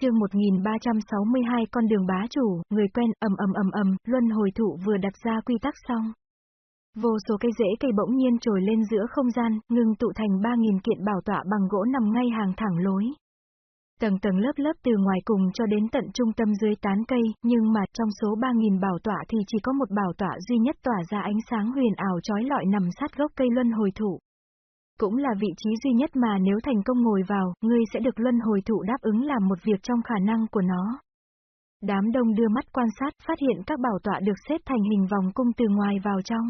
chương 1362 con đường bá chủ, người quen, ầm ầm ầm ầm, luân hồi thụ vừa đặt ra quy tắc xong. Vô số cây rễ cây bỗng nhiên trồi lên giữa không gian, ngưng tụ thành 3.000 kiện bảo tọa bằng gỗ nằm ngay hàng thẳng lối. Tầng tầng lớp lớp từ ngoài cùng cho đến tận trung tâm dưới tán cây, nhưng mà trong số 3.000 bảo tọa thì chỉ có một bảo tọa duy nhất tỏa ra ánh sáng huyền ảo trói lọi nằm sát gốc cây luân hồi thụ. Cũng là vị trí duy nhất mà nếu thành công ngồi vào, ngươi sẽ được luân hồi thụ đáp ứng làm một việc trong khả năng của nó. Đám đông đưa mắt quan sát, phát hiện các bảo tọa được xếp thành hình vòng cung từ ngoài vào trong.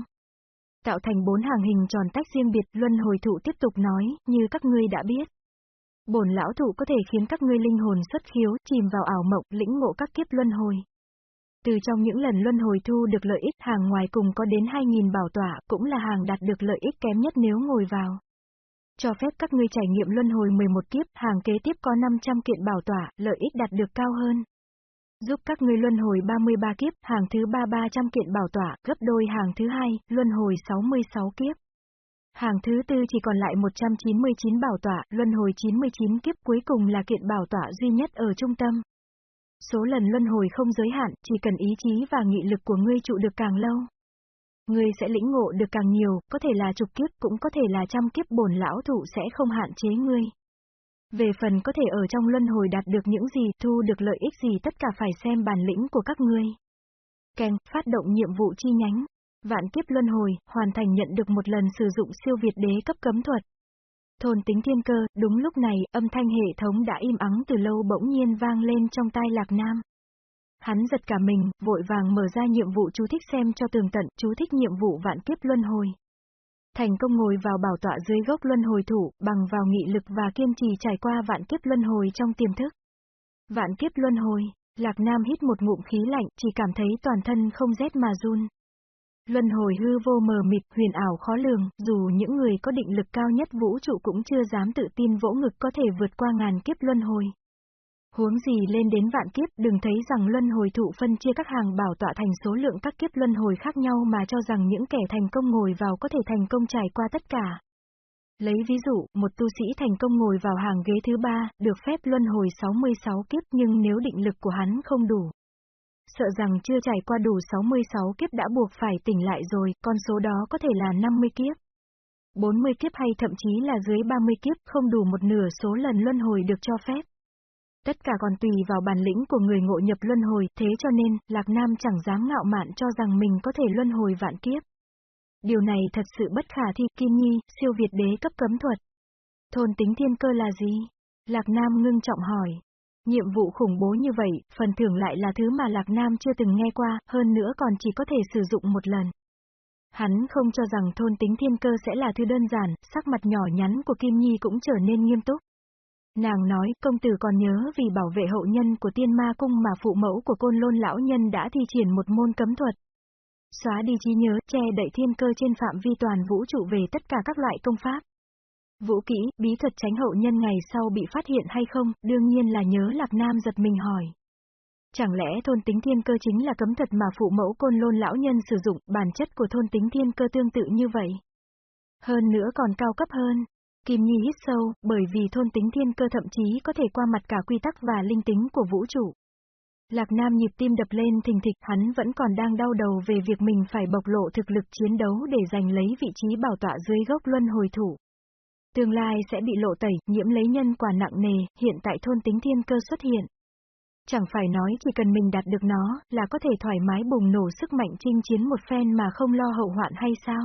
Tạo thành bốn hàng hình tròn tách riêng biệt, luân hồi thụ tiếp tục nói, như các ngươi đã biết. Bổn lão thụ có thể khiến các ngươi linh hồn xuất khiếu, chìm vào ảo mộng, lĩnh ngộ các kiếp luân hồi. Từ trong những lần luân hồi thu được lợi ích hàng ngoài cùng có đến 2.000 bảo tọa, cũng là hàng đạt được lợi ích kém nhất nếu ngồi vào. Cho phép các ngươi trải nghiệm luân hồi 11 kiếp, hàng kế tiếp có 500 kiện bảo tỏa, lợi ích đạt được cao hơn. Giúp các ngươi luân hồi 33 kiếp, hàng thứ 3 300 kiện bảo tỏa, gấp đôi hàng thứ hai, luân hồi 66 kiếp. Hàng thứ tư chỉ còn lại 199 bảo tỏa, luân hồi 99 kiếp cuối cùng là kiện bảo tỏa duy nhất ở trung tâm. Số lần luân hồi không giới hạn, chỉ cần ý chí và nghị lực của ngươi trụ được càng lâu. Ngươi sẽ lĩnh ngộ được càng nhiều, có thể là chục kiếp, cũng có thể là trăm kiếp bổn lão thụ sẽ không hạn chế ngươi. Về phần có thể ở trong luân hồi đạt được những gì, thu được lợi ích gì tất cả phải xem bản lĩnh của các ngươi. Kèn, phát động nhiệm vụ chi nhánh. Vạn kiếp luân hồi, hoàn thành nhận được một lần sử dụng siêu việt đế cấp cấm thuật. Thôn tính thiên cơ, đúng lúc này, âm thanh hệ thống đã im ắng từ lâu bỗng nhiên vang lên trong tai lạc nam. Hắn giật cả mình, vội vàng mở ra nhiệm vụ chú thích xem cho tường tận, chú thích nhiệm vụ vạn kiếp luân hồi. Thành công ngồi vào bảo tọa dưới gốc luân hồi thủ, bằng vào nghị lực và kiên trì trải qua vạn kiếp luân hồi trong tiềm thức. Vạn kiếp luân hồi, Lạc Nam hít một ngụm khí lạnh, chỉ cảm thấy toàn thân không rét mà run. Luân hồi hư vô mờ mịt, huyền ảo khó lường, dù những người có định lực cao nhất vũ trụ cũng chưa dám tự tin vỗ ngực có thể vượt qua ngàn kiếp luân hồi. Huống gì lên đến vạn kiếp, đừng thấy rằng luân hồi thụ phân chia các hàng bảo tọa thành số lượng các kiếp luân hồi khác nhau mà cho rằng những kẻ thành công ngồi vào có thể thành công trải qua tất cả. Lấy ví dụ, một tu sĩ thành công ngồi vào hàng ghế thứ ba, được phép luân hồi 66 kiếp nhưng nếu định lực của hắn không đủ. Sợ rằng chưa trải qua đủ 66 kiếp đã buộc phải tỉnh lại rồi, con số đó có thể là 50 kiếp. 40 kiếp hay thậm chí là dưới 30 kiếp không đủ một nửa số lần luân hồi được cho phép. Tất cả còn tùy vào bản lĩnh của người ngộ nhập luân hồi, thế cho nên, Lạc Nam chẳng dám ngạo mạn cho rằng mình có thể luân hồi vạn kiếp. Điều này thật sự bất khả thi, Kim Nhi, siêu việt đế cấp cấm thuật. Thôn tính thiên cơ là gì? Lạc Nam ngưng trọng hỏi. Nhiệm vụ khủng bố như vậy, phần thưởng lại là thứ mà Lạc Nam chưa từng nghe qua, hơn nữa còn chỉ có thể sử dụng một lần. Hắn không cho rằng thôn tính thiên cơ sẽ là thứ đơn giản, sắc mặt nhỏ nhắn của Kim Nhi cũng trở nên nghiêm túc. Nàng nói, công tử còn nhớ vì bảo vệ hậu nhân của tiên ma cung mà phụ mẫu của côn lôn lão nhân đã thi triển một môn cấm thuật. Xóa đi trí nhớ, che đậy thiên cơ trên phạm vi toàn vũ trụ về tất cả các loại công pháp. Vũ kỹ, bí thuật tránh hậu nhân ngày sau bị phát hiện hay không, đương nhiên là nhớ Lạc Nam giật mình hỏi. Chẳng lẽ thôn tính thiên cơ chính là cấm thuật mà phụ mẫu côn lôn lão nhân sử dụng, bản chất của thôn tính thiên cơ tương tự như vậy? Hơn nữa còn cao cấp hơn, Kim Nhi hít sâu, bởi vì thôn tính thiên cơ thậm chí có thể qua mặt cả quy tắc và linh tính của vũ trụ. Lạc Nam nhịp tim đập lên thình thịch, hắn vẫn còn đang đau đầu về việc mình phải bộc lộ thực lực chiến đấu để giành lấy vị trí bảo tọa dưới gốc luân hồi thủ. Tương lai sẽ bị lộ tẩy, nhiễm lấy nhân quả nặng nề, hiện tại thôn tính thiên cơ xuất hiện. Chẳng phải nói chỉ cần mình đạt được nó, là có thể thoải mái bùng nổ sức mạnh chinh chiến một phen mà không lo hậu hoạn hay sao?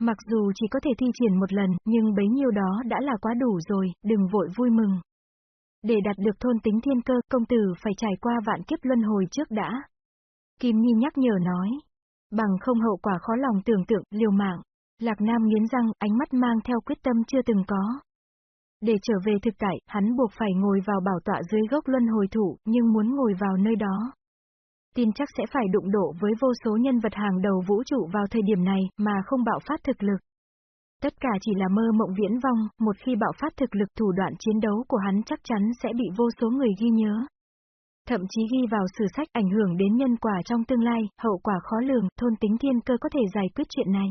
Mặc dù chỉ có thể thi triển một lần, nhưng bấy nhiêu đó đã là quá đủ rồi, đừng vội vui mừng. Để đạt được thôn tính thiên cơ, công tử phải trải qua vạn kiếp luân hồi trước đã. Kim Nhi nhắc nhở nói. Bằng không hậu quả khó lòng tưởng tượng, liều mạng. Lạc Nam nghiến răng, ánh mắt mang theo quyết tâm chưa từng có. Để trở về thực tại, hắn buộc phải ngồi vào bảo tọa dưới gốc luân hồi thủ, nhưng muốn ngồi vào nơi đó, tin chắc sẽ phải đụng độ với vô số nhân vật hàng đầu vũ trụ vào thời điểm này, mà không bạo phát thực lực. Tất cả chỉ là mơ mộng viễn vong, một khi bạo phát thực lực thủ đoạn chiến đấu của hắn chắc chắn sẽ bị vô số người ghi nhớ. Thậm chí ghi vào sử sách ảnh hưởng đến nhân quả trong tương lai, hậu quả khó lường, thôn tính thiên cơ có thể giải quyết chuyện này.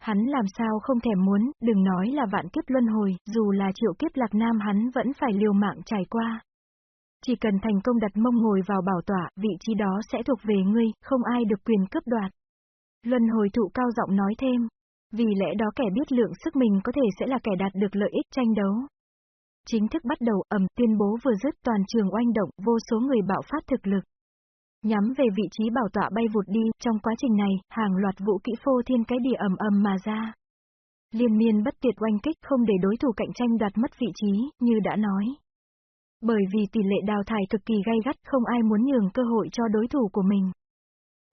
Hắn làm sao không thèm muốn, đừng nói là vạn kiếp luân hồi, dù là triệu kiếp lạc nam hắn vẫn phải liều mạng trải qua. Chỉ cần thành công đặt mông ngồi vào bảo tọa, vị trí đó sẽ thuộc về ngươi, không ai được quyền cướp đoạt. Luân hồi thụ cao giọng nói thêm. Vì lẽ đó kẻ biết lượng sức mình có thể sẽ là kẻ đạt được lợi ích tranh đấu. Chính thức bắt đầu ầm tuyên bố vừa dứt toàn trường oanh động, vô số người bạo phát thực lực. Nhắm về vị trí bảo tọa bay vụt đi, trong quá trình này, hàng loạt vũ kỹ phô thiên cái địa ầm ầm mà ra. Liên miên bất tuyệt oanh kích không để đối thủ cạnh tranh đoạt mất vị trí, như đã nói. Bởi vì tỷ lệ đào thải cực kỳ gay gắt, không ai muốn nhường cơ hội cho đối thủ của mình.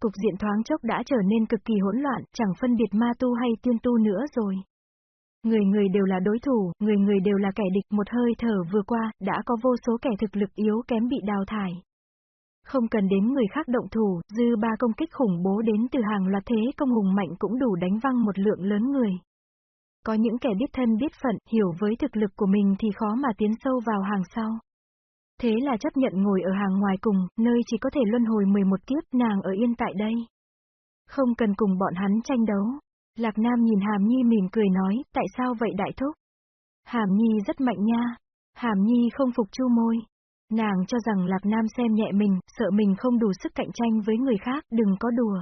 Cục diện thoáng chốc đã trở nên cực kỳ hỗn loạn, chẳng phân biệt ma tu hay tiên tu nữa rồi. Người người đều là đối thủ, người người đều là kẻ địch, một hơi thở vừa qua, đã có vô số kẻ thực lực yếu kém bị đào thải. Không cần đến người khác động thủ, dư ba công kích khủng bố đến từ hàng loạt thế công hùng mạnh cũng đủ đánh văng một lượng lớn người. Có những kẻ biết thân biết phận, hiểu với thực lực của mình thì khó mà tiến sâu vào hàng sau. Thế là chấp nhận ngồi ở hàng ngoài cùng, nơi chỉ có thể luân hồi 11 kiếp, nàng ở yên tại đây. Không cần cùng bọn hắn tranh đấu. Lạc Nam nhìn Hàm Nhi mỉm cười nói, tại sao vậy đại thúc? Hàm Nhi rất mạnh nha. Hàm Nhi không phục chu môi. Nàng cho rằng Lạc Nam xem nhẹ mình, sợ mình không đủ sức cạnh tranh với người khác, đừng có đùa.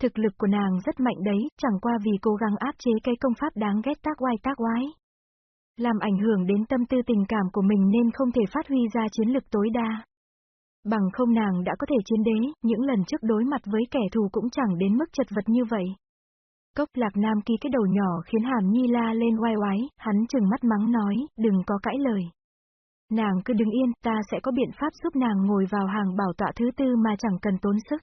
Thực lực của nàng rất mạnh đấy, chẳng qua vì cố gắng áp chế cái công pháp đáng ghét tác oai tác oái. Làm ảnh hưởng đến tâm tư tình cảm của mình nên không thể phát huy ra chiến lực tối đa. Bằng không nàng đã có thể chiến đế, những lần trước đối mặt với kẻ thù cũng chẳng đến mức chật vật như vậy. Cốc lạc nam ký cái đầu nhỏ khiến hàm nhi la lên oai oái, hắn chừng mắt mắng nói, đừng có cãi lời. Nàng cứ đứng yên, ta sẽ có biện pháp giúp nàng ngồi vào hàng bảo tọa thứ tư mà chẳng cần tốn sức.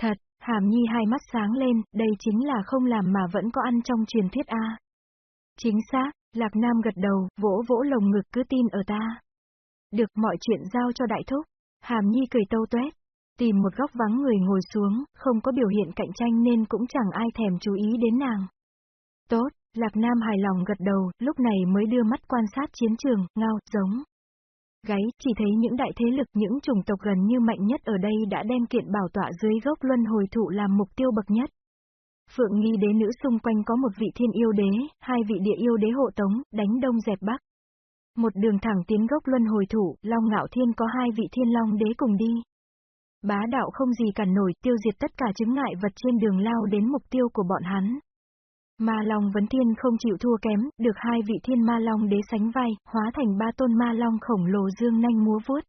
Thật, hàm nhi hai mắt sáng lên, đây chính là không làm mà vẫn có ăn trong truyền thuyết A. Chính xác, Lạc Nam gật đầu, vỗ vỗ lồng ngực cứ tin ở ta. Được mọi chuyện giao cho đại thúc. Hàm Nhi cười tâu tuét. Tìm một góc vắng người ngồi xuống, không có biểu hiện cạnh tranh nên cũng chẳng ai thèm chú ý đến nàng. Tốt, Lạc Nam hài lòng gật đầu, lúc này mới đưa mắt quan sát chiến trường, ngao, giống. Gáy, chỉ thấy những đại thế lực những chủng tộc gần như mạnh nhất ở đây đã đem kiện bảo tọa dưới gốc luân hồi thụ làm mục tiêu bậc nhất. Phượng nghi đế nữ xung quanh có một vị thiên yêu đế, hai vị địa yêu đế hộ tống, đánh đông dẹp bắc. Một đường thẳng tiến gốc luân hồi thủ, Long Ngạo Thiên có hai vị thiên long đế cùng đi. Bá đạo không gì cản nổi, tiêu diệt tất cả chứng ngại vật trên đường lao đến mục tiêu của bọn hắn. Ma Long Vấn Thiên không chịu thua kém, được hai vị thiên ma long đế sánh vai, hóa thành ba tôn ma long khổng lồ dương nanh múa vuốt.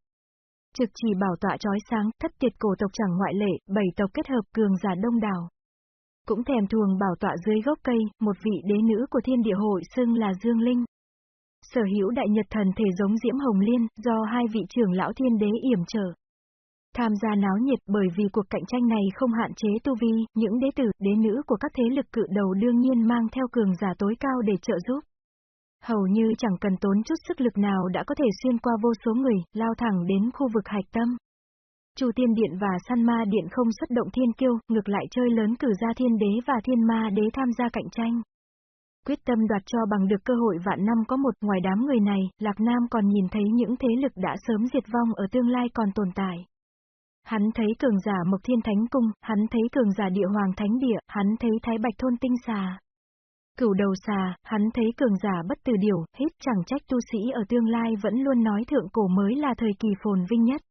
Trực chỉ bảo tọa chói sáng, thất tiệt cổ tộc chẳng ngoại lệ, bảy tộc kết hợp cường giả đông đảo. Cũng thèm thuồng bảo tọa dưới gốc cây, một vị đế nữ của thiên địa hội xưng là Dương Linh. Sở hữu đại nhật thần thể giống Diễm Hồng Liên, do hai vị trưởng lão thiên đế yểm trở. Tham gia náo nhiệt bởi vì cuộc cạnh tranh này không hạn chế tu vi, những đế tử, đế nữ của các thế lực cự đầu đương nhiên mang theo cường giả tối cao để trợ giúp. Hầu như chẳng cần tốn chút sức lực nào đã có thể xuyên qua vô số người, lao thẳng đến khu vực hạch tâm. Chu Tiên Điện và Săn Ma Điện không xuất động thiên kiêu, ngược lại chơi lớn cử ra thiên đế và thiên ma đế tham gia cạnh tranh. Quyết tâm đoạt cho bằng được cơ hội vạn năm có một ngoài đám người này, Lạc Nam còn nhìn thấy những thế lực đã sớm diệt vong ở tương lai còn tồn tại. Hắn thấy cường giả Mộc Thiên Thánh Cung, hắn thấy cường giả Địa Hoàng Thánh Địa, hắn thấy Thái Bạch Thôn Tinh Xà. Cửu đầu xà, hắn thấy cường giả bất từ điều, hết chẳng trách tu sĩ ở tương lai vẫn luôn nói thượng cổ mới là thời kỳ phồn vinh nhất.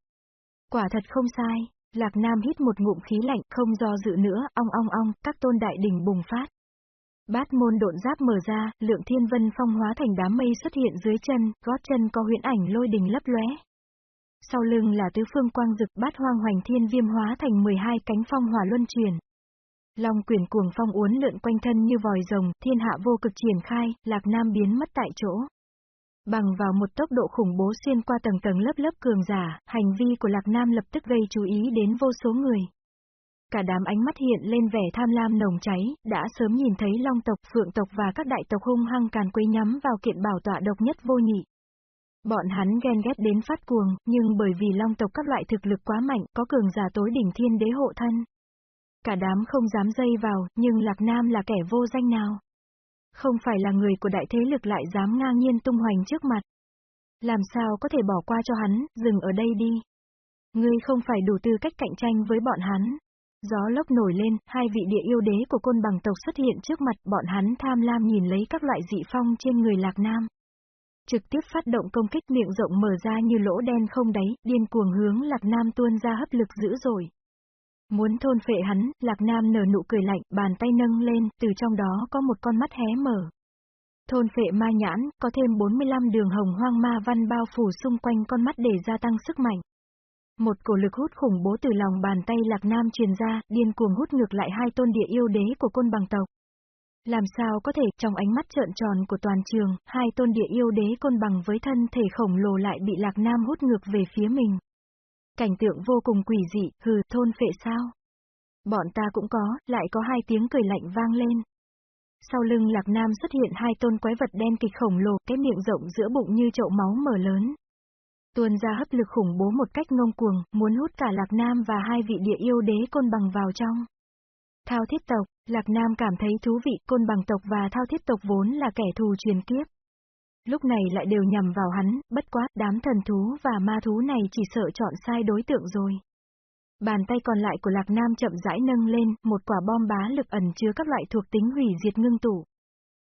Quả thật không sai, Lạc Nam hít một ngụm khí lạnh, không do dự nữa, ong ong ong, các tôn đại đỉnh bùng phát. Bát môn độn giáp mở ra, lượng thiên vân phong hóa thành đám mây xuất hiện dưới chân, gót chân có huyễn ảnh lôi đình lấp lóe. Sau lưng là tứ phương quang dực bát hoang hoành thiên viêm hóa thành 12 cánh phong hỏa luân chuyển. Long quyển cuồng phong uốn lượn quanh thân như vòi rồng, thiên hạ vô cực triển khai, lạc nam biến mất tại chỗ. Bằng vào một tốc độ khủng bố xuyên qua tầng tầng lớp lớp cường giả, hành vi của Lạc Nam lập tức gây chú ý đến vô số người. Cả đám ánh mắt hiện lên vẻ tham lam nồng cháy, đã sớm nhìn thấy long tộc, phượng tộc và các đại tộc hung hăng càn quấy nhắm vào kiện bảo tọa độc nhất vô nhị. Bọn hắn ghen ghét đến phát cuồng, nhưng bởi vì long tộc các loại thực lực quá mạnh, có cường giả tối đỉnh thiên đế hộ thân. Cả đám không dám dây vào, nhưng Lạc Nam là kẻ vô danh nào. Không phải là người của đại thế lực lại dám ngang nhiên tung hoành trước mặt. Làm sao có thể bỏ qua cho hắn, dừng ở đây đi. Ngươi không phải đủ tư cách cạnh tranh với bọn hắn. Gió lốc nổi lên, hai vị địa yêu đế của côn bằng tộc xuất hiện trước mặt bọn hắn tham lam nhìn lấy các loại dị phong trên người lạc nam. Trực tiếp phát động công kích miệng rộng mở ra như lỗ đen không đáy, điên cuồng hướng Lạc Nam tuôn ra hấp lực dữ dội. Muốn thôn phệ hắn, Lạc Nam nở nụ cười lạnh, bàn tay nâng lên, từ trong đó có một con mắt hé mở. Thôn phệ ma nhãn, có thêm 45 đường hồng hoang ma văn bao phủ xung quanh con mắt để gia tăng sức mạnh. Một cổ lực hút khủng bố từ lòng bàn tay Lạc Nam truyền ra, điên cuồng hút ngược lại hai tôn địa yêu đế của côn bằng tộc. Làm sao có thể, trong ánh mắt trợn tròn của toàn trường, hai tôn địa yêu đế côn bằng với thân thể khổng lồ lại bị Lạc Nam hút ngược về phía mình. Cảnh tượng vô cùng quỷ dị, hừ, thôn phệ sao? Bọn ta cũng có, lại có hai tiếng cười lạnh vang lên. Sau lưng Lạc Nam xuất hiện hai tôn quái vật đen kịch khổng lồ, cái miệng rộng giữa bụng như chậu máu mở lớn. Tuôn ra hấp lực khủng bố một cách ngông cuồng, muốn hút cả Lạc Nam và hai vị địa yêu đế côn bằng vào trong. Thao thiết tộc, Lạc Nam cảm thấy thú vị, côn bằng tộc và thao thiết tộc vốn là kẻ thù truyền kiếp. Lúc này lại đều nhằm vào hắn, bất quá, đám thần thú và ma thú này chỉ sợ chọn sai đối tượng rồi. Bàn tay còn lại của Lạc Nam chậm rãi nâng lên, một quả bom bá lực ẩn chứa các loại thuộc tính hủy diệt ngưng tụ.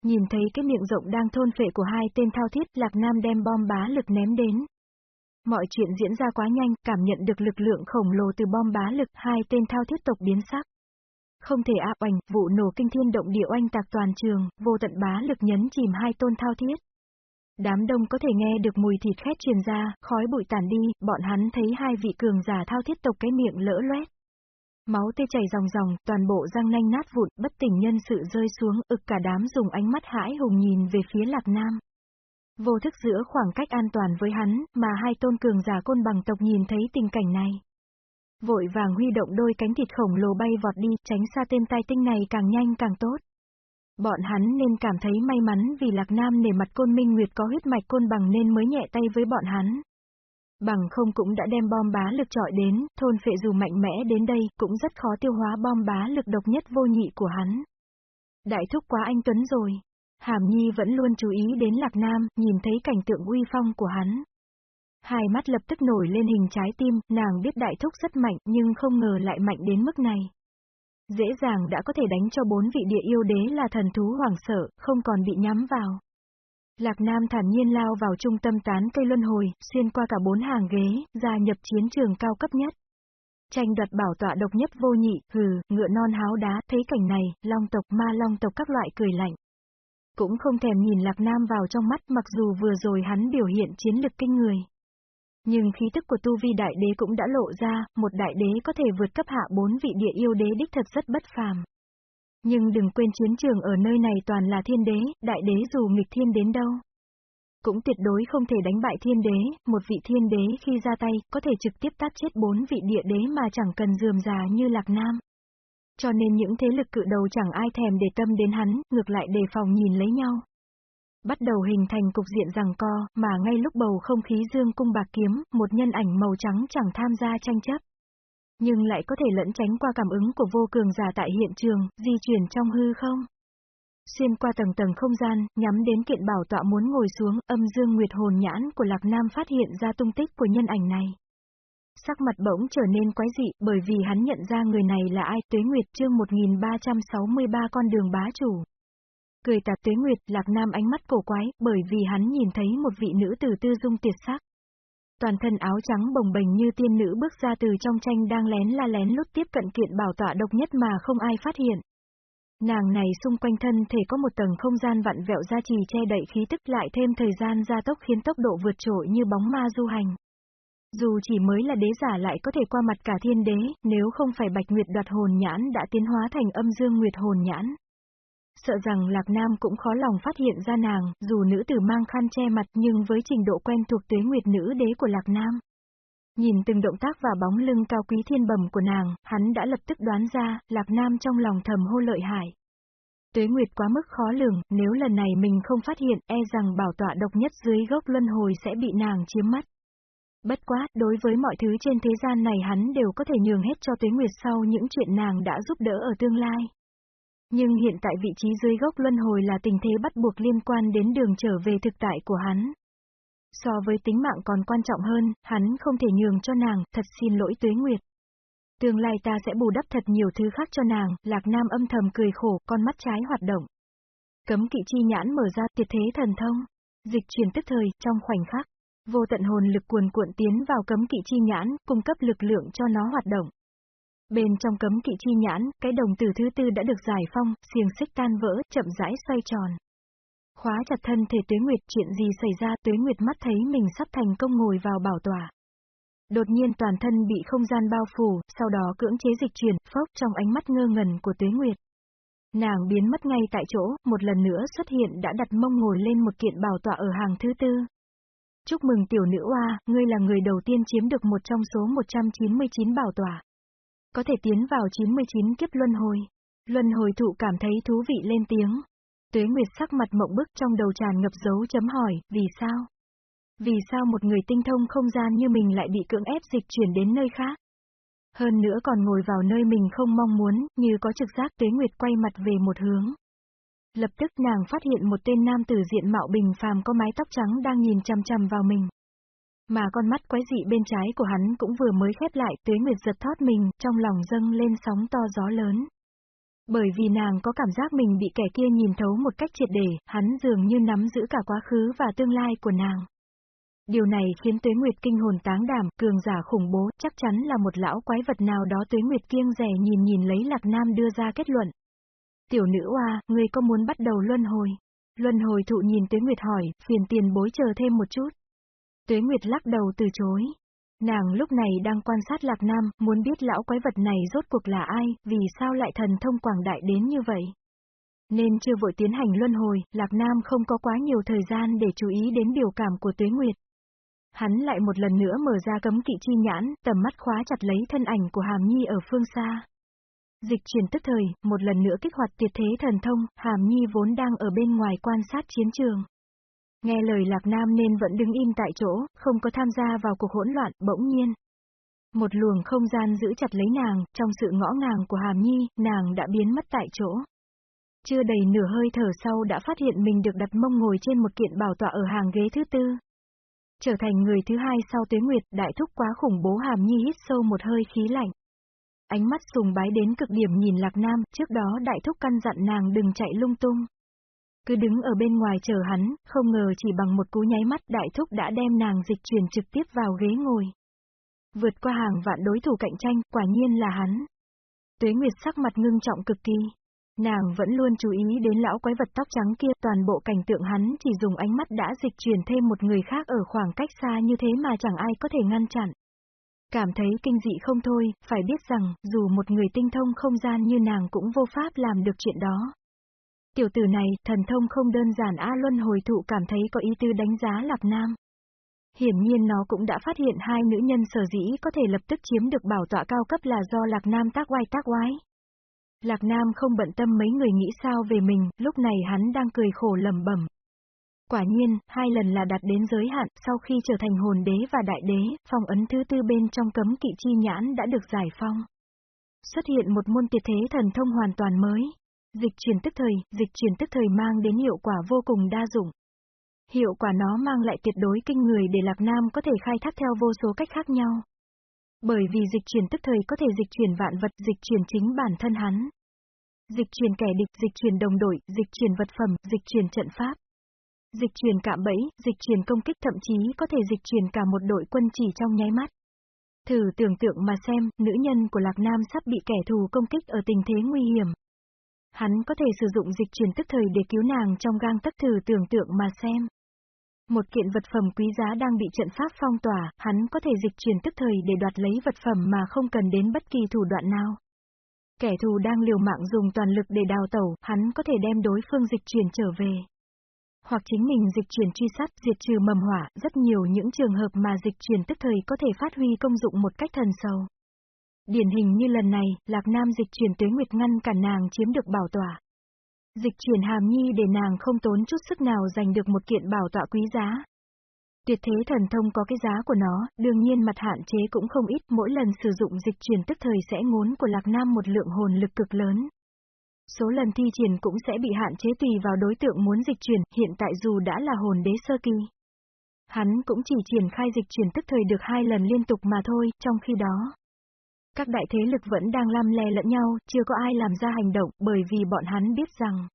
Nhìn thấy cái miệng rộng đang thôn phệ của hai tên thao thiết, Lạc Nam đem bom bá lực ném đến. Mọi chuyện diễn ra quá nhanh, cảm nhận được lực lượng khổng lồ từ bom bá lực, hai tên thao thiết tộc biến sắc. Không thể áp oanh, vụ nổ kinh thiên động địa oanh tạc toàn trường, vô tận bá lực nhấn chìm hai tôn thao thiết. Đám đông có thể nghe được mùi thịt khét truyền ra, khói bụi tản đi, bọn hắn thấy hai vị cường giả thao thiết tộc cái miệng lỡ loét. Máu tê chảy ròng ròng, toàn bộ răng nanh nát vụn, bất tỉnh nhân sự rơi xuống, ực cả đám dùng ánh mắt hãi hùng nhìn về phía Lạc Nam. Vô thức giữa khoảng cách an toàn với hắn, mà hai tôn cường giả côn bằng tộc nhìn thấy tình cảnh này. Vội vàng huy động đôi cánh thịt khổng lồ bay vọt đi, tránh xa tên tai tinh này càng nhanh càng tốt. Bọn hắn nên cảm thấy may mắn vì Lạc Nam nề mặt Côn Minh Nguyệt có huyết mạch côn bằng nên mới nhẹ tay với bọn hắn. Bằng không cũng đã đem bom bá lực trọi đến, thôn phệ dù mạnh mẽ đến đây, cũng rất khó tiêu hóa bom bá lực độc nhất vô nhị của hắn. Đại thúc quá anh Tuấn rồi. Hàm Nhi vẫn luôn chú ý đến Lạc Nam, nhìn thấy cảnh tượng uy phong của hắn. Hai mắt lập tức nổi lên hình trái tim, nàng biết đại thúc rất mạnh nhưng không ngờ lại mạnh đến mức này. Dễ dàng đã có thể đánh cho bốn vị địa yêu đế là thần thú hoảng sợ, không còn bị nhắm vào. Lạc Nam thản nhiên lao vào trung tâm tán cây luân hồi, xuyên qua cả bốn hàng ghế, gia nhập chiến trường cao cấp nhất. Tranh đoạt bảo tọa độc nhất vô nhị, hừ, ngựa non háo đá, thấy cảnh này, long tộc ma long tộc các loại cười lạnh. Cũng không thèm nhìn Lạc Nam vào trong mắt mặc dù vừa rồi hắn biểu hiện chiến lực kinh người. Nhưng khí tức của tu vi đại đế cũng đã lộ ra, một đại đế có thể vượt cấp hạ bốn vị địa yêu đế đích thật rất bất phàm. Nhưng đừng quên chiến trường ở nơi này toàn là thiên đế, đại đế dù nghịch thiên đến đâu. Cũng tuyệt đối không thể đánh bại thiên đế, một vị thiên đế khi ra tay, có thể trực tiếp tát chết bốn vị địa đế mà chẳng cần dườm già như Lạc Nam. Cho nên những thế lực cự đầu chẳng ai thèm để tâm đến hắn, ngược lại đề phòng nhìn lấy nhau. Bắt đầu hình thành cục diện rằng co, mà ngay lúc bầu không khí dương cung bạc kiếm, một nhân ảnh màu trắng chẳng tham gia tranh chấp. Nhưng lại có thể lẫn tránh qua cảm ứng của vô cường giả tại hiện trường, di chuyển trong hư không. Xuyên qua tầng tầng không gian, nhắm đến kiện bảo tọa muốn ngồi xuống, âm dương nguyệt hồn nhãn của Lạc Nam phát hiện ra tung tích của nhân ảnh này. Sắc mặt bỗng trở nên quái dị, bởi vì hắn nhận ra người này là ai, Tuế Nguyệt chương 1363 con đường bá chủ. Cười tà Tuế Nguyệt, Lạc Nam ánh mắt cổ quái, bởi vì hắn nhìn thấy một vị nữ tử tư dung tiệt sắc. Toàn thân áo trắng bồng bềnh như tiên nữ bước ra từ trong tranh đang lén la lén lút tiếp cận kiện bảo tọa độc nhất mà không ai phát hiện. Nàng này xung quanh thân thể có một tầng không gian vặn vẹo ra trì che đậy khí tức lại thêm thời gian gia tốc khiến tốc độ vượt trội như bóng ma du hành. Dù chỉ mới là đế giả lại có thể qua mặt cả thiên đế, nếu không phải Bạch Nguyệt đoạt hồn nhãn đã tiến hóa thành âm dương Nguyệt hồn nhãn. Sợ rằng Lạc Nam cũng khó lòng phát hiện ra nàng, dù nữ tử mang khăn che mặt nhưng với trình độ quen thuộc tuế nguyệt nữ đế của Lạc Nam. Nhìn từng động tác và bóng lưng cao quý thiên bẩm của nàng, hắn đã lập tức đoán ra, Lạc Nam trong lòng thầm hô lợi hại. Tuế Nguyệt quá mức khó lường, nếu lần này mình không phát hiện, e rằng bảo tọa độc nhất dưới gốc luân hồi sẽ bị nàng chiếm mất. Bất quá, đối với mọi thứ trên thế gian này hắn đều có thể nhường hết cho Tuế Nguyệt sau những chuyện nàng đã giúp đỡ ở tương lai. Nhưng hiện tại vị trí dưới gốc luân hồi là tình thế bắt buộc liên quan đến đường trở về thực tại của hắn. So với tính mạng còn quan trọng hơn, hắn không thể nhường cho nàng, thật xin lỗi Tuế Nguyệt. Tương lai ta sẽ bù đắp thật nhiều thứ khác cho nàng, Lạc Nam âm thầm cười khổ, con mắt trái hoạt động. Cấm kỵ chi nhãn mở ra, tuyệt thế thần thông. Dịch chuyển tức thời, trong khoảnh khắc. Vô tận hồn lực cuồn cuộn tiến vào cấm kỵ chi nhãn, cung cấp lực lượng cho nó hoạt động. Bên trong cấm kỵ chi nhãn, cái đồng tử thứ tư đã được giải phong, xiềng xích tan vỡ, chậm rãi xoay tròn. Khóa chặt thân thể Tuế Nguyệt, chuyện gì xảy ra, Tuế Nguyệt mắt thấy mình sắp thành công ngồi vào bảo tòa. Đột nhiên toàn thân bị không gian bao phủ, sau đó cưỡng chế dịch chuyển, phốc trong ánh mắt ngơ ngẩn của Tuế Nguyệt. Nàng biến mất ngay tại chỗ, một lần nữa xuất hiện đã đặt mông ngồi lên một kiện bảo tọa ở hàng thứ tư. Chúc mừng tiểu nữ oa, ngươi là người đầu tiên chiếm được một trong số 199 bảo tọa. Có thể tiến vào 99 kiếp luân hồi. Luân hồi thụ cảm thấy thú vị lên tiếng. Tuế Nguyệt sắc mặt mộng bức trong đầu tràn ngập dấu chấm hỏi, vì sao? Vì sao một người tinh thông không gian như mình lại bị cưỡng ép dịch chuyển đến nơi khác? Hơn nữa còn ngồi vào nơi mình không mong muốn, như có trực giác Tuế Nguyệt quay mặt về một hướng. Lập tức nàng phát hiện một tên nam tử diện mạo bình phàm có mái tóc trắng đang nhìn chằm chằm vào mình. Mà con mắt quái dị bên trái của hắn cũng vừa mới khép lại, Tuế Nguyệt giật thoát mình, trong lòng dâng lên sóng to gió lớn. Bởi vì nàng có cảm giác mình bị kẻ kia nhìn thấu một cách triệt để, hắn dường như nắm giữ cả quá khứ và tương lai của nàng. Điều này khiến Tuế Nguyệt kinh hồn táng đảm, cường giả khủng bố, chắc chắn là một lão quái vật nào đó Tuế Nguyệt kiêng rẻ nhìn nhìn lấy Lạc Nam đưa ra kết luận. Tiểu nữ oa, ngươi có muốn bắt đầu luân hồi? Luân hồi thụ nhìn Tuế Nguyệt hỏi, phiền tiền bối chờ thêm một chút. Tuế Nguyệt lắc đầu từ chối. Nàng lúc này đang quan sát Lạc Nam, muốn biết lão quái vật này rốt cuộc là ai, vì sao lại thần thông quảng đại đến như vậy. Nên chưa vội tiến hành luân hồi, Lạc Nam không có quá nhiều thời gian để chú ý đến biểu cảm của Tuế Nguyệt. Hắn lại một lần nữa mở ra cấm kỵ chi nhãn, tầm mắt khóa chặt lấy thân ảnh của Hàm Nhi ở phương xa. Dịch chuyển tức thời, một lần nữa kích hoạt tiệt thế thần thông, Hàm Nhi vốn đang ở bên ngoài quan sát chiến trường. Nghe lời Lạc Nam nên vẫn đứng im tại chỗ, không có tham gia vào cuộc hỗn loạn, bỗng nhiên. Một luồng không gian giữ chặt lấy nàng, trong sự ngõ ngàng của Hàm Nhi, nàng đã biến mất tại chỗ. Chưa đầy nửa hơi thở sau đã phát hiện mình được đặt mông ngồi trên một kiện bảo tọa ở hàng ghế thứ tư. Trở thành người thứ hai sau tuế nguyệt, đại thúc quá khủng bố Hàm Nhi hít sâu một hơi khí lạnh. Ánh mắt sùng bái đến cực điểm nhìn Lạc Nam, trước đó đại thúc căn dặn nàng đừng chạy lung tung. Cứ đứng ở bên ngoài chờ hắn, không ngờ chỉ bằng một cú nháy mắt đại thúc đã đem nàng dịch chuyển trực tiếp vào ghế ngồi. Vượt qua hàng vạn đối thủ cạnh tranh, quả nhiên là hắn. Tuế Nguyệt sắc mặt ngưng trọng cực kỳ. Nàng vẫn luôn chú ý đến lão quái vật tóc trắng kia, toàn bộ cảnh tượng hắn chỉ dùng ánh mắt đã dịch chuyển thêm một người khác ở khoảng cách xa như thế mà chẳng ai có thể ngăn chặn. Cảm thấy kinh dị không thôi, phải biết rằng, dù một người tinh thông không gian như nàng cũng vô pháp làm được chuyện đó. Tiểu tử này, thần thông không đơn giản A Luân hồi thụ cảm thấy có ý tư đánh giá Lạc Nam. Hiển nhiên nó cũng đã phát hiện hai nữ nhân sở dĩ có thể lập tức chiếm được bảo tọa cao cấp là do Lạc Nam tác oai tác oái. Lạc Nam không bận tâm mấy người nghĩ sao về mình, lúc này hắn đang cười khổ lầm bẩm. Quả nhiên, hai lần là đạt đến giới hạn, sau khi trở thành hồn đế và đại đế, phong ấn thứ tư bên trong cấm kỵ chi nhãn đã được giải phong. Xuất hiện một môn tiệt thế thần thông hoàn toàn mới. Dịch chuyển tức thời, dịch chuyển tức thời mang đến hiệu quả vô cùng đa dụng. Hiệu quả nó mang lại tuyệt đối kinh người để Lạc Nam có thể khai thác theo vô số cách khác nhau. Bởi vì dịch chuyển tức thời có thể dịch chuyển vạn vật, dịch chuyển chính bản thân hắn. Dịch chuyển kẻ địch, dịch chuyển đồng đội, dịch chuyển vật phẩm, dịch chuyển trận pháp. Dịch chuyển cạm bẫy, dịch chuyển công kích thậm chí có thể dịch chuyển cả một đội quân chỉ trong nháy mắt. Thử tưởng tượng mà xem, nữ nhân của Lạc Nam sắp bị kẻ thù công kích ở tình thế nguy hiểm. Hắn có thể sử dụng dịch chuyển tức thời để cứu nàng trong gang tấc thử tưởng tượng mà xem. Một kiện vật phẩm quý giá đang bị trận pháp phong tỏa, hắn có thể dịch chuyển tức thời để đoạt lấy vật phẩm mà không cần đến bất kỳ thủ đoạn nào. Kẻ thù đang liều mạng dùng toàn lực để đào tẩu, hắn có thể đem đối phương dịch chuyển trở về. Hoặc chính mình dịch chuyển truy sát, diệt trừ mầm hỏa, rất nhiều những trường hợp mà dịch chuyển tức thời có thể phát huy công dụng một cách thần sâu. Điển hình như lần này, Lạc Nam dịch chuyển tuế nguyệt ngăn cản nàng chiếm được bảo tỏa. Dịch chuyển hàm nhi để nàng không tốn chút sức nào giành được một kiện bảo tọa quý giá. Tuyệt thế thần thông có cái giá của nó, đương nhiên mặt hạn chế cũng không ít, mỗi lần sử dụng dịch chuyển tức thời sẽ ngốn của Lạc Nam một lượng hồn lực cực lớn. Số lần thi triển cũng sẽ bị hạn chế tùy vào đối tượng muốn dịch chuyển, hiện tại dù đã là hồn đế sơ kỳ. Hắn cũng chỉ triển khai dịch chuyển tức thời được hai lần liên tục mà thôi, trong khi đó. Các đại thế lực vẫn đang lam le lẫn nhau, chưa có ai làm ra hành động, bởi vì bọn hắn biết rằng.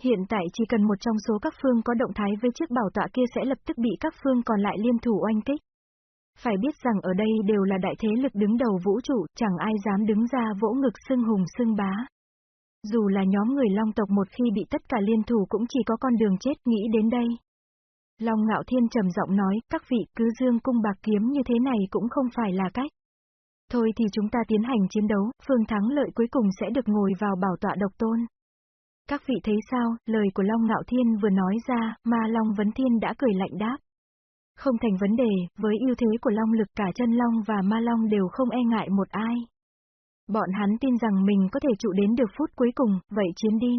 Hiện tại chỉ cần một trong số các phương có động thái với chiếc bảo tọa kia sẽ lập tức bị các phương còn lại liên thủ oanh kích. Phải biết rằng ở đây đều là đại thế lực đứng đầu vũ trụ, chẳng ai dám đứng ra vỗ ngực xưng hùng xưng bá. Dù là nhóm người Long tộc một khi bị tất cả liên thủ cũng chỉ có con đường chết nghĩ đến đây. Long Ngạo Thiên trầm giọng nói, các vị cứ dương cung bạc kiếm như thế này cũng không phải là cách. Thôi thì chúng ta tiến hành chiến đấu, phương thắng lợi cuối cùng sẽ được ngồi vào bảo tọa độc tôn. Các vị thấy sao, lời của Long Ngạo Thiên vừa nói ra, Ma Long Vấn Thiên đã cười lạnh đáp. Không thành vấn đề, với ưu thế của Long lực cả chân Long và Ma Long đều không e ngại một ai. Bọn hắn tin rằng mình có thể trụ đến được phút cuối cùng, vậy chiến đi.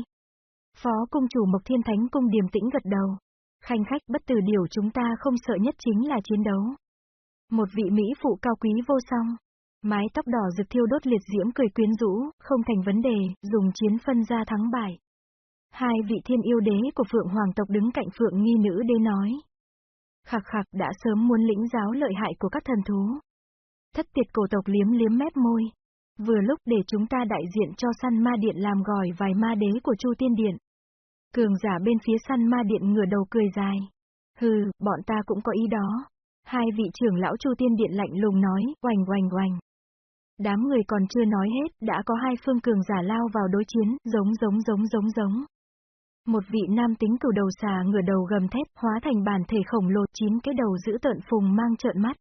Phó cung chủ Mộc Thiên Thánh cung điềm tĩnh gật đầu. Khanh khách bất từ điều chúng ta không sợ nhất chính là chiến đấu. Một vị Mỹ phụ cao quý vô song. Mái tóc đỏ rực thiêu đốt liệt diễm cười quyến rũ, không thành vấn đề, dùng chiến phân ra thắng bại. Hai vị thiên yêu đế của Phượng Hoàng tộc đứng cạnh Phượng Nghi Nữ đế nói. Khạc khạc đã sớm muốn lĩnh giáo lợi hại của các thần thú. Thất tiệt cổ tộc liếm liếm mép môi. Vừa lúc để chúng ta đại diện cho săn ma điện làm gỏi vài ma đế của Chu Tiên Điện. Cường giả bên phía săn ma điện ngửa đầu cười dài. Hừ, bọn ta cũng có ý đó. Hai vị trưởng lão Chu Tiên Điện lạnh lùng nói, oành oành oành. Đám người còn chưa nói hết, đã có hai phương cường giả lao vào đối chiến, giống giống giống giống giống. Một vị nam tính cửu đầu xà ngửa đầu gầm thét, hóa thành bản thể khổng lồ chín cái đầu giữ tợn phùng mang trợn mắt.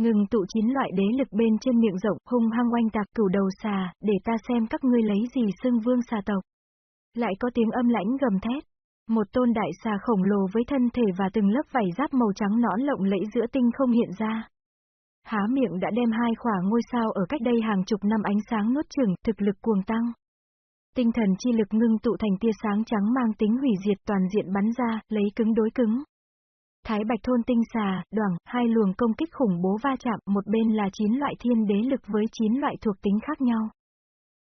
Ngừng tụ chín loại đế lực bên trên miệng rộng, hung hăng oanh tạc cửu đầu xà, để ta xem các ngươi lấy gì xưng vương xà tộc. Lại có tiếng âm lãnh gầm thét. Một tôn đại xà khổng lồ với thân thể và từng lớp vảy giáp màu trắng nõn lộng lẫy giữa tinh không hiện ra. Há miệng đã đem hai khỏa ngôi sao ở cách đây hàng chục năm ánh sáng nuốt chửng thực lực cuồng tăng. Tinh thần chi lực ngưng tụ thành tia sáng trắng mang tính hủy diệt toàn diện bắn ra, lấy cứng đối cứng. Thái Bạch thôn tinh xà, đoảng, hai luồng công kích khủng bố va chạm, một bên là chín loại thiên đế lực với chín loại thuộc tính khác nhau.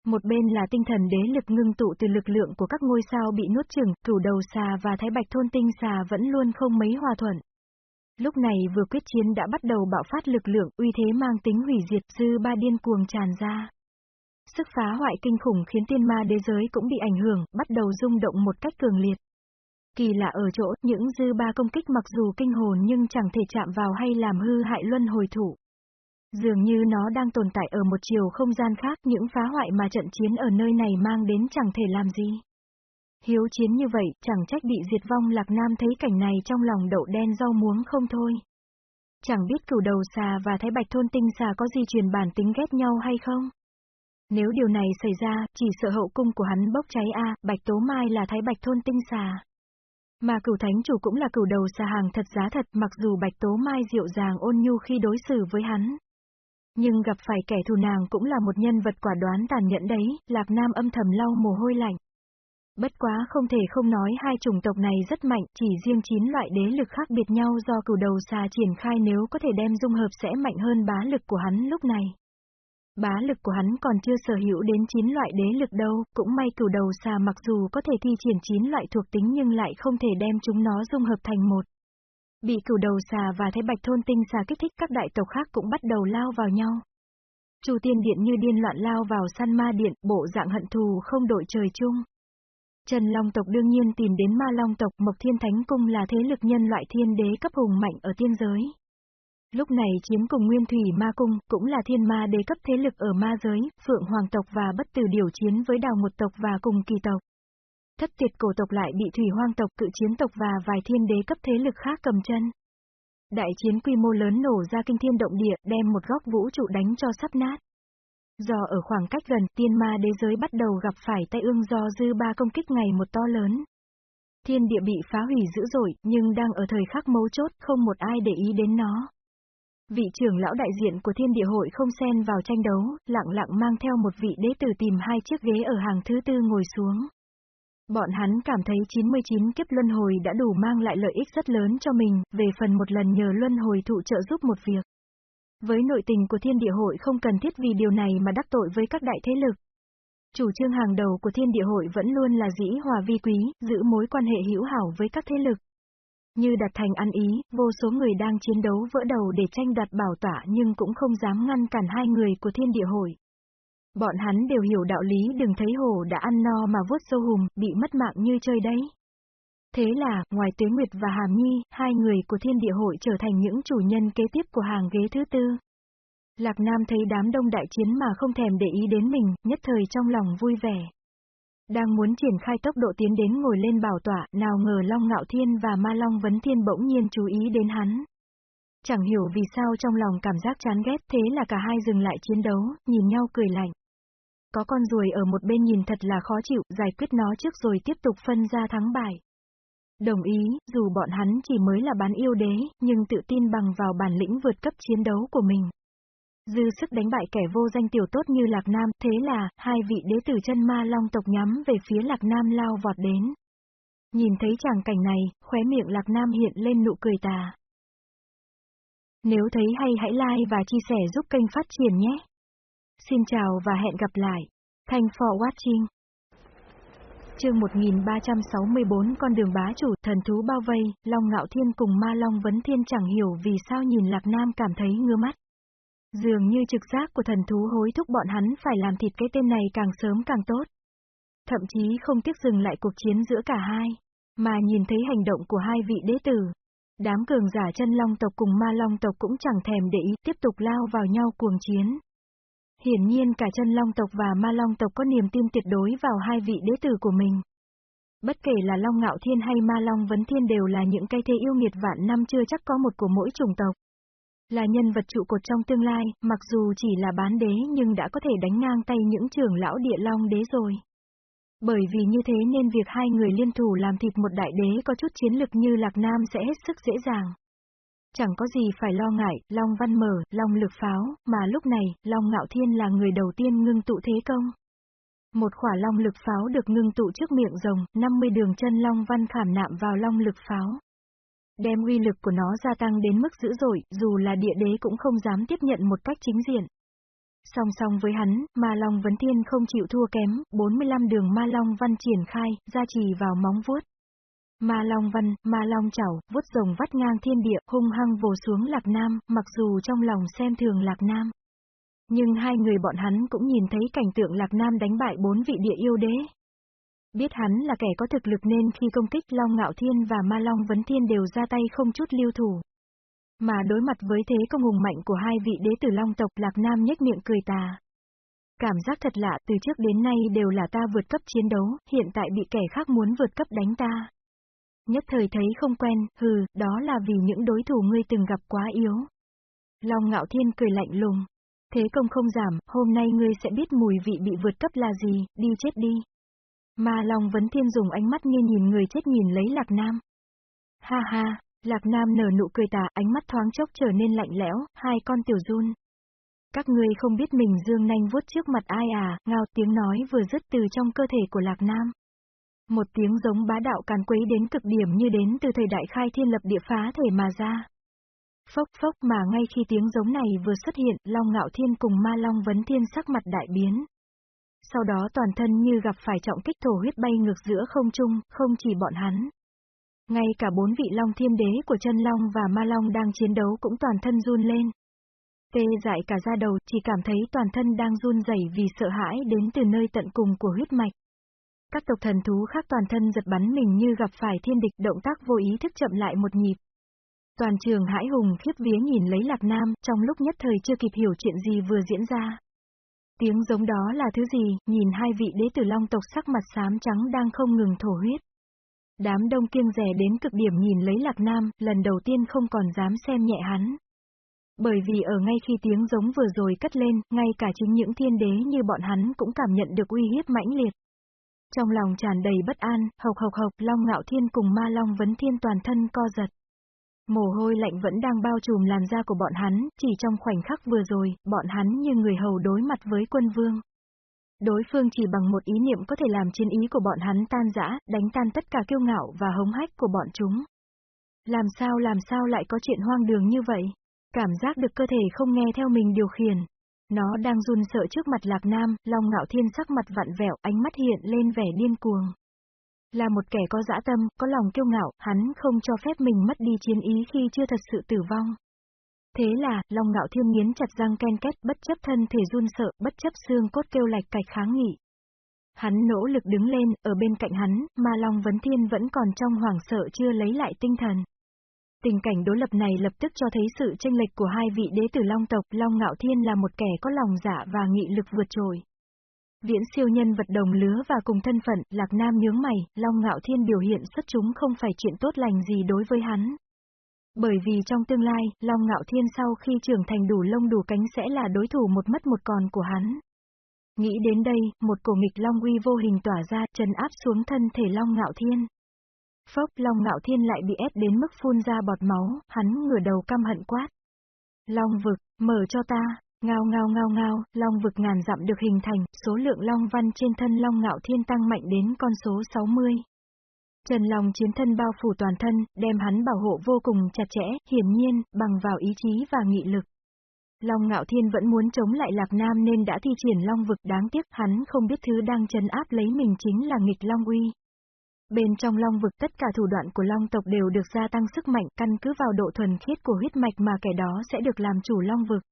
Một bên là tinh thần đế lực ngưng tụ từ lực lượng của các ngôi sao bị nuốt chửng, cửu đầu xà và thái bạch thôn tinh xà vẫn luôn không mấy hòa thuận. Lúc này vừa quyết chiến đã bắt đầu bạo phát lực lượng, uy thế mang tính hủy diệt, dư ba điên cuồng tràn ra. Sức phá hoại kinh khủng khiến tiên ma đế giới cũng bị ảnh hưởng, bắt đầu rung động một cách cường liệt. Kỳ lạ ở chỗ, những dư ba công kích mặc dù kinh hồn nhưng chẳng thể chạm vào hay làm hư hại luân hồi thủ. Dường như nó đang tồn tại ở một chiều không gian khác, những phá hoại mà trận chiến ở nơi này mang đến chẳng thể làm gì. Hiếu chiến như vậy, chẳng trách bị diệt vong Lạc Nam thấy cảnh này trong lòng đậu đen rau muống không thôi. Chẳng biết cửu đầu xà và thái bạch thôn tinh xà có gì truyền bản tính ghét nhau hay không? Nếu điều này xảy ra, chỉ sợ hậu cung của hắn bốc cháy a, bạch tố mai là thái bạch thôn tinh xà. Mà cửu thánh chủ cũng là cửu đầu xà hàng thật giá thật mặc dù bạch tố mai dịu dàng ôn nhu khi đối xử với hắn. Nhưng gặp phải kẻ thù nàng cũng là một nhân vật quả đoán tàn nhẫn đấy, Lạc Nam âm thầm lau mồ hôi lạnh. Bất quá không thể không nói hai chủng tộc này rất mạnh, chỉ riêng chín loại đế lực khác biệt nhau do cửu đầu xà triển khai nếu có thể đem dung hợp sẽ mạnh hơn bá lực của hắn lúc này. Bá lực của hắn còn chưa sở hữu đến 9 loại đế lực đâu, cũng may cửu đầu xà mặc dù có thể thi triển 9 loại thuộc tính nhưng lại không thể đem chúng nó dung hợp thành một. Bị cửu đầu xà và thái bạch thôn tinh xà kích thích các đại tộc khác cũng bắt đầu lao vào nhau. Chu tiên điện như điên loạn lao vào săn ma điện, bộ dạng hận thù không đội trời chung. Trần Long tộc đương nhiên tìm đến ma Long tộc Mộc Thiên Thánh Cung là thế lực nhân loại thiên đế cấp hùng mạnh ở tiên giới. Lúc này chiếm cùng Nguyên Thủy Ma Cung, cũng là thiên ma đế cấp thế lực ở ma giới, Phượng Hoàng tộc và bất tử điều chiến với đào một tộc và cùng kỳ tộc. Thất tiệt cổ tộc lại bị thủy hoang tộc cự chiến tộc và vài thiên đế cấp thế lực khác cầm chân. Đại chiến quy mô lớn nổ ra kinh thiên động địa, đem một góc vũ trụ đánh cho sắp nát. Do ở khoảng cách gần, tiên ma đế giới bắt đầu gặp phải tay ương do dư ba công kích ngày một to lớn. Thiên địa bị phá hủy dữ dội, nhưng đang ở thời khắc mấu chốt, không một ai để ý đến nó. Vị trưởng lão đại diện của thiên địa hội không xen vào tranh đấu, lặng lặng mang theo một vị đế tử tìm hai chiếc ghế ở hàng thứ tư ngồi xuống. Bọn hắn cảm thấy 99 kiếp luân hồi đã đủ mang lại lợi ích rất lớn cho mình, về phần một lần nhờ luân hồi thụ trợ giúp một việc. Với nội tình của thiên địa hội không cần thiết vì điều này mà đắc tội với các đại thế lực. Chủ trương hàng đầu của thiên địa hội vẫn luôn là dĩ hòa vi quý, giữ mối quan hệ hữu hảo với các thế lực. Như đặt thành ăn ý, vô số người đang chiến đấu vỡ đầu để tranh đoạt bảo tỏa nhưng cũng không dám ngăn cản hai người của thiên địa hội. Bọn hắn đều hiểu đạo lý đừng thấy hổ đã ăn no mà vuốt sâu hùm, bị mất mạng như chơi đấy. Thế là, ngoài Tuế Nguyệt và Hàm Nhi, hai người của thiên địa hội trở thành những chủ nhân kế tiếp của hàng ghế thứ tư. Lạc Nam thấy đám đông đại chiến mà không thèm để ý đến mình, nhất thời trong lòng vui vẻ. Đang muốn triển khai tốc độ tiến đến ngồi lên bảo tọa, nào ngờ Long Ngạo Thiên và Ma Long Vấn Thiên bỗng nhiên chú ý đến hắn. Chẳng hiểu vì sao trong lòng cảm giác chán ghét thế là cả hai dừng lại chiến đấu, nhìn nhau cười lạnh. Có con ruồi ở một bên nhìn thật là khó chịu, giải quyết nó trước rồi tiếp tục phân ra thắng bại. Đồng ý, dù bọn hắn chỉ mới là bán yêu đế, nhưng tự tin bằng vào bản lĩnh vượt cấp chiến đấu của mình. Dư sức đánh bại kẻ vô danh tiểu tốt như Lạc Nam, thế là, hai vị đế tử chân ma long tộc nhắm về phía Lạc Nam lao vọt đến. Nhìn thấy chàng cảnh này, khóe miệng Lạc Nam hiện lên nụ cười tà. Nếu thấy hay hãy like và chia sẻ giúp kênh phát triển nhé. Xin chào và hẹn gặp lại. Thanks for watching. Chương 1364 Con đường bá chủ, thần thú bao vây, Long Ngạo Thiên cùng Ma Long Vấn Thiên chẳng hiểu vì sao nhìn Lạc Nam cảm thấy ngứa mắt. Dường như trực giác của thần thú hối thúc bọn hắn phải làm thịt cái tên này càng sớm càng tốt. Thậm chí không tiếc dừng lại cuộc chiến giữa cả hai, mà nhìn thấy hành động của hai vị đế tử. Đám cường giả chân long tộc cùng ma long tộc cũng chẳng thèm để ý tiếp tục lao vào nhau cuồng chiến. Hiển nhiên cả chân long tộc và ma long tộc có niềm tin tuyệt đối vào hai vị đế tử của mình. Bất kể là Long Ngạo Thiên hay Ma Long Vấn Thiên đều là những cây thế yêu nghiệt vạn năm chưa chắc có một của mỗi chủng tộc. Là nhân vật trụ cột trong tương lai, mặc dù chỉ là bán đế nhưng đã có thể đánh ngang tay những trưởng lão địa long đế rồi. Bởi vì như thế nên việc hai người liên thủ làm thịt một đại đế có chút chiến lực như Lạc Nam sẽ hết sức dễ dàng. Chẳng có gì phải lo ngại, Long Văn mở, Long lực pháo, mà lúc này, Long Ngạo Thiên là người đầu tiên ngưng tụ thế công. Một khỏa Long lực pháo được ngưng tụ trước miệng rồng, 50 đường chân Long Văn khảm nạm vào Long lực pháo đem uy lực của nó gia tăng đến mức dữ dội, dù là địa đế cũng không dám tiếp nhận một cách chính diện. Song song với hắn, Ma Long Vấn Thiên không chịu thua kém, 45 đường Ma Long Văn triển khai, gia trì vào móng vuốt. Ma Long Văn, Ma Long chảo, vuốt rồng vắt ngang thiên địa, hung hăng vồ xuống Lạc Nam, mặc dù trong lòng xem thường Lạc Nam. Nhưng hai người bọn hắn cũng nhìn thấy cảnh tượng Lạc Nam đánh bại bốn vị địa yêu đế, Biết hắn là kẻ có thực lực nên khi công kích Long Ngạo Thiên và Ma Long Vấn Thiên đều ra tay không chút lưu thủ. Mà đối mặt với thế công hùng mạnh của hai vị đế tử Long tộc Lạc Nam nhếch miệng cười tà. Cảm giác thật lạ từ trước đến nay đều là ta vượt cấp chiến đấu, hiện tại bị kẻ khác muốn vượt cấp đánh ta. Nhất thời thấy không quen, hừ, đó là vì những đối thủ ngươi từng gặp quá yếu. Long Ngạo Thiên cười lạnh lùng. Thế công không giảm, hôm nay ngươi sẽ biết mùi vị bị vượt cấp là gì, đi chết đi. mà Long Vấn Thiên dùng ánh mắt như nhìn người chết nhìn lấy Lạc Nam. Ha ha, Lạc Nam nở nụ cười tà, ánh mắt thoáng chốc trở nên lạnh lẽo, hai con tiểu run. Các ngươi không biết mình dương nanh vuốt trước mặt ai à, ngao tiếng nói vừa dứt từ trong cơ thể của Lạc Nam. Một tiếng giống bá đạo càn quấy đến cực điểm như đến từ thời đại khai thiên lập địa phá thể mà ra. Phốc phốc mà ngay khi tiếng giống này vừa xuất hiện, Long Ngạo Thiên cùng Ma Long Vấn Thiên sắc mặt đại biến sau đó toàn thân như gặp phải trọng kích thổ huyết bay ngược giữa không trung, không chỉ bọn hắn. Ngay cả bốn vị Long Thiên Đế của chân Long và Ma Long đang chiến đấu cũng toàn thân run lên. Tê dại cả da đầu, chỉ cảm thấy toàn thân đang run rẩy vì sợ hãi đến từ nơi tận cùng của huyết mạch. Các tộc thần thú khác toàn thân giật bắn mình như gặp phải thiên địch động tác vô ý thức chậm lại một nhịp. Toàn trường hãi hùng khiếp vía nhìn lấy Lạc Nam, trong lúc nhất thời chưa kịp hiểu chuyện gì vừa diễn ra. Tiếng giống đó là thứ gì, nhìn hai vị đế tử long tộc sắc mặt xám trắng đang không ngừng thổ huyết. Đám đông kiêng rẻ đến cực điểm nhìn lấy lạc nam, lần đầu tiên không còn dám xem nhẹ hắn. Bởi vì ở ngay khi tiếng giống vừa rồi cất lên, ngay cả chính những thiên đế như bọn hắn cũng cảm nhận được uy hiếp mãnh liệt. Trong lòng tràn đầy bất an, hộc hộc hộc, long ngạo thiên cùng ma long vấn thiên toàn thân co giật. Mồ hôi lạnh vẫn đang bao trùm làn da của bọn hắn, chỉ trong khoảnh khắc vừa rồi, bọn hắn như người hầu đối mặt với quân vương. Đối phương chỉ bằng một ý niệm có thể làm chiến ý của bọn hắn tan rã, đánh tan tất cả kiêu ngạo và hống hách của bọn chúng. Làm sao làm sao lại có chuyện hoang đường như vậy? Cảm giác được cơ thể không nghe theo mình điều khiển. Nó đang run sợ trước mặt Lạc Nam, Long Ngạo Thiên sắc mặt vặn vẹo, ánh mắt hiện lên vẻ điên cuồng. Là một kẻ có dã tâm, có lòng kiêu ngạo, hắn không cho phép mình mất đi chiến ý khi chưa thật sự tử vong. Thế là, Long Ngạo Thiên nghiến chặt răng ken kết, bất chấp thân thể run sợ, bất chấp xương cốt kêu lạch cạch kháng nghị. Hắn nỗ lực đứng lên, ở bên cạnh hắn, Ma Long Vấn Thiên vẫn còn trong hoảng sợ chưa lấy lại tinh thần. Tình cảnh đối lập này lập tức cho thấy sự tranh lệch của hai vị đế tử Long tộc, Long Ngạo Thiên là một kẻ có lòng dạ và nghị lực vượt trội. Viễn siêu nhân vật đồng lứa và cùng thân phận, Lạc Nam nhướng mày, Long Ngạo Thiên biểu hiện xuất chúng không phải chuyện tốt lành gì đối với hắn. Bởi vì trong tương lai, Long Ngạo Thiên sau khi trưởng thành đủ lông đủ cánh sẽ là đối thủ một mất một còn của hắn. Nghĩ đến đây, một cổ nghịch Long uy vô hình tỏa ra, chân áp xuống thân thể Long Ngạo Thiên. Phốc, Long Ngạo Thiên lại bị ép đến mức phun ra bọt máu, hắn ngửa đầu căm hận quát. Long vực, mở cho ta, ngao ngao ngao ngao, Long vực ngàn dặm được hình thành, số lượng Long văn trên thân Long Ngạo Thiên tăng mạnh đến con số 60. Trần Long chiến thân bao phủ toàn thân, đem hắn bảo hộ vô cùng chặt chẽ, hiển nhiên, bằng vào ý chí và nghị lực. Long Ngạo Thiên vẫn muốn chống lại Lạc Nam nên đã thi triển Long vực đáng tiếc hắn không biết thứ đang trấn áp lấy mình chính là nghịch Long uy. Bên trong Long vực tất cả thủ đoạn của Long tộc đều được gia tăng sức mạnh căn cứ vào độ thuần khiết của huyết mạch mà kẻ đó sẽ được làm chủ Long vực.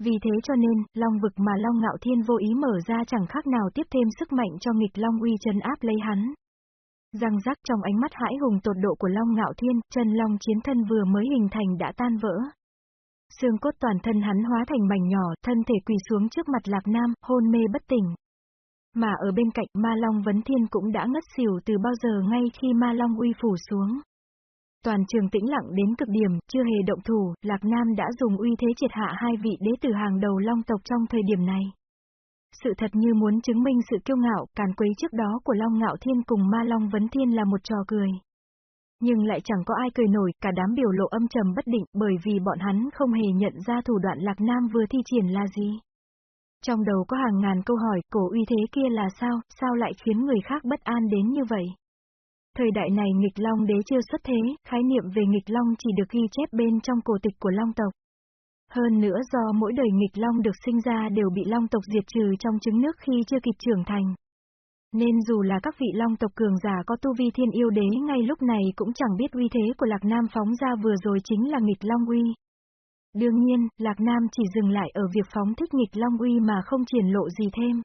Vì thế cho nên, Long vực mà Long Ngạo Thiên vô ý mở ra chẳng khác nào tiếp thêm sức mạnh cho nghịch Long uy chân áp lấy hắn. Răng rắc trong ánh mắt hãi hùng tột độ của Long Ngạo Thiên, chân Long chiến thân vừa mới hình thành đã tan vỡ. Xương cốt toàn thân hắn hóa thành mảnh nhỏ, thân thể quỳ xuống trước mặt Lạc Nam, hôn mê bất tỉnh. Mà ở bên cạnh Ma Long Vấn Thiên cũng đã ngất xỉu từ bao giờ ngay khi Ma Long uy phủ xuống. Toàn trường tĩnh lặng đến cực điểm, chưa hề động thủ, Lạc Nam đã dùng uy thế triệt hạ hai vị đế tử hàng đầu Long tộc trong thời điểm này. Sự thật như muốn chứng minh sự kiêu ngạo, càn quấy trước đó của Long Ngạo Thiên cùng Ma Long Vấn Thiên là một trò cười. Nhưng lại chẳng có ai cười nổi, cả đám biểu lộ âm trầm bất định bởi vì bọn hắn không hề nhận ra thủ đoạn Lạc Nam vừa thi triển là gì. Trong đầu có hàng ngàn câu hỏi, cổ uy thế kia là sao, sao lại khiến người khác bất an đến như vậy? Thời đại này nghịch long đế chưa xuất thế, khái niệm về nghịch long chỉ được ghi chép bên trong cổ tịch của long tộc. Hơn nữa do mỗi đời nghịch long được sinh ra đều bị long tộc diệt trừ trong trứng nước khi chưa kịp trưởng thành. Nên dù là các vị long tộc cường giả có tu vi thiên yêu đế ngay lúc này cũng chẳng biết uy thế của Lạc Nam phóng ra vừa rồi chính là nghịch long uy. Đương nhiên, Lạc Nam chỉ dừng lại ở việc phóng thích nghịch long uy mà không triển lộ gì thêm.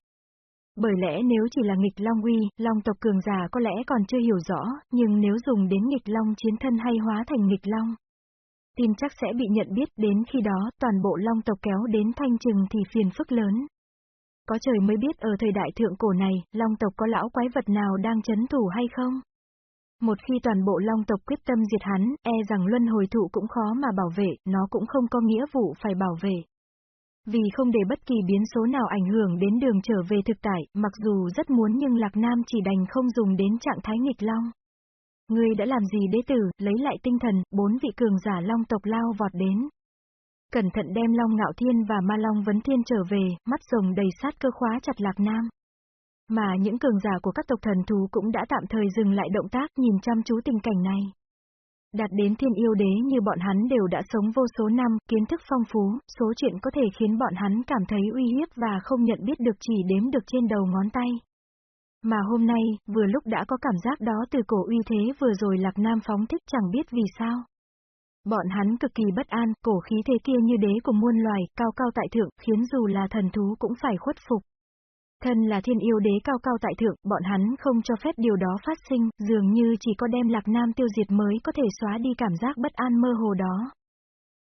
Bởi lẽ nếu chỉ là nghịch long uy, long tộc cường giả có lẽ còn chưa hiểu rõ, nhưng nếu dùng đến nghịch long chiến thân hay hóa thành nghịch long, tin chắc sẽ bị nhận biết đến khi đó toàn bộ long tộc kéo đến thanh trừng thì phiền phức lớn. Có trời mới biết ở thời đại thượng cổ này, long tộc có lão quái vật nào đang chấn thủ hay không? Một khi toàn bộ long tộc quyết tâm diệt hắn, e rằng luân hồi thụ cũng khó mà bảo vệ, nó cũng không có nghĩa vụ phải bảo vệ. Vì không để bất kỳ biến số nào ảnh hưởng đến đường trở về thực tại, mặc dù rất muốn nhưng Lạc Nam chỉ đành không dùng đến trạng thái nghịch long. Ngươi đã làm gì đế tử, lấy lại tinh thần, bốn vị cường giả long tộc lao vọt đến. Cẩn thận đem Long Ngạo Thiên và Ma Long Vấn Thiên trở về, mắt rồng đầy sát cơ khóa chặt Lạc Nam. Mà những cường giả của các tộc thần thú cũng đã tạm thời dừng lại động tác nhìn chăm chú tình cảnh này. Đạt đến thiên yêu đế như bọn hắn đều đã sống vô số năm, kiến thức phong phú, số chuyện có thể khiến bọn hắn cảm thấy uy hiếp và không nhận biết được chỉ đếm được trên đầu ngón tay. Mà hôm nay, vừa lúc đã có cảm giác đó từ cổ uy thế vừa rồi Lạc Nam phóng thích chẳng biết vì sao. Bọn hắn cực kỳ bất an, cổ khí thế kia như đế của muôn loài, cao cao tại thượng, khiến dù là thần thú cũng phải khuất phục. Thân là thiên yêu đế cao cao tại thượng, bọn hắn không cho phép điều đó phát sinh, dường như chỉ có đem Lạc Nam tiêu diệt mới có thể xóa đi cảm giác bất an mơ hồ đó.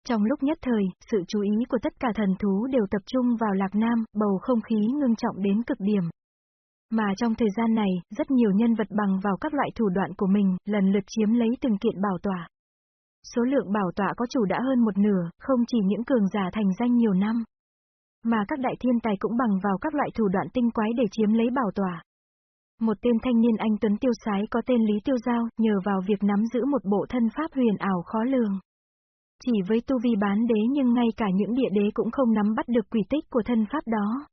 Trong lúc nhất thời, sự chú ý của tất cả thần thú đều tập trung vào Lạc Nam, bầu không khí ngưng trọng đến cực điểm. Mà trong thời gian này, rất nhiều nhân vật bằng vào các loại thủ đoạn của mình, lần lượt chiếm lấy từng kiện bảo tỏa. Số lượng bảo tọa có chủ đã hơn một nửa, không chỉ những cường giả thành danh nhiều năm. Mà các đại thiên tài cũng bằng vào các loại thủ đoạn tinh quái để chiếm lấy bảo tòa. Một tên thanh niên anh Tuấn Tiêu Sái có tên Lý Tiêu Giao, nhờ vào việc nắm giữ một bộ thân pháp huyền ảo khó lường. Chỉ với tu vi bán đế nhưng ngay cả những địa đế cũng không nắm bắt được quỷ tích của thân pháp đó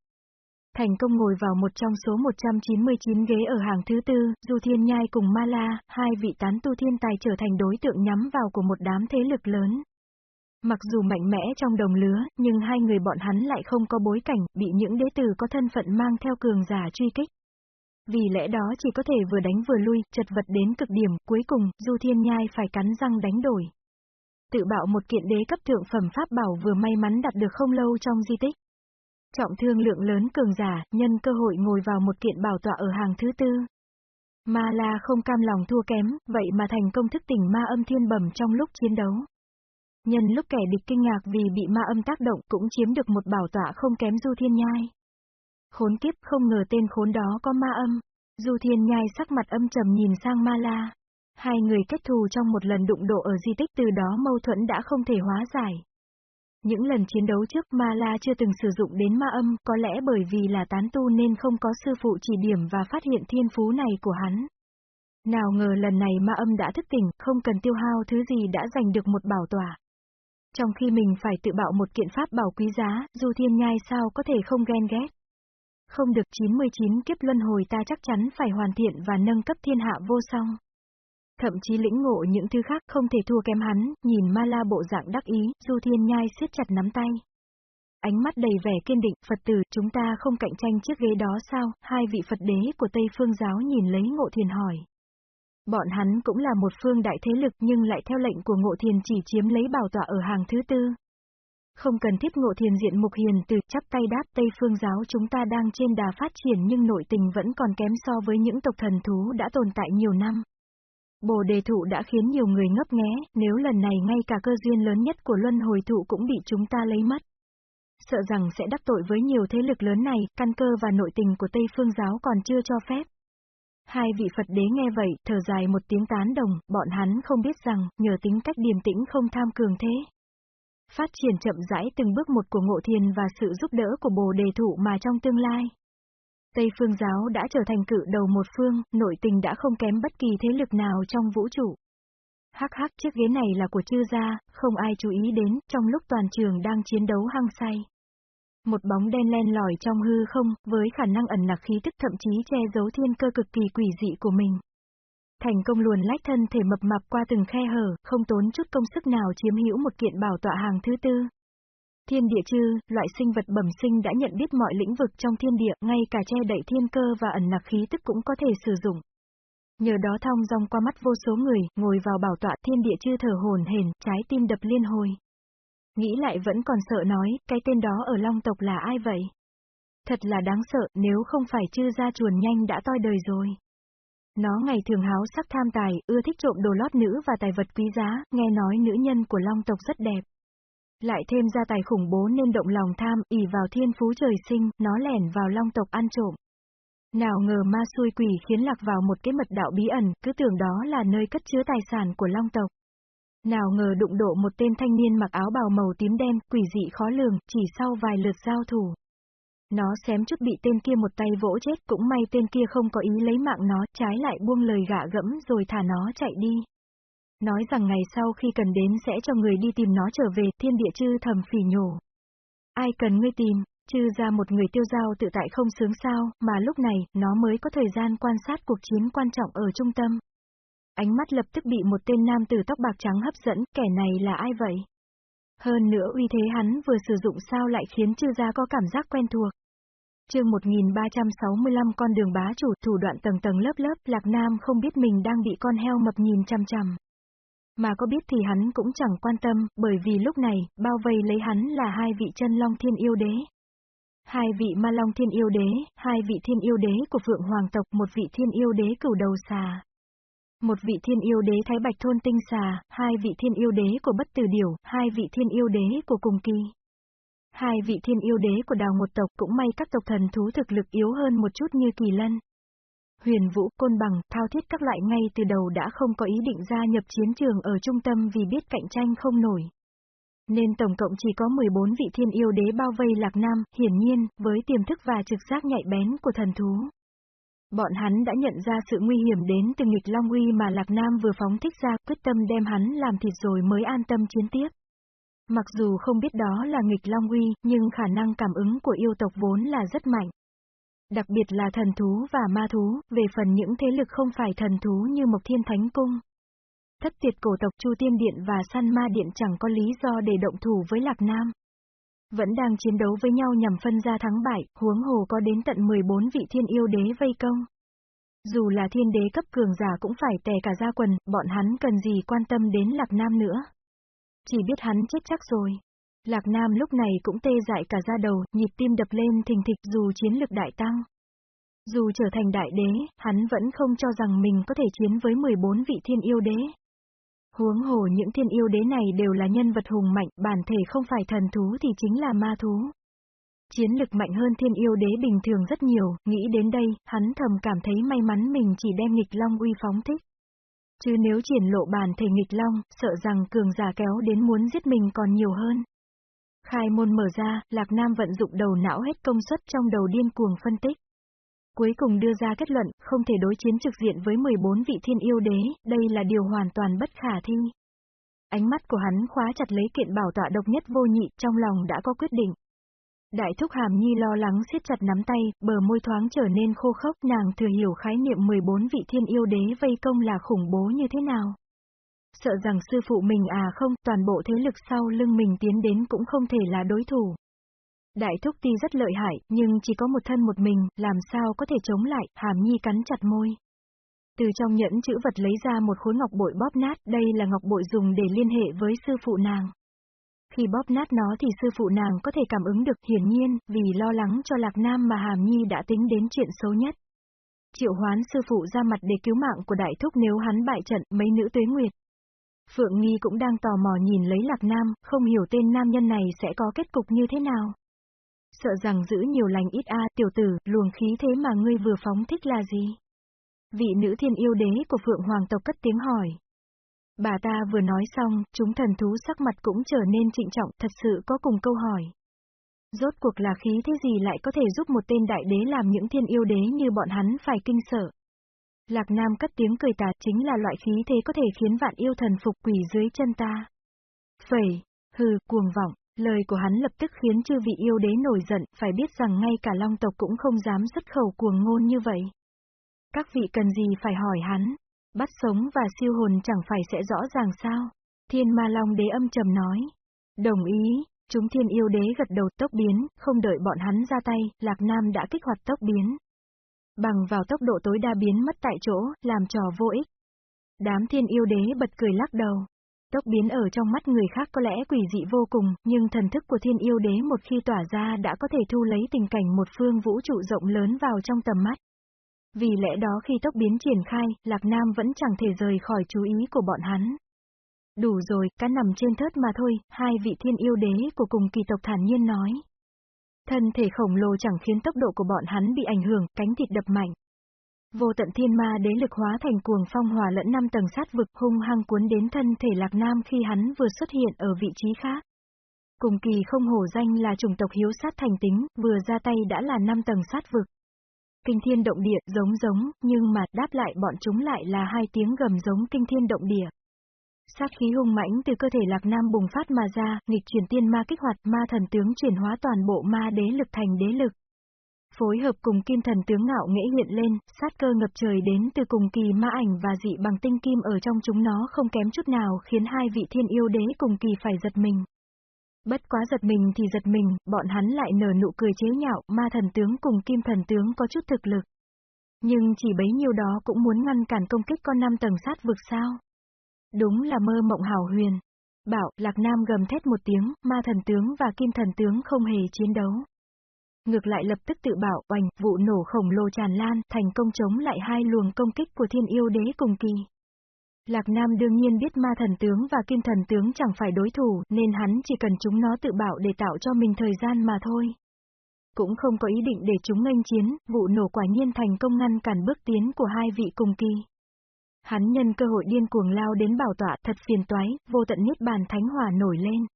thành công ngồi vào một trong số 199 ghế ở hàng thứ tư, Du Thiên Nhai cùng Ma La, hai vị tán tu thiên tài trở thành đối tượng nhắm vào của một đám thế lực lớn. Mặc dù mạnh mẽ trong đồng lứa, nhưng hai người bọn hắn lại không có bối cảnh, bị những đế tử có thân phận mang theo cường giả truy kích. Vì lẽ đó chỉ có thể vừa đánh vừa lui, chật vật đến cực điểm, cuối cùng, Du Thiên Nhai phải cắn răng đánh đổi. tự bạo một kiện đế cấp thượng phẩm pháp bảo vừa may mắn đạt được không lâu trong di tích. Trọng thương lượng lớn cường giả, nhân cơ hội ngồi vào một kiện bảo tọa ở hàng thứ tư. Ma La không cam lòng thua kém, vậy mà thành công thức tỉnh ma âm thiên bẩm trong lúc chiến đấu. Nhân lúc kẻ địch kinh ngạc vì bị ma âm tác động cũng chiếm được một bảo tọa không kém Du Thiên Nhai. Khốn kiếp không ngờ tên khốn đó có ma âm. Du Thiên Nhai sắc mặt âm trầm nhìn sang Ma La. Hai người kết thù trong một lần đụng độ ở di tích từ đó mâu thuẫn đã không thể hóa giải. Những lần chiến đấu trước Ma La chưa từng sử dụng đến ma âm, có lẽ bởi vì là tán tu nên không có sư phụ chỉ điểm và phát hiện thiên phú này của hắn. Nào ngờ lần này ma âm đã thức tỉnh, không cần tiêu hao thứ gì đã giành được một bảo tỏa. Trong khi mình phải tự bạo một kiện pháp bảo quý giá, Du Thiên Nhai sao có thể không ghen ghét. Không được 99 kiếp luân hồi ta chắc chắn phải hoàn thiện và nâng cấp thiên hạ vô song. Thậm chí lĩnh ngộ những thứ khác không thể thua kém hắn, nhìn ma la bộ dạng đắc ý, Du Thiên Nhai siết chặt nắm tay. Ánh mắt đầy vẻ kiên định, Phật tử, chúng ta không cạnh tranh chiếc ghế đó sao, hai vị Phật đế của Tây Phương giáo nhìn lấy ngộ thiền hỏi. Bọn hắn cũng là một phương đại thế lực nhưng lại theo lệnh của ngộ thiền chỉ chiếm lấy bảo tọa ở hàng thứ tư. Không cần thiết ngộ thiền diện mục hiền từ chắp tay đáp Tây Phương giáo chúng ta đang trên đà phát triển nhưng nội tình vẫn còn kém so với những tộc thần thú đã tồn tại nhiều năm. Bồ đề thụ đã khiến nhiều người ngấp nghé, nếu lần này ngay cả cơ duyên lớn nhất của luân hồi thụ cũng bị chúng ta lấy mất. Sợ rằng sẽ đắc tội với nhiều thế lực lớn này, căn cơ và nội tình của Tây Phương giáo còn chưa cho phép. Hai vị Phật đế nghe vậy, thở dài một tiếng tán đồng, bọn hắn không biết rằng, nhờ tính cách điềm tĩnh không tham cường thế. Phát triển chậm rãi từng bước một của ngộ thiền và sự giúp đỡ của bồ đề thụ mà trong tương lai. Tây phương giáo đã trở thành cự đầu một phương, nội tình đã không kém bất kỳ thế lực nào trong vũ trụ. Hắc hắc chiếc ghế này là của chư gia, không ai chú ý đến, trong lúc toàn trường đang chiến đấu hăng say. Một bóng đen len lỏi trong hư không, với khả năng ẩn nặc khí tức thậm chí che giấu thiên cơ cực kỳ quỷ dị của mình. Thành công luồn lách thân thể mập mạp qua từng khe hở, không tốn chút công sức nào chiếm hữu một kiện bảo tọa hàng thứ tư. Thiên địa chư, loại sinh vật bẩm sinh đã nhận biết mọi lĩnh vực trong thiên địa, ngay cả che đậy thiên cơ và ẩn nặc khí tức cũng có thể sử dụng. Nhờ đó thong dong qua mắt vô số người, ngồi vào bảo tọa thiên địa chư thở hồn hển, trái tim đập liên hồi. Nghĩ lại vẫn còn sợ nói, cái tên đó ở Long tộc là ai vậy? Thật là đáng sợ, nếu không phải chư ra chuồn nhanh đã toi đời rồi. Nó ngày thường háo sắc tham tài, ưa thích trộm đồ lót nữ và tài vật quý giá, nghe nói nữ nhân của Long tộc rất đẹp. Lại thêm ra tài khủng bố nên động lòng tham, ỉ vào thiên phú trời sinh, nó lẻn vào long tộc ăn trộm. Nào ngờ ma xui quỷ khiến lạc vào một cái mật đạo bí ẩn, cứ tưởng đó là nơi cất chứa tài sản của long tộc. Nào ngờ đụng độ một tên thanh niên mặc áo bào màu tím đen, quỷ dị khó lường, chỉ sau vài lượt giao thủ. Nó xém chút bị tên kia một tay vỗ chết, cũng may tên kia không có ý lấy mạng nó, trái lại buông lời gạ gẫm rồi thả nó chạy đi. Nói rằng ngày sau khi cần đến sẽ cho người đi tìm nó trở về, thiên địa chư thầm phỉ nhổ. Ai cần ngươi tìm, chư ra một người tiêu giao tự tại không sướng sao, mà lúc này, nó mới có thời gian quan sát cuộc chiến quan trọng ở trung tâm. Ánh mắt lập tức bị một tên nam tử tóc bạc trắng hấp dẫn, kẻ này là ai vậy? Hơn nữa uy thế hắn vừa sử dụng sao lại khiến chư gia có cảm giác quen thuộc. chương 1365 con đường bá chủ thủ đoạn tầng tầng lớp lớp, Lạc Nam không biết mình đang bị con heo mập nhìn chăm chăm. Mà có biết thì hắn cũng chẳng quan tâm, bởi vì lúc này, bao vây lấy hắn là hai vị chân long thiên yêu đế. Hai vị ma long thiên yêu đế, hai vị thiên yêu đế của vượng hoàng tộc, một vị thiên yêu đế cửu đầu xà. Một vị thiên yêu đế thái bạch thôn tinh xà, hai vị thiên yêu đế của bất tử điểu, hai vị thiên yêu đế của cùng kỳ. Hai vị thiên yêu đế của đào một tộc cũng may các tộc thần thú thực lực yếu hơn một chút như kỳ lân. Huyền Vũ, Côn Bằng, Thao Thiết các loại ngay từ đầu đã không có ý định gia nhập chiến trường ở trung tâm vì biết cạnh tranh không nổi. Nên tổng cộng chỉ có 14 vị thiên yêu đế bao vây Lạc Nam, hiển nhiên, với tiềm thức và trực giác nhạy bén của thần thú. Bọn hắn đã nhận ra sự nguy hiểm đến từ nghịch Long Uy mà Lạc Nam vừa phóng thích ra, quyết tâm đem hắn làm thịt rồi mới an tâm chiến tiếp. Mặc dù không biết đó là nghịch Long Uy, nhưng khả năng cảm ứng của yêu tộc vốn là rất mạnh. Đặc biệt là thần thú và ma thú, về phần những thế lực không phải thần thú như Mộc Thiên Thánh Cung. Thất tiệt cổ tộc Chu Tiên Điện và Săn Ma Điện chẳng có lý do để động thủ với Lạc Nam. Vẫn đang chiến đấu với nhau nhằm phân ra thắng bại, huống hồ có đến tận 14 vị thiên yêu đế vây công. Dù là thiên đế cấp cường giả cũng phải tè cả ra quần, bọn hắn cần gì quan tâm đến Lạc Nam nữa. Chỉ biết hắn chết chắc rồi. Lạc Nam lúc này cũng tê dại cả da đầu, nhịp tim đập lên thình thịch dù chiến lực đại tăng. Dù trở thành đại đế, hắn vẫn không cho rằng mình có thể chiến với 14 vị thiên yêu đế. Huống hồ những thiên yêu đế này đều là nhân vật hùng mạnh, bản thể không phải thần thú thì chính là ma thú. Chiến lực mạnh hơn thiên yêu đế bình thường rất nhiều, nghĩ đến đây, hắn thầm cảm thấy may mắn mình chỉ đem nghịch long uy phóng thích. Chứ nếu triển lộ bản thể nghịch long, sợ rằng cường giả kéo đến muốn giết mình còn nhiều hơn. Khai môn mở ra, Lạc Nam vận dụng đầu não hết công suất trong đầu điên cuồng phân tích. Cuối cùng đưa ra kết luận, không thể đối chiến trực diện với 14 vị thiên yêu đế, đây là điều hoàn toàn bất khả thi. Ánh mắt của hắn khóa chặt lấy kiện bảo tọa độc nhất vô nhị, trong lòng đã có quyết định. Đại thúc hàm nhi lo lắng siết chặt nắm tay, bờ môi thoáng trở nên khô khốc, nàng thừa hiểu khái niệm 14 vị thiên yêu đế vây công là khủng bố như thế nào. Sợ rằng sư phụ mình à không, toàn bộ thế lực sau lưng mình tiến đến cũng không thể là đối thủ. Đại thúc ti rất lợi hại, nhưng chỉ có một thân một mình, làm sao có thể chống lại, hàm nhi cắn chặt môi. Từ trong nhẫn chữ vật lấy ra một khối ngọc bội bóp nát, đây là ngọc bội dùng để liên hệ với sư phụ nàng. Khi bóp nát nó thì sư phụ nàng có thể cảm ứng được hiển nhiên, vì lo lắng cho Lạc Nam mà Hàm Nhi đã tính đến chuyện xấu nhất. Triệu hoán sư phụ ra mặt để cứu mạng của đại thúc nếu hắn bại trận mấy nữ tuế nguyệt. Phượng Nghi cũng đang tò mò nhìn lấy Lạc Nam, không hiểu tên nam nhân này sẽ có kết cục như thế nào. Sợ rằng giữ nhiều lành ít a tiểu tử, luồng khí thế mà ngươi vừa phóng thích là gì? Vị nữ thiên yêu đế của Phượng Hoàng tộc cất tiếng hỏi. Bà ta vừa nói xong, chúng thần thú sắc mặt cũng trở nên trịnh trọng, thật sự có cùng câu hỏi. Rốt cuộc là khí thế gì lại có thể giúp một tên đại đế làm những thiên yêu đế như bọn hắn phải kinh sợ. Lạc Nam cất tiếng cười tà chính là loại khí thế có thể khiến vạn yêu thần phục quỷ dưới chân ta. Phẩy, hừ, cuồng vọng, lời của hắn lập tức khiến chư vị yêu đế nổi giận, phải biết rằng ngay cả long tộc cũng không dám xuất khẩu cuồng ngôn như vậy. Các vị cần gì phải hỏi hắn, bắt sống và siêu hồn chẳng phải sẽ rõ ràng sao? Thiên ma long đế âm trầm nói. Đồng ý, chúng thiên yêu đế gật đầu tốc biến, không đợi bọn hắn ra tay, Lạc Nam đã kích hoạt tốc biến. Bằng vào tốc độ tối đa biến mất tại chỗ, làm trò vô ích. Đám thiên yêu đế bật cười lắc đầu. Tốc biến ở trong mắt người khác có lẽ quỷ dị vô cùng, nhưng thần thức của thiên yêu đế một khi tỏa ra đã có thể thu lấy tình cảnh một phương vũ trụ rộng lớn vào trong tầm mắt. Vì lẽ đó khi tốc biến triển khai, Lạc Nam vẫn chẳng thể rời khỏi chú ý của bọn hắn. Đủ rồi, cá nằm trên thớt mà thôi, hai vị thiên yêu đế của cùng kỳ tộc thản nhiên nói. Thân thể khổng lồ chẳng khiến tốc độ của bọn hắn bị ảnh hưởng, cánh thịt đập mạnh. Vô tận thiên ma đế lực hóa thành cuồng phong hòa lẫn năm tầng sát vực hung hăng cuốn đến thân thể Lạc Nam khi hắn vừa xuất hiện ở vị trí khác. Cùng kỳ không hổ danh là chủng tộc hiếu sát thành tính, vừa ra tay đã là năm tầng sát vực. Kinh thiên động địa, giống giống, nhưng mà đáp lại bọn chúng lại là hai tiếng gầm giống kinh thiên động địa. Sát khí hung mãnh từ cơ thể Lạc Nam bùng phát mà ra, nghịch chuyển tiên ma kích hoạt ma thần tướng chuyển hóa toàn bộ ma đế lực thành đế lực. Phối hợp cùng kim thần tướng ngạo nghễ hiện lên, sát cơ ngập trời đến từ cùng kỳ ma ảnh và dị bằng tinh kim ở trong chúng nó không kém chút nào khiến hai vị thiên yêu đế cùng kỳ phải giật mình. Bất quá giật mình thì giật mình, bọn hắn lại nở nụ cười chế nhạo, ma thần tướng cùng kim thần tướng có chút thực lực. Nhưng chỉ bấy nhiêu đó cũng muốn ngăn cản công kích con năm tầng sát vực sao. Đúng là mơ mộng hào huyền. Bảo, Lạc Nam gầm thét một tiếng, ma thần tướng và kim thần tướng không hề chiến đấu. Ngược lại lập tức tự bảo, oành, vụ nổ khổng lồ tràn lan, thành công chống lại hai luồng công kích của thiên yêu đế cùng kỳ. Lạc Nam đương nhiên biết ma thần tướng và kim thần tướng chẳng phải đối thủ, nên hắn chỉ cần chúng nó tự bảo để tạo cho mình thời gian mà thôi. Cũng không có ý định để chúng nghênh chiến, vụ nổ quả nhiên thành công ngăn cản bước tiến của hai vị cùng kỳ. Hắn nhân cơ hội điên cuồng lao đến bảo tọa thật phiền toái, vô tận niết bàn thánh hỏa nổi lên.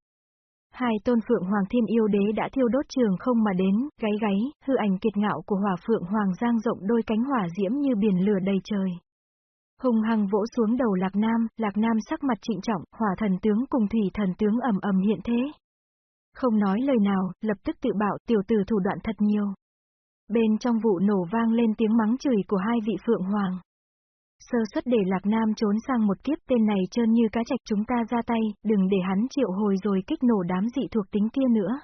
Hai tôn phượng hoàng thiên yêu đế đã thiêu đốt trường không mà đến, gáy gáy, hư ảnh kiệt ngạo của hỏa phượng hoàng giang rộng đôi cánh hỏa diễm như biển lửa đầy trời. Hùng hăng vỗ xuống đầu Lạc Nam, Lạc Nam sắc mặt trịnh trọng, hỏa thần tướng cùng thủy thần tướng ầm ầm hiện thế. Không nói lời nào, lập tức tự bảo tiểu tử thủ đoạn thật nhiều. Bên trong vụ nổ vang lên tiếng mắng chửi của hai vị phượng hoàng. Sơ suất để Lạc Nam trốn sang một kiếp tên này trơn như cá trạch chúng ta ra tay, đừng để hắn triệu hồi rồi kích nổ đám dị thuộc tính kia nữa.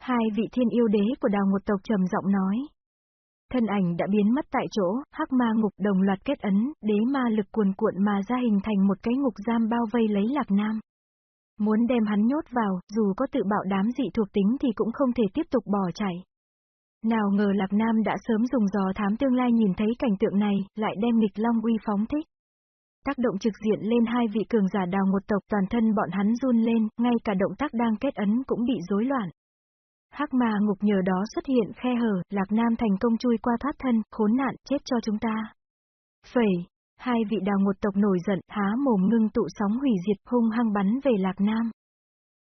Hai vị thiên yêu đế của đào một tộc trầm giọng nói. Thân ảnh đã biến mất tại chỗ, hắc ma ngục đồng loạt kết ấn, đế ma lực cuồn cuộn mà ra hình thành một cái ngục giam bao vây lấy Lạc Nam. Muốn đem hắn nhốt vào, dù có tự bạo đám dị thuộc tính thì cũng không thể tiếp tục bỏ chạy. Nào ngờ Lạc Nam đã sớm dùng dò thám tương lai nhìn thấy cảnh tượng này, lại đem nghịch long uy phóng thích. Tác động trực diện lên hai vị cường giả đào một tộc toàn thân bọn hắn run lên, ngay cả động tác đang kết ấn cũng bị rối loạn. Hắc ma ngục nhờ đó xuất hiện khe hở, Lạc Nam thành công chui qua thoát thân, khốn nạn, chết cho chúng ta. Phẩy, hai vị đào một tộc nổi giận, há mồm ngưng tụ sóng hủy diệt hung hăng bắn về Lạc Nam.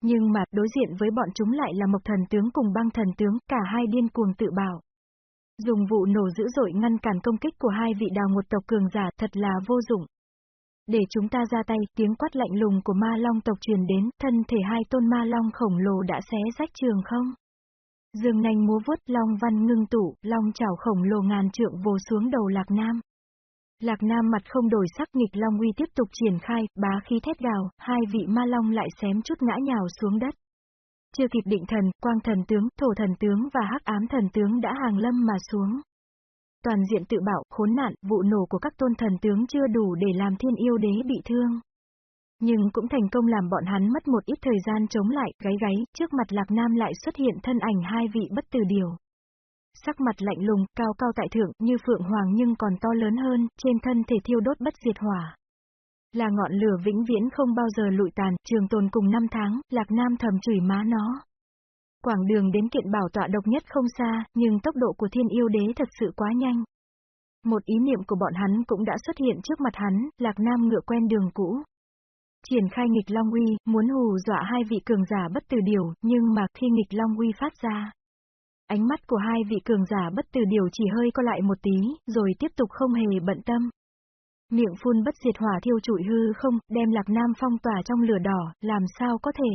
Nhưng mà, đối diện với bọn chúng lại là Mộc Thần Tướng cùng băng Thần Tướng, cả hai điên cuồng tự bảo. Dùng vụ nổ dữ dội ngăn cản công kích của hai vị đào một tộc cường giả thật là vô dụng. Để chúng ta ra tay, tiếng quát lạnh lùng của ma long tộc truyền đến, thân thể hai tôn ma long khổng lồ đã xé rách trường không. Dương nanh múa vuốt long văn ngưng tủ long chảo khổng lồ ngàn trượng vồ xuống đầu Lạc Nam. Lạc Nam mặt không đổi sắc nghịch long uy tiếp tục triển khai, bá khí thét gào, hai vị ma long lại xém chút ngã nhào xuống đất. Chưa kịp định thần, quang thần tướng, thổ thần tướng và hắc ám thần tướng đã hàng lâm mà xuống. Toàn diện tự bảo, khốn nạn, vụ nổ của các tôn thần tướng chưa đủ để làm thiên yêu đế bị thương. Nhưng cũng thành công làm bọn hắn mất một ít thời gian chống lại, gáy gáy, trước mặt Lạc Nam lại xuất hiện thân ảnh hai vị bất tử điều. Sắc mặt lạnh lùng, cao cao tại thượng, như phượng hoàng nhưng còn to lớn hơn, trên thân thể thiêu đốt bất diệt hỏa. Là ngọn lửa vĩnh viễn không bao giờ lụi tàn, trường tồn cùng năm tháng, Lạc Nam thầm chửi má nó. Quảng đường đến kiện bảo tọa độc nhất không xa, nhưng tốc độ của thiên yêu đế thật sự quá nhanh. Một ý niệm của bọn hắn cũng đã xuất hiện trước mặt hắn, Lạc Nam ngựa quen đường cũ. Triển khai nghịch Long Uy, muốn hù dọa hai vị cường giả bất tử điều, nhưng mà khi nghịch Long Uy phát ra. Ánh mắt của hai vị cường giả bất tử điều chỉ hơi co lại một tí, rồi tiếp tục không hề bận tâm. Miệng phun bất diệt hỏa thiêu trụi hư không, đem Lạc Nam phong tỏa trong lửa đỏ, làm sao có thể.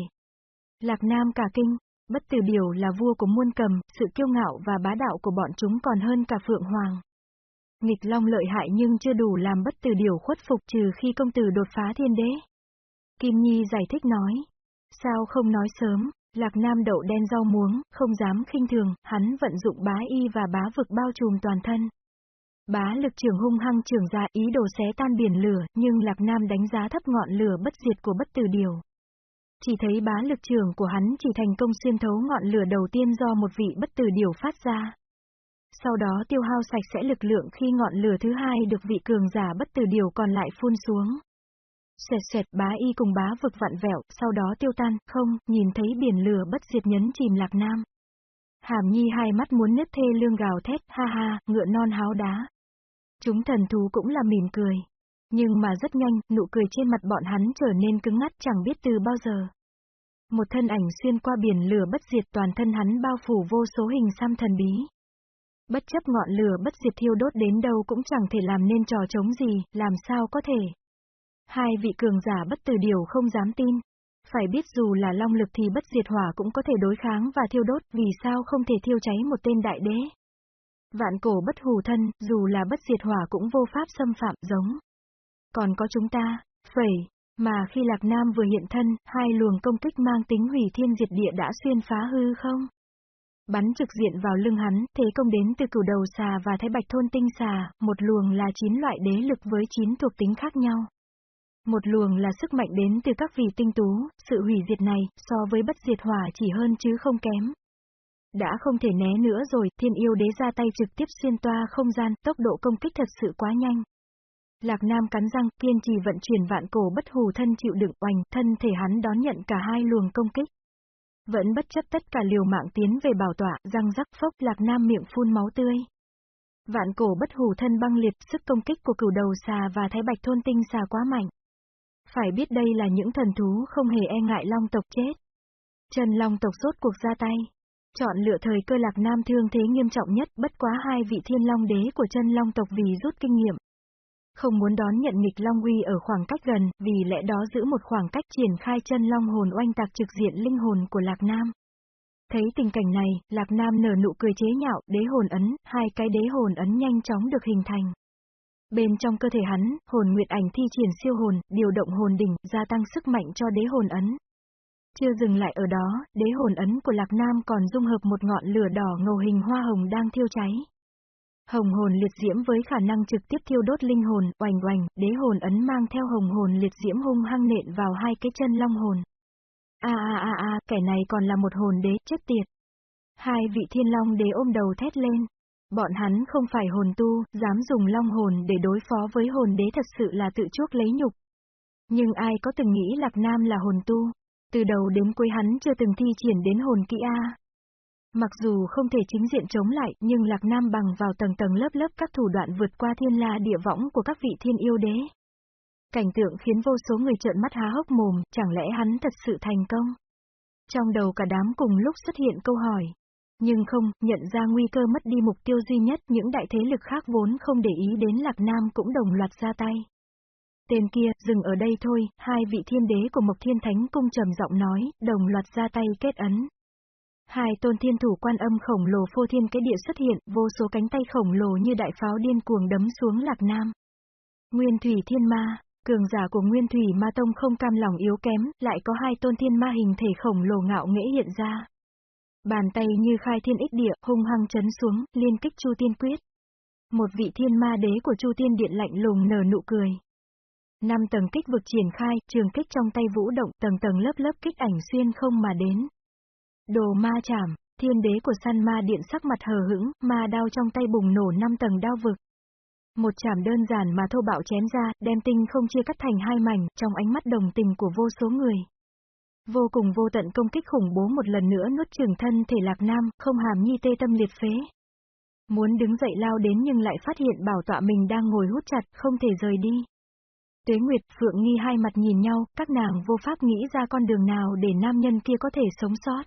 Lạc Nam cả kinh, bất tử điều là vua của muôn cầm, sự kiêu ngạo và bá đạo của bọn chúng còn hơn cả Phượng Hoàng. Nghịch Long lợi hại nhưng chưa đủ làm bất tử điều khuất phục trừ khi công tử đột phá thiên đế. Kim Nhi giải thích nói. Sao không nói sớm, Lạc Nam đậu đen rau muống, không dám khinh thường, hắn vận dụng bá y và bá vực bao trùm toàn thân. Bá lực trường hung hăng trường ra ý đồ xé tan biển lửa, nhưng Lạc Nam đánh giá thấp ngọn lửa bất diệt của bất tử điều. Chỉ thấy bá lực trường của hắn chỉ thành công xuyên thấu ngọn lửa đầu tiên do một vị bất tử điều phát ra. Sau đó tiêu hao sạch sẽ lực lượng khi ngọn lửa thứ hai được vị cường giả bất tử điều còn lại phun xuống. Xẹt xẹt bá y cùng bá vực vặn vẹo, sau đó tiêu tan, không, nhìn thấy biển lửa bất diệt nhấn chìm lạc nam. Hàm nhi hai mắt muốn nứt thê lương gào thét, ha ha, ngựa non háo đá. Chúng thần thú cũng là mỉm cười. Nhưng mà rất nhanh, nụ cười trên mặt bọn hắn trở nên cứng ngắt chẳng biết từ bao giờ. Một thân ảnh xuyên qua biển lửa bất diệt toàn thân hắn bao phủ vô số hình xăm thần bí. Bất chấp ngọn lửa bất diệt thiêu đốt đến đâu cũng chẳng thể làm nên trò chống gì, làm sao có thể. Hai vị cường giả bất tử điều không dám tin. Phải biết dù là long lực thì bất diệt hỏa cũng có thể đối kháng và thiêu đốt, vì sao không thể thiêu cháy một tên đại đế. Vạn cổ bất hù thân, dù là bất diệt hỏa cũng vô pháp xâm phạm giống. Còn có chúng ta, phẩy, mà khi Lạc Nam vừa hiện thân, hai luồng công kích mang tính hủy thiên diệt địa đã xuyên phá hư không? Bắn trực diện vào lưng hắn, thế công đến từ cửu đầu xà và thái bạch thôn tinh xà, một luồng là chín loại đế lực với chín thuộc tính khác nhau. Một luồng là sức mạnh đến từ các vị tinh tú, sự hủy diệt này, so với bất diệt hỏa chỉ hơn chứ không kém. Đã không thể né nữa rồi, thiên yêu đế ra tay trực tiếp xuyên toa không gian, tốc độ công kích thật sự quá nhanh. Lạc Nam cắn răng, kiên trì vận chuyển vạn cổ bất hù thân chịu đựng oành, thân thể hắn đón nhận cả hai luồng công kích. Vẫn bất chấp tất cả liều mạng tiến về bảo tọa, răng rắc phốc Lạc Nam miệng phun máu tươi. Vạn cổ bất hù thân băng liệt, sức công kích của cửu đầu xà và thái bạch thôn tinh xà quá mạnh. Phải biết đây là những thần thú không hề e ngại long tộc chết. Trần long tộc sốt cuộc ra tay. Chọn lựa thời cơ lạc nam thương thế nghiêm trọng nhất, bất quá hai vị thiên long đế của chân long tộc vì rút kinh nghiệm. Không muốn đón nhận nghịch long uy ở khoảng cách gần, vì lẽ đó giữ một khoảng cách triển khai chân long hồn oanh tạc trực diện linh hồn của lạc nam. Thấy tình cảnh này, lạc nam nở nụ cười chế nhạo, đế hồn ấn, hai cái đế hồn ấn nhanh chóng được hình thành. Bên trong cơ thể hắn, hồn nguyệt ảnh thi triển siêu hồn, điều động hồn đỉnh, gia tăng sức mạnh cho đế hồn ấn. Chưa dừng lại ở đó, đế hồn ấn của Lạc Nam còn dung hợp một ngọn lửa đỏ ngầu hình hoa hồng đang thiêu cháy. Hồng hồn liệt diễm với khả năng trực tiếp thiêu đốt linh hồn, oành oành, đế hồn ấn mang theo hồng hồn liệt diễm hung hăng nện vào hai cái chân long hồn. A a a a, kẻ này còn là một hồn đế, chết tiệt. Hai vị thiên long đế ôm đầu thét lên. Bọn hắn không phải hồn tu, dám dùng long hồn để đối phó với hồn đế thật sự là tự chuốc lấy nhục. Nhưng ai có từng nghĩ Lạc Nam là hồn tu? Từ đầu đến cuối hắn chưa từng thi triển đến hồn kỹ A. Mặc dù không thể chính diện chống lại, nhưng Lạc Nam bằng vào tầng tầng lớp lớp các thủ đoạn vượt qua thiên la địa võng của các vị thiên yêu đế. Cảnh tượng khiến vô số người trợn mắt há hốc mồm, chẳng lẽ hắn thật sự thành công? Trong đầu cả đám cùng lúc xuất hiện câu hỏi. Nhưng không, nhận ra nguy cơ mất đi mục tiêu duy nhất, những đại thế lực khác vốn không để ý đến Lạc Nam cũng đồng loạt ra tay. Tên kia, dừng ở đây thôi, hai vị thiên đế của Mộc Thiên Thánh Cung trầm giọng nói, đồng loạt ra tay kết ấn. Hai tôn thiên thủ quan âm khổng lồ phô thiên cái địa xuất hiện, vô số cánh tay khổng lồ như đại pháo điên cuồng đấm xuống Lạc Nam. Nguyên Thủy Thiên Ma, cường giả của Nguyên Thủy Ma Tông không cam lòng yếu kém, lại có hai tôn thiên ma hình thể khổng lồ ngạo nghễ hiện ra. Bàn tay như khai thiên ích địa, hung hăng chấn xuống, liên kích Chu Tiên Quyết. Một vị thiên ma đế của Chu Tiên Điện lạnh lùng nở nụ cười. Năm tầng kích vực triển khai, trường kích trong tay vũ động, tầng tầng lớp lớp kích ảnh xuyên không mà đến. Đồ ma chảm, thiên đế của săn ma điện sắc mặt hờ hững, ma đao trong tay bùng nổ năm tầng đao vực. Một chảm đơn giản mà thô bạo chém ra, đem tinh không chia cắt thành hai mảnh, trong ánh mắt đồng tình của vô số người. Vô cùng vô tận công kích khủng bố một lần nữa nuốt trường thân thể lạc nam, không hàm nhi tê tâm liệt phế. Muốn đứng dậy lao đến nhưng lại phát hiện bảo tọa mình đang ngồi hút chặt, không thể rời đi. Tuế Nguyệt, Phượng Nghi hai mặt nhìn nhau, các nàng vô pháp nghĩ ra con đường nào để nam nhân kia có thể sống sót.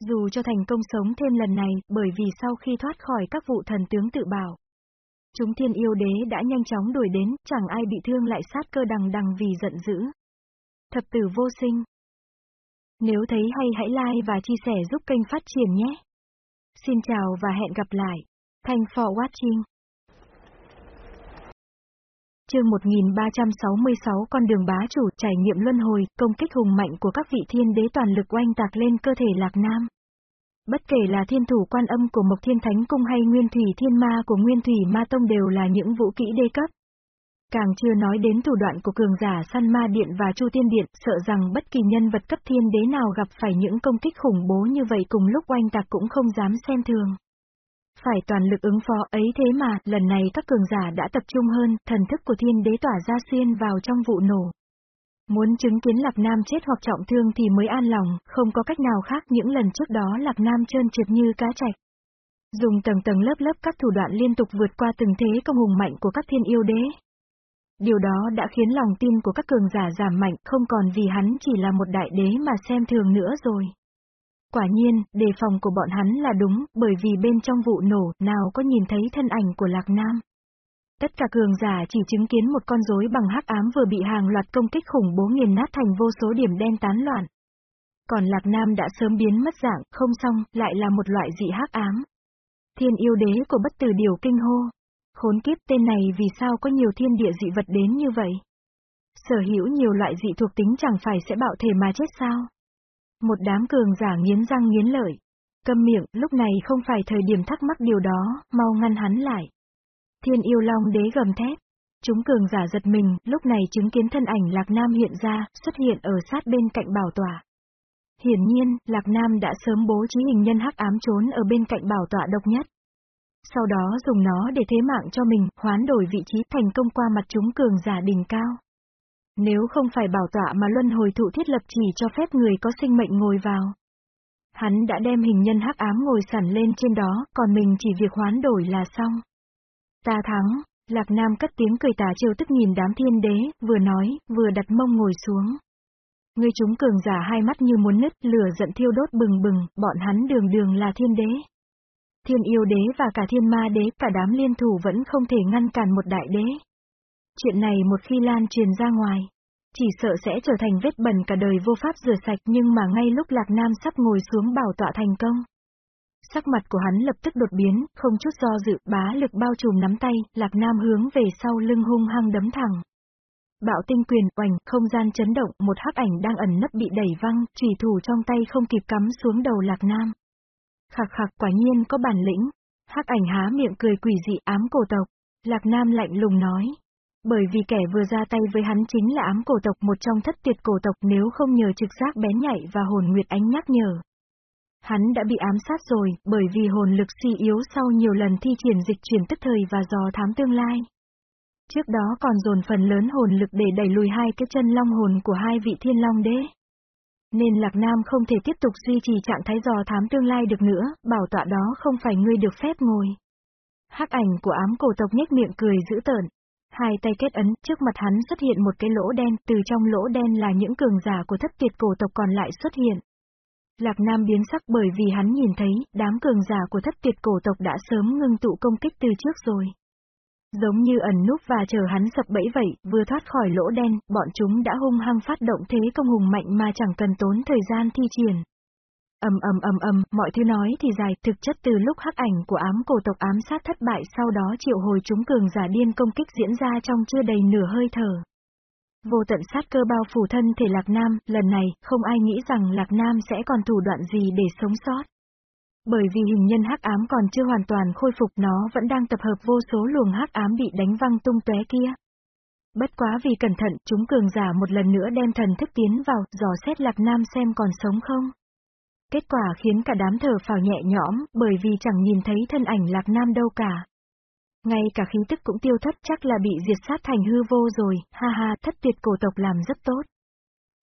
Dù cho thành công sống thêm lần này, bởi vì sau khi thoát khỏi các vụ thần tướng tự bảo. Chúng thiên yêu đế đã nhanh chóng đuổi đến, chẳng ai bị thương lại sát cơ đằng đằng vì giận dữ. Thập tử vô sinh. Nếu thấy hay hãy like và chia sẻ giúp kênh phát triển nhé. Xin chào và hẹn gặp lại. Thanks for watching. Chương 1366 Con đường bá chủ, trải nghiệm luân hồi, công kích hùng mạnh của các vị thiên đế toàn lực oanh tạc lên cơ thể Lạc Nam. Bất kể là thiên thủ quan âm của Mộc Thiên Thánh Cung hay Nguyên Thủy Thiên Ma của Nguyên Thủy Ma Tông đều là những vũ kỹ đê cấp. Càng chưa nói đến thủ đoạn của cường giả săn ma điện và chu tiên điện, sợ rằng bất kỳ nhân vật cấp thiên đế nào gặp phải những công kích khủng bố như vậy cùng lúc oanh tạc cũng không dám xem thường. Phải toàn lực ứng phó ấy thế mà, lần này các cường giả đã tập trung hơn, thần thức của thiên đế tỏa ra xuyên vào trong vụ nổ. Muốn chứng kiến Lạc Nam chết hoặc trọng thương thì mới an lòng, không có cách nào khác những lần trước đó Lạc Nam trơn trượt như cá chạch. Dùng tầng tầng lớp lớp các thủ đoạn liên tục vượt qua từng thế công hùng mạnh của các thiên yêu đế. Điều đó đã khiến lòng tin của các cường giả giảm mạnh, không còn vì hắn chỉ là một đại đế mà xem thường nữa rồi. Quả nhiên, đề phòng của bọn hắn là đúng, bởi vì bên trong vụ nổ, nào có nhìn thấy thân ảnh của Lạc Nam. Tất cả cường giả chỉ chứng kiến một con rối bằng hắc ám vừa bị hàng loạt công kích khủng bố nghiền nát thành vô số điểm đen tán loạn. Còn Lạc Nam đã sớm biến mất dạng, không xong, lại là một loại dị hắc ám. Thiên yêu đế của bất tử điều kinh hô. Khốn kiếp tên này vì sao có nhiều thiên địa dị vật đến như vậy? Sở hữu nhiều loại dị thuộc tính chẳng phải sẽ bạo thể mà chết sao? Một đám cường giả nghiến răng nghiến lợi. Câm miệng, lúc này không phải thời điểm thắc mắc điều đó, mau ngăn hắn lại. Thiên yêu long đế gầm thét. Chúng cường giả giật mình, lúc này chứng kiến thân ảnh Lạc Nam hiện ra, xuất hiện ở sát bên cạnh bảo tỏa. Hiển nhiên, Lạc Nam đã sớm bố trí hình nhân hắc ám trốn ở bên cạnh bảo tọa độc nhất. Sau đó dùng nó để thế mạng cho mình, hoán đổi vị trí thành công qua mặt chúng cường giả đỉnh cao. Nếu không phải bảo tọa mà luân hồi thụ thiết lập chỉ cho phép người có sinh mệnh ngồi vào. Hắn đã đem hình nhân hắc ám ngồi sẵn lên trên đó, còn mình chỉ việc hoán đổi là xong. Ta thắng, Lạc Nam cất tiếng cười tà trêu tức nhìn đám thiên đế, vừa nói, vừa đặt mông ngồi xuống. Ngươi chúng cường giả hai mắt như muốn nứt, lửa giận thiêu đốt bừng bừng, bọn hắn đường đường là thiên đế. Thiên yêu đế và cả thiên ma đế, cả đám liên thủ vẫn không thể ngăn cản một đại đế. Chuyện này một khi lan truyền ra ngoài, chỉ sợ sẽ trở thành vết bẩn cả đời vô pháp rửa sạch nhưng mà ngay lúc Lạc Nam sắp ngồi xuống bảo tọa thành công. Sắc mặt của hắn lập tức đột biến, không chút do dự, bá lực bao trùm nắm tay, Lạc Nam hướng về sau lưng hung hăng đấm thẳng. Bạo tinh quyền, oành, không gian chấn động, một hắc ảnh đang ẩn nấp bị đẩy văng, trùy thủ trong tay không kịp cắm xuống đầu Lạc Nam. Khạc khạc quả nhiên có bản lĩnh. Hắc ảnh há miệng cười quỷ dị ám cổ tộc. Lạc Nam lạnh lùng nói. Bởi vì kẻ vừa ra tay với hắn chính là ám cổ tộc một trong thất tuyệt cổ tộc nếu không nhờ trực giác bén nhạy và hồn nguyệt ánh nhắc nhở. Hắn đã bị ám sát rồi, bởi vì hồn lực suy yếu sau nhiều lần thi triển dịch chuyển tức thời và dò thám tương lai. Trước đó còn dồn phần lớn hồn lực để đẩy lùi hai cái chân long hồn của hai vị thiên long đế. Nên Lạc Nam không thể tiếp tục duy trì trạng thái dò thám tương lai được nữa, bảo tọa đó không phải ngươi được phép ngồi. Hắc ảnh của ám cổ tộc nhếch miệng cười dữ tợn. Hai tay kết ấn, trước mặt hắn xuất hiện một cái lỗ đen, từ trong lỗ đen là những cường giả của thất tuyệt cổ tộc còn lại xuất hiện. Lạc Nam biến sắc bởi vì hắn nhìn thấy, đám cường giả của thất tuyệt cổ tộc đã sớm ngưng tụ công kích từ trước rồi. Giống như ẩn núp và chờ hắn sập bẫy vậy, vừa thoát khỏi lỗ đen, bọn chúng đã hung hăng phát động thế công hùng mạnh mà chẳng cần tốn thời gian thi triển. ầm ầm ầm ầm, mọi thứ nói thì dài, thực chất từ lúc hắc ảnh của ám cổ tộc ám sát thất bại sau đó triệu hồi chúng cường giả điên công kích diễn ra trong chưa đầy nửa hơi thở. Vô tận sát cơ bao phủ thân thể Lạc Nam, lần này, không ai nghĩ rằng Lạc Nam sẽ còn thủ đoạn gì để sống sót. Bởi vì hình nhân hắc ám còn chưa hoàn toàn khôi phục nó vẫn đang tập hợp vô số luồng hắc ám bị đánh văng tung tóe kia. Bất quá vì cẩn thận, chúng cường giả một lần nữa đem thần thức tiến vào, dò xét Lạc Nam xem còn sống không. Kết quả khiến cả đám thở phào nhẹ nhõm, bởi vì chẳng nhìn thấy thân ảnh Lạc Nam đâu cả. Ngay cả khí tức cũng tiêu thất chắc là bị diệt sát thành hư vô rồi, ha ha, thất tuyệt cổ tộc làm rất tốt.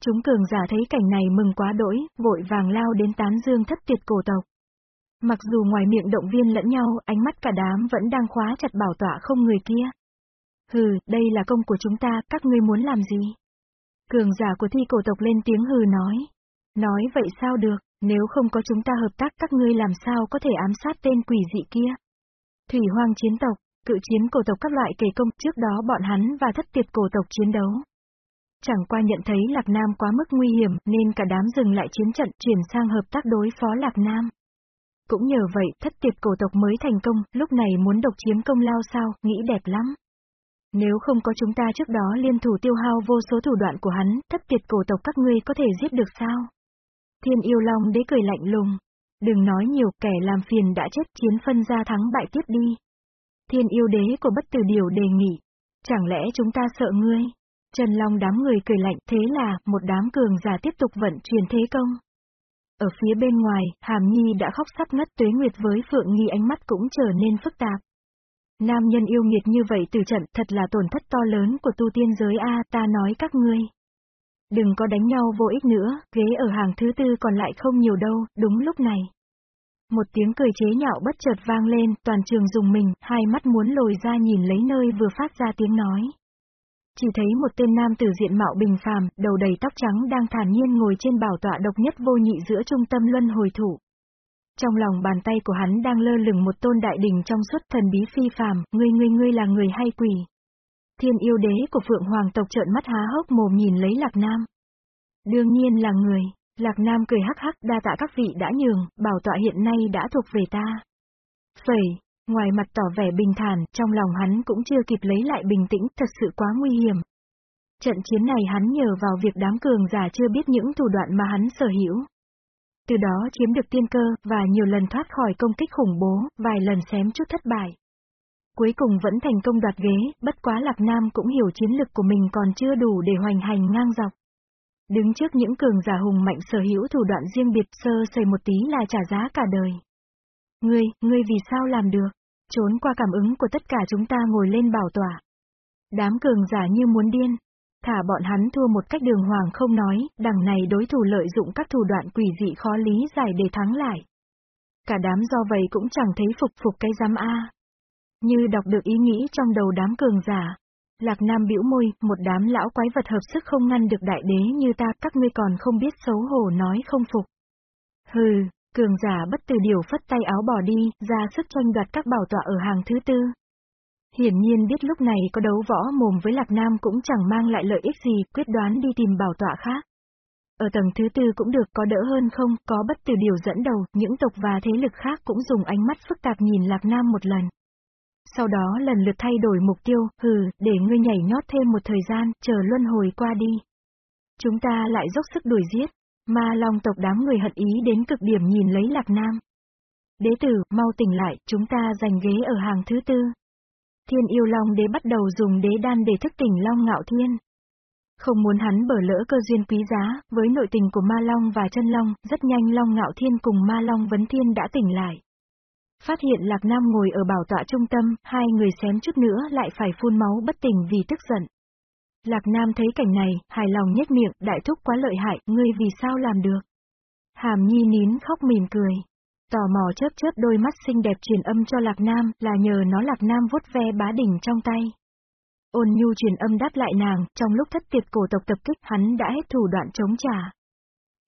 Chúng cường giả thấy cảnh này mừng quá đỗi, vội vàng lao đến tán dương thất tuyệt cổ tộc. Mặc dù ngoài miệng động viên lẫn nhau, ánh mắt cả đám vẫn đang khóa chặt bảo tọa không người kia. Hừ, đây là công của chúng ta, các ngươi muốn làm gì? Cường giả của thi cổ tộc lên tiếng hừ nói. Nói vậy sao được, nếu không có chúng ta hợp tác các ngươi làm sao có thể ám sát tên quỷ dị kia? Thủy hoang chiến tộc, cự chiến cổ tộc các loại kể công, trước đó bọn hắn và thất tiệt cổ tộc chiến đấu. Chẳng qua nhận thấy Lạc Nam quá mức nguy hiểm nên cả đám dừng lại chiến trận chuyển sang hợp tác đối phó Lạc Nam. Cũng nhờ vậy, thất tiệt cổ tộc mới thành công, lúc này muốn độc chiếm công lao sao, nghĩ đẹp lắm. Nếu không có chúng ta trước đó liên thủ tiêu hao vô số thủ đoạn của hắn, thất tiệt cổ tộc các ngươi có thể giết được sao? Thiên yêu long đế cười lạnh lùng. Đừng nói nhiều, kẻ làm phiền đã chết chiến phân ra thắng bại tiếp đi. Thiên yêu đế của bất tử điều đề nghị. Chẳng lẽ chúng ta sợ ngươi? Trần Long đám người cười lạnh, thế là, một đám cường giả tiếp tục vận chuyển thế công. Ở phía bên ngoài, Hàm Nhi đã khóc sắp ngất tuế nguyệt với Phượng Nghi ánh mắt cũng trở nên phức tạp. Nam nhân yêu nghiệt như vậy từ trận thật là tổn thất to lớn của tu tiên giới A ta nói các ngươi. Đừng có đánh nhau vô ích nữa, ghế ở hàng thứ tư còn lại không nhiều đâu, đúng lúc này. Một tiếng cười chế nhạo bất chợt vang lên, toàn trường dùng mình, hai mắt muốn lồi ra nhìn lấy nơi vừa phát ra tiếng nói. Chỉ thấy một tên nam tử diện mạo bình phàm, đầu đầy tóc trắng đang thản nhiên ngồi trên bảo tọa độc nhất vô nhị giữa trung tâm luân hồi thủ. Trong lòng bàn tay của hắn đang lơ lửng một tôn đại đỉnh trong suốt thần bí phi phàm, ngươi ngươi ngươi là người hay quỷ. Thiên yêu đế của Phượng Hoàng tộc trợn mắt há hốc mồm nhìn lấy Lạc Nam. Đương nhiên là người, Lạc Nam cười hắc hắc đa tạ các vị đã nhường, bảo tọa hiện nay đã thuộc về ta. Phẩy, ngoài mặt tỏ vẻ bình thản, trong lòng hắn cũng chưa kịp lấy lại bình tĩnh, thật sự quá nguy hiểm. Trận chiến này hắn nhờ vào việc đám cường giả chưa biết những thủ đoạn mà hắn sở hữu. Từ đó chiếm được tiên cơ, và nhiều lần thoát khỏi công kích khủng bố, vài lần xém chút thất bại. Cuối cùng vẫn thành công đoạt ghế, bất quá Lạc Nam cũng hiểu chiến lực của mình còn chưa đủ để hoành hành ngang dọc. Đứng trước những cường giả hùng mạnh sở hữu thủ đoạn riêng biệt sơ sẩy một tí là trả giá cả đời. Ngươi, ngươi vì sao làm được? Trốn qua cảm ứng của tất cả chúng ta ngồi lên bảo tỏa. Đám cường giả như muốn điên. Thả bọn hắn thua một cách đường hoàng không nói, đằng này đối thủ lợi dụng các thủ đoạn quỷ dị khó lý giải để thắng lại. Cả đám do vậy cũng chẳng thấy phục phục cái giám A. Như đọc được ý nghĩ trong đầu đám cường giả, Lạc Nam bĩu môi, một đám lão quái vật hợp sức không ngăn được đại đế như ta, các ngươi còn không biết xấu hổ nói không phục. Hừ, cường giả bất từ điều phất tay áo bỏ đi, ra sức tranh đoạt các bảo tọa ở hàng thứ tư. Hiển nhiên biết lúc này có đấu võ mồm với Lạc Nam cũng chẳng mang lại lợi ích gì, quyết đoán đi tìm bảo tọa khác. Ở tầng thứ tư cũng được có đỡ hơn không, có bất từ điều dẫn đầu, những tộc và thế lực khác cũng dùng ánh mắt phức tạp nhìn Lạc Nam một lần. Sau đó lần lượt thay đổi mục tiêu, hừ, để ngươi nhảy nhót thêm một thời gian, chờ luân hồi qua đi. Chúng ta lại dốc sức đuổi giết. Ma Long tộc đám người hận ý đến cực điểm nhìn lấy Lạc Nam. Đế tử, mau tỉnh lại, chúng ta giành ghế ở hàng thứ tư. Thiên yêu long đế bắt đầu dùng đế đan để thức tỉnh long ngạo thiên. Không muốn hắn bở lỡ cơ duyên quý giá, với nội tình của ma long và chân long, rất nhanh long ngạo thiên cùng ma long vấn thiên đã tỉnh lại. Phát hiện Lạc Nam ngồi ở bảo tọa trung tâm, hai người xém chút nữa lại phải phun máu bất tỉnh vì tức giận. Lạc Nam thấy cảnh này, hài lòng nhếch miệng, đại thúc quá lợi hại, ngươi vì sao làm được? Hàm Nhi nín khóc mỉm cười. Tò mò chớp chớp đôi mắt xinh đẹp truyền âm cho Lạc Nam, là nhờ nó Lạc Nam vuốt ve bá đỉnh trong tay. Ôn nhu truyền âm đáp lại nàng, trong lúc thất tiệt cổ tộc tập kích hắn đã hết thủ đoạn chống trả.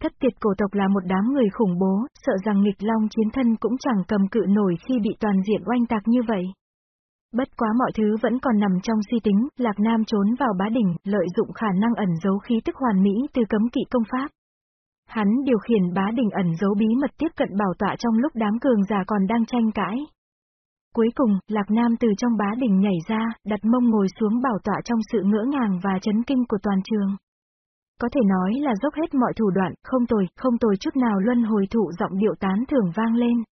Thất tiệt cổ tộc là một đám người khủng bố, sợ rằng nghịch long chiến thân cũng chẳng cầm cự nổi khi bị toàn diện oanh tạc như vậy. Bất quá mọi thứ vẫn còn nằm trong suy tính, Lạc Nam trốn vào bá đỉnh, lợi dụng khả năng ẩn giấu khí tức hoàn mỹ từ cấm kỵ công pháp. Hắn điều khiển bá đỉnh ẩn giấu bí mật tiếp cận bảo tọa trong lúc đám cường già còn đang tranh cãi. Cuối cùng, Lạc Nam từ trong bá đỉnh nhảy ra, đặt mông ngồi xuống bảo tọa trong sự ngỡ ngàng và chấn kinh của toàn trường. Có thể nói là dốc hết mọi thủ đoạn, không tồi, không tồi chút nào luân hồi thụ giọng điệu tán thưởng vang lên.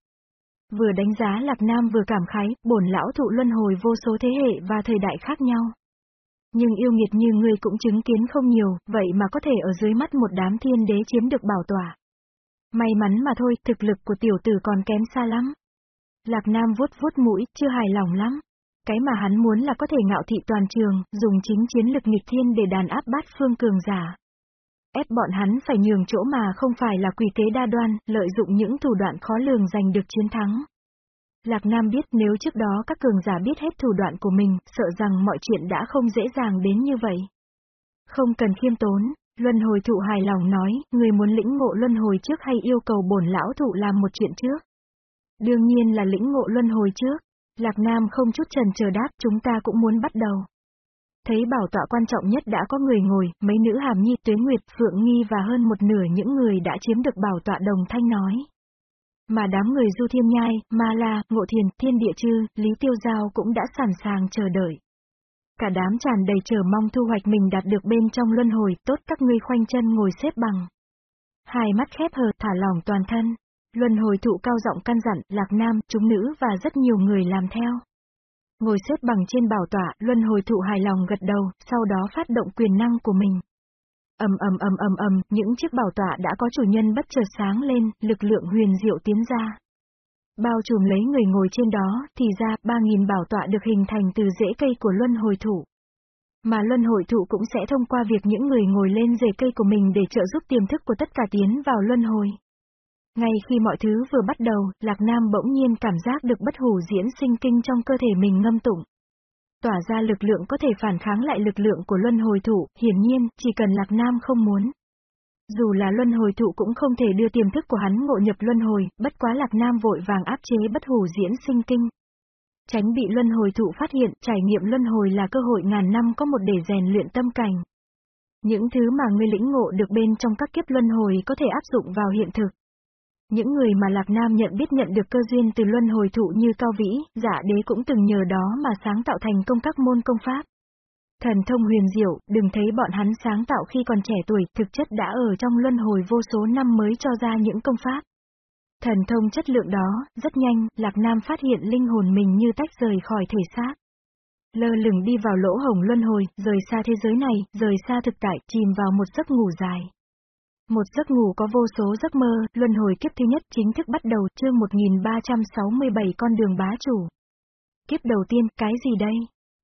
Vừa đánh giá Lạc Nam vừa cảm khái, bổn lão thụ luân hồi vô số thế hệ và thời đại khác nhau. Nhưng yêu nghiệt như ngươi cũng chứng kiến không nhiều, vậy mà có thể ở dưới mắt một đám thiên đế chiếm được bảo tỏa. May mắn mà thôi, thực lực của tiểu tử còn kém xa lắm. Lạc Nam vuốt vuốt mũi, chưa hài lòng lắm. Cái mà hắn muốn là có thể ngạo thị toàn trường, dùng chính chiến lực nghịch thiên để đàn áp bát phương cường giả. Ép bọn hắn phải nhường chỗ mà không phải là quỷ kế đa đoan, lợi dụng những thủ đoạn khó lường giành được chiến thắng. Lạc Nam biết nếu trước đó các cường giả biết hết thủ đoạn của mình, sợ rằng mọi chuyện đã không dễ dàng đến như vậy. Không cần khiêm tốn, Luân hồi thụ hài lòng nói, người muốn lĩnh ngộ luân hồi trước hay yêu cầu bổn lão thụ làm một chuyện trước? Đương nhiên là lĩnh ngộ luân hồi trước. Lạc Nam không chút trần chờ đáp, chúng ta cũng muốn bắt đầu. Thấy bảo tọa quan trọng nhất đã có người ngồi, mấy nữ hàm nhi, tuế nguyệt, phượng nghi và hơn một nửa những người đã chiếm được bảo tọa đồng thanh nói. Mà đám người du thiên nhai, ma la, ngộ thiền, thiên địa chư, lý tiêu giao cũng đã sẵn sàng chờ đợi. Cả đám tràn đầy chờ mong thu hoạch mình đạt được bên trong luân hồi, tốt các ngươi khoanh chân ngồi xếp bằng. Hai mắt khép hờ, thả lỏng toàn thân. Luân hồi thụ cao giọng căn dặn, lạc nam, chúng nữ và rất nhiều người làm theo. Ngồi xếp bằng trên bảo tọa, luân hồi thụ hài lòng gật đầu, sau đó phát động quyền năng của mình. ầm ầm ầm ầm ầm, những chiếc bảo tọa đã có chủ nhân bất chợt sáng lên, lực lượng huyền diệu tiến ra. Bao trùm lấy người ngồi trên đó, thì ra, ba nghìn bảo tọa được hình thành từ rễ cây của luân hồi thụ. Mà luân hồi thụ cũng sẽ thông qua việc những người ngồi lên rễ cây của mình để trợ giúp tiềm thức của tất cả tiến vào luân hồi. Ngay khi mọi thứ vừa bắt đầu, Lạc Nam bỗng nhiên cảm giác được bất hủ diễn sinh kinh trong cơ thể mình ngâm tụng. Tỏa ra lực lượng có thể phản kháng lại lực lượng của luân hồi thụ, hiển nhiên, chỉ cần Lạc Nam không muốn. Dù là luân hồi thụ cũng không thể đưa tiềm thức của hắn ngộ nhập luân hồi, bất quá Lạc Nam vội vàng áp chế bất hủ diễn sinh kinh. Tránh bị luân hồi thụ phát hiện, trải nghiệm luân hồi là cơ hội ngàn năm có một để rèn luyện tâm cảnh. Những thứ mà ngươi lĩnh ngộ được bên trong các kiếp luân hồi có thể áp dụng vào hiện thực. Những người mà Lạc Nam nhận biết nhận được cơ duyên từ luân hồi thụ như Cao Vĩ, dạ đế cũng từng nhờ đó mà sáng tạo thành công các môn công pháp. Thần thông huyền diệu, đừng thấy bọn hắn sáng tạo khi còn trẻ tuổi, thực chất đã ở trong luân hồi vô số năm mới cho ra những công pháp. Thần thông chất lượng đó, rất nhanh, Lạc Nam phát hiện linh hồn mình như tách rời khỏi thể xác. Lơ lửng đi vào lỗ hồng luân hồi, rời xa thế giới này, rời xa thực tại, chìm vào một giấc ngủ dài. Một giấc ngủ có vô số giấc mơ, luân hồi kiếp thứ nhất chính thức bắt đầu, chương 1367 con đường bá chủ. Kiếp đầu tiên, cái gì đây?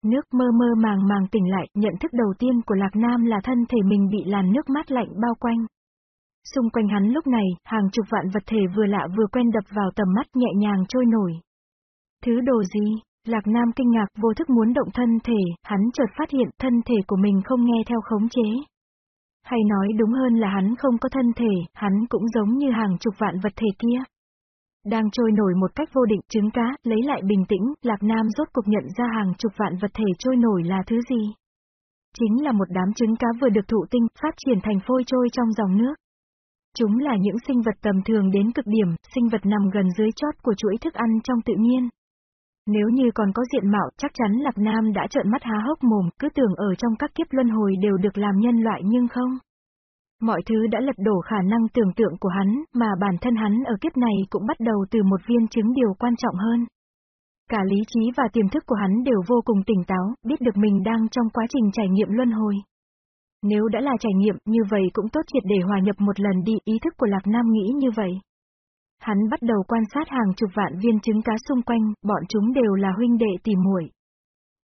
Nước mơ mơ màng màng tỉnh lại, nhận thức đầu tiên của Lạc Nam là thân thể mình bị làn nước mát lạnh bao quanh. Xung quanh hắn lúc này, hàng chục vạn vật thể vừa lạ vừa quen đập vào tầm mắt nhẹ nhàng trôi nổi. Thứ đồ gì? Lạc Nam kinh ngạc vô thức muốn động thân thể, hắn chợt phát hiện thân thể của mình không nghe theo khống chế. Hay nói đúng hơn là hắn không có thân thể, hắn cũng giống như hàng chục vạn vật thể kia. Đang trôi nổi một cách vô định, trứng cá, lấy lại bình tĩnh, Lạc Nam rốt cục nhận ra hàng chục vạn vật thể trôi nổi là thứ gì. Chính là một đám trứng cá vừa được thụ tinh, phát triển thành phôi trôi trong dòng nước. Chúng là những sinh vật tầm thường đến cực điểm, sinh vật nằm gần dưới chót của chuỗi thức ăn trong tự nhiên. Nếu như còn có diện mạo, chắc chắn Lạc Nam đã trợn mắt há hốc mồm, cứ tưởng ở trong các kiếp luân hồi đều được làm nhân loại nhưng không. Mọi thứ đã lật đổ khả năng tưởng tượng của hắn, mà bản thân hắn ở kiếp này cũng bắt đầu từ một viên chứng điều quan trọng hơn. Cả lý trí và tiềm thức của hắn đều vô cùng tỉnh táo, biết được mình đang trong quá trình trải nghiệm luân hồi. Nếu đã là trải nghiệm, như vậy cũng tốt triệt để hòa nhập một lần đi, ý thức của Lạc Nam nghĩ như vậy. Hắn bắt đầu quan sát hàng chục vạn viên trứng cá xung quanh, bọn chúng đều là huynh đệ tỉ muội.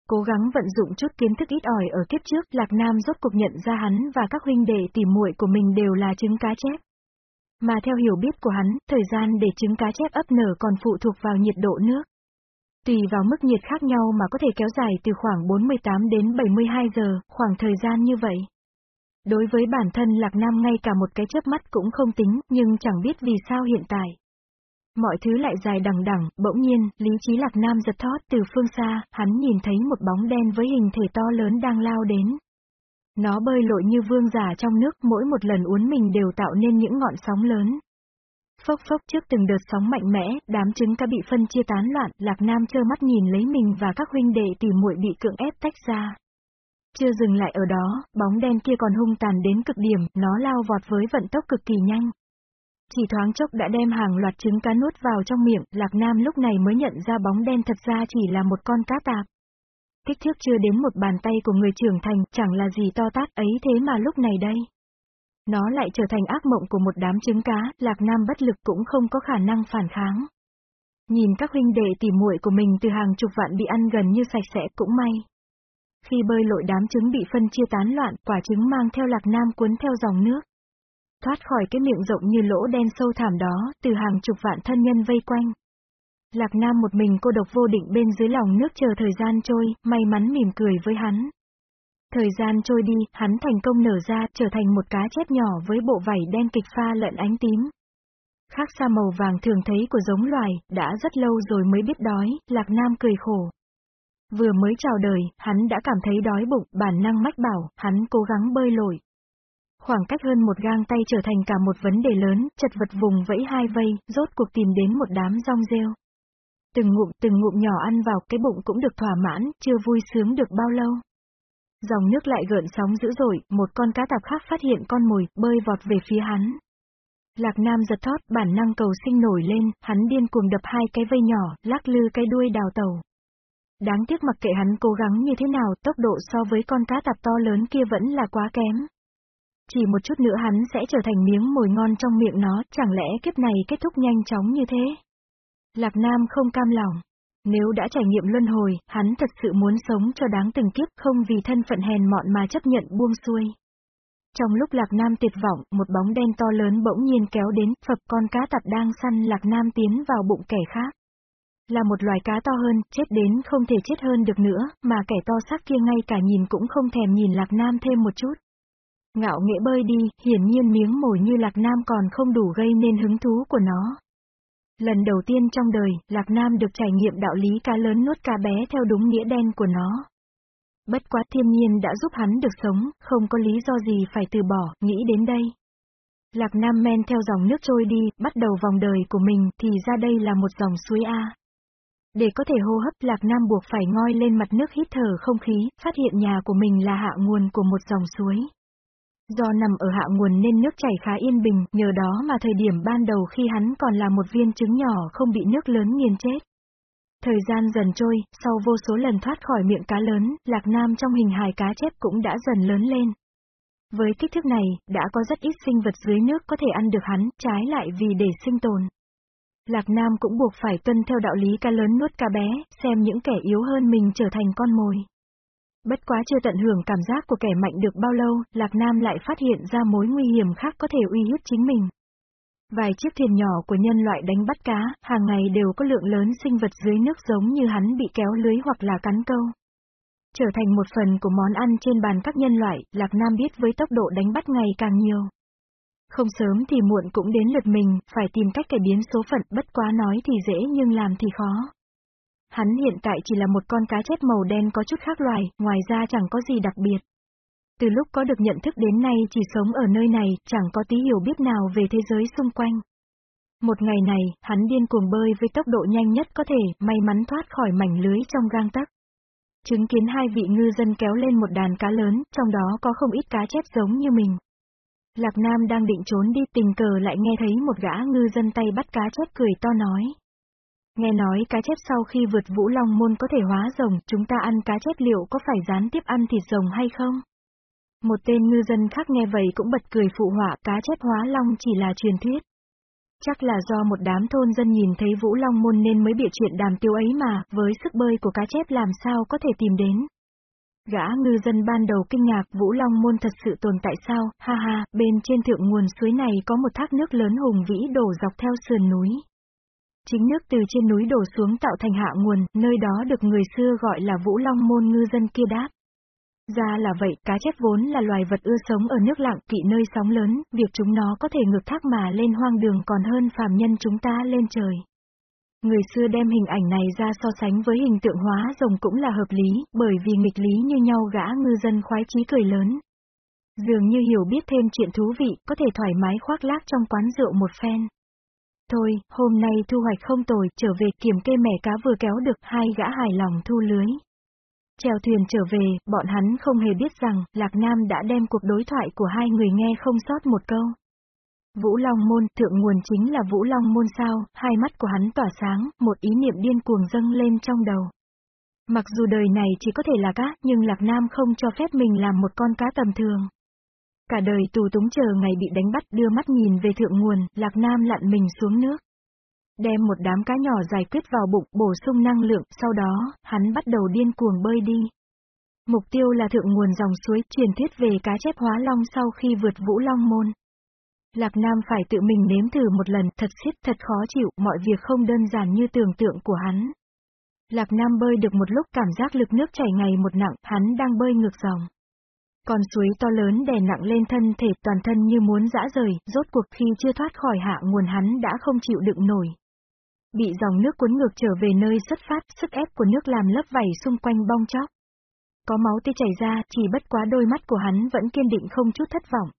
Cố gắng vận dụng chút kiến thức ít ỏi ở kiếp trước, Lạc Nam rốt cục nhận ra hắn và các huynh đệ tỉ muội của mình đều là trứng cá chép. Mà theo hiểu biết của hắn, thời gian để trứng cá chép ấp nở còn phụ thuộc vào nhiệt độ nước. Tùy vào mức nhiệt khác nhau mà có thể kéo dài từ khoảng 48 đến 72 giờ, khoảng thời gian như vậy. Đối với bản thân Lạc Nam ngay cả một cái chớp mắt cũng không tính, nhưng chẳng biết vì sao hiện tại. Mọi thứ lại dài đằng đằng, bỗng nhiên, lý trí Lạc Nam giật thót từ phương xa, hắn nhìn thấy một bóng đen với hình thể to lớn đang lao đến. Nó bơi lội như vương giả trong nước, mỗi một lần uốn mình đều tạo nên những ngọn sóng lớn. Phốc phốc trước từng đợt sóng mạnh mẽ, đám trứng cá bị phân chia tán loạn, Lạc Nam trơ mắt nhìn lấy mình và các huynh đệ tỉ muội bị cưỡng ép tách ra. Chưa dừng lại ở đó, bóng đen kia còn hung tàn đến cực điểm, nó lao vọt với vận tốc cực kỳ nhanh. Chỉ thoáng chốc đã đem hàng loạt trứng cá nuốt vào trong miệng, Lạc Nam lúc này mới nhận ra bóng đen thật ra chỉ là một con cá tạp. Kích thước chưa đến một bàn tay của người trưởng thành, chẳng là gì to tát ấy thế mà lúc này đây. Nó lại trở thành ác mộng của một đám trứng cá, Lạc Nam bất lực cũng không có khả năng phản kháng. Nhìn các huynh đệ tỉ muội của mình từ hàng chục vạn bị ăn gần như sạch sẽ cũng may. Khi bơi lội đám trứng bị phân chia tán loạn, quả trứng mang theo Lạc Nam cuốn theo dòng nước. Thoát khỏi cái miệng rộng như lỗ đen sâu thẳm đó, từ hàng chục vạn thân nhân vây quanh. Lạc Nam một mình cô độc vô định bên dưới lòng nước chờ thời gian trôi, may mắn mỉm cười với hắn. Thời gian trôi đi, hắn thành công nở ra, trở thành một cá chép nhỏ với bộ vảy đen kịch pha lẫn ánh tím. Khác xa màu vàng thường thấy của giống loài, đã rất lâu rồi mới biết đói, Lạc Nam cười khổ. Vừa mới chào đời, hắn đã cảm thấy đói bụng, bản năng mách bảo, hắn cố gắng bơi lội. Khoảng cách hơn một gang tay trở thành cả một vấn đề lớn, chật vật vùng vẫy hai vây, rốt cuộc tìm đến một đám rong rêu. Từng ngụm từng ngụm nhỏ ăn vào, cái bụng cũng được thỏa mãn, chưa vui sướng được bao lâu. Dòng nước lại gợn sóng dữ dội, một con cá tạp khác phát hiện con mồi, bơi vọt về phía hắn. Lạc Nam giật thót, bản năng cầu sinh nổi lên, hắn điên cuồng đập hai cái vây nhỏ, lắc lư cái đuôi đào tàu. Đáng tiếc mặc kệ hắn cố gắng như thế nào, tốc độ so với con cá tạp to lớn kia vẫn là quá kém. Chỉ một chút nữa hắn sẽ trở thành miếng mồi ngon trong miệng nó, chẳng lẽ kiếp này kết thúc nhanh chóng như thế? Lạc Nam không cam lòng. Nếu đã trải nghiệm luân hồi, hắn thật sự muốn sống cho đáng từng kiếp không vì thân phận hèn mọn mà chấp nhận buông xuôi. Trong lúc Lạc Nam tuyệt vọng, một bóng đen to lớn bỗng nhiên kéo đến, phập con cá tạp đang săn Lạc Nam tiến vào bụng kẻ khác. Là một loài cá to hơn, chết đến không thể chết hơn được nữa, mà kẻ to xác kia ngay cả nhìn cũng không thèm nhìn Lạc Nam thêm một chút. Ngạo nghĩa bơi đi, hiển nhiên miếng mồi như Lạc Nam còn không đủ gây nên hứng thú của nó. Lần đầu tiên trong đời, Lạc Nam được trải nghiệm đạo lý cá lớn nuốt cá bé theo đúng nghĩa đen của nó. Bất quá thiên nhiên đã giúp hắn được sống, không có lý do gì phải từ bỏ, nghĩ đến đây. Lạc Nam men theo dòng nước trôi đi, bắt đầu vòng đời của mình, thì ra đây là một dòng suối A. Để có thể hô hấp, Lạc Nam buộc phải ngoi lên mặt nước hít thở không khí, phát hiện nhà của mình là hạ nguồn của một dòng suối. Do nằm ở hạ nguồn nên nước chảy khá yên bình, nhờ đó mà thời điểm ban đầu khi hắn còn là một viên trứng nhỏ không bị nước lớn nghiền chết. Thời gian dần trôi, sau vô số lần thoát khỏi miệng cá lớn, Lạc Nam trong hình hài cá chép cũng đã dần lớn lên. Với kích thước này, đã có rất ít sinh vật dưới nước có thể ăn được hắn, trái lại vì để sinh tồn. Lạc Nam cũng buộc phải tuân theo đạo lý cá lớn nuốt cá bé, xem những kẻ yếu hơn mình trở thành con mồi. Bất quá chưa tận hưởng cảm giác của kẻ mạnh được bao lâu, Lạc Nam lại phát hiện ra mối nguy hiểm khác có thể uy hiếp chính mình. Vài chiếc thuyền nhỏ của nhân loại đánh bắt cá, hàng ngày đều có lượng lớn sinh vật dưới nước giống như hắn bị kéo lưới hoặc là cắn câu. Trở thành một phần của món ăn trên bàn các nhân loại, Lạc Nam biết với tốc độ đánh bắt ngày càng nhiều. Không sớm thì muộn cũng đến lượt mình, phải tìm cách cải biến số phận, bất quá nói thì dễ nhưng làm thì khó. Hắn hiện tại chỉ là một con cá chép màu đen có chút khác loài, ngoài ra chẳng có gì đặc biệt. Từ lúc có được nhận thức đến nay chỉ sống ở nơi này, chẳng có tí hiểu biết nào về thế giới xung quanh. Một ngày này, hắn điên cuồng bơi với tốc độ nhanh nhất có thể, may mắn thoát khỏi mảnh lưới trong gang tắc. Chứng kiến hai vị ngư dân kéo lên một đàn cá lớn, trong đó có không ít cá chép giống như mình. Lạc Nam đang định trốn đi tình cờ lại nghe thấy một gã ngư dân tay bắt cá chép cười to nói. Nghe nói cá chép sau khi vượt Vũ Long Môn có thể hóa rồng, chúng ta ăn cá chép liệu có phải gián tiếp ăn thịt rồng hay không? Một tên ngư dân khác nghe vậy cũng bật cười phụ họa cá chép hóa long chỉ là truyền thuyết. Chắc là do một đám thôn dân nhìn thấy Vũ Long Môn nên mới bịa chuyện đàm tiêu ấy mà, với sức bơi của cá chép làm sao có thể tìm đến. Gã ngư dân ban đầu kinh ngạc Vũ Long Môn thật sự tồn tại sao, ha ha, bên trên thượng nguồn suối này có một thác nước lớn hùng vĩ đổ dọc theo sườn núi. Chính nước từ trên núi đổ xuống tạo thành hạ nguồn, nơi đó được người xưa gọi là Vũ Long Môn ngư dân kia đáp. Ra là vậy, cá chép vốn là loài vật ưa sống ở nước lặng kỵ nơi sóng lớn, việc chúng nó có thể ngược thác mà lên hoang đường còn hơn phàm nhân chúng ta lên trời. Người xưa đem hình ảnh này ra so sánh với hình tượng hóa rồng cũng là hợp lý, bởi vì nghịch lý như nhau gã ngư dân khoái chí cười lớn. Dường như hiểu biết thêm chuyện thú vị, có thể thoải mái khoác lác trong quán rượu một phen. Thôi, hôm nay thu hoạch không tồi, trở về kiểm kê mẻ cá vừa kéo được, hai gã hài lòng thu lưới. trèo thuyền trở về, bọn hắn không hề biết rằng, Lạc Nam đã đem cuộc đối thoại của hai người nghe không sót một câu. Vũ Long Môn, thượng nguồn chính là Vũ Long Môn sao, hai mắt của hắn tỏa sáng, một ý niệm điên cuồng dâng lên trong đầu. Mặc dù đời này chỉ có thể là cá, nhưng Lạc Nam không cho phép mình làm một con cá tầm thường. Cả đời tù túng chờ ngày bị đánh bắt đưa mắt nhìn về thượng nguồn, Lạc Nam lặn mình xuống nước. Đem một đám cá nhỏ giải quyết vào bụng, bổ sung năng lượng, sau đó, hắn bắt đầu điên cuồng bơi đi. Mục tiêu là thượng nguồn dòng suối, truyền thuyết về cá chép hóa long sau khi vượt vũ long môn. Lạc Nam phải tự mình nếm thử một lần, thật xiết, thật khó chịu, mọi việc không đơn giản như tưởng tượng của hắn. Lạc Nam bơi được một lúc cảm giác lực nước chảy ngày một nặng, hắn đang bơi ngược dòng. Con suối to lớn đè nặng lên thân thể toàn thân như muốn dã rời, rốt cuộc khi chưa thoát khỏi hạ nguồn hắn đã không chịu đựng nổi. Bị dòng nước cuốn ngược trở về nơi xuất phát, sức ép của nước làm lớp vảy xung quanh bong chóc. Có máu tươi chảy ra, chỉ bất quá đôi mắt của hắn vẫn kiên định không chút thất vọng.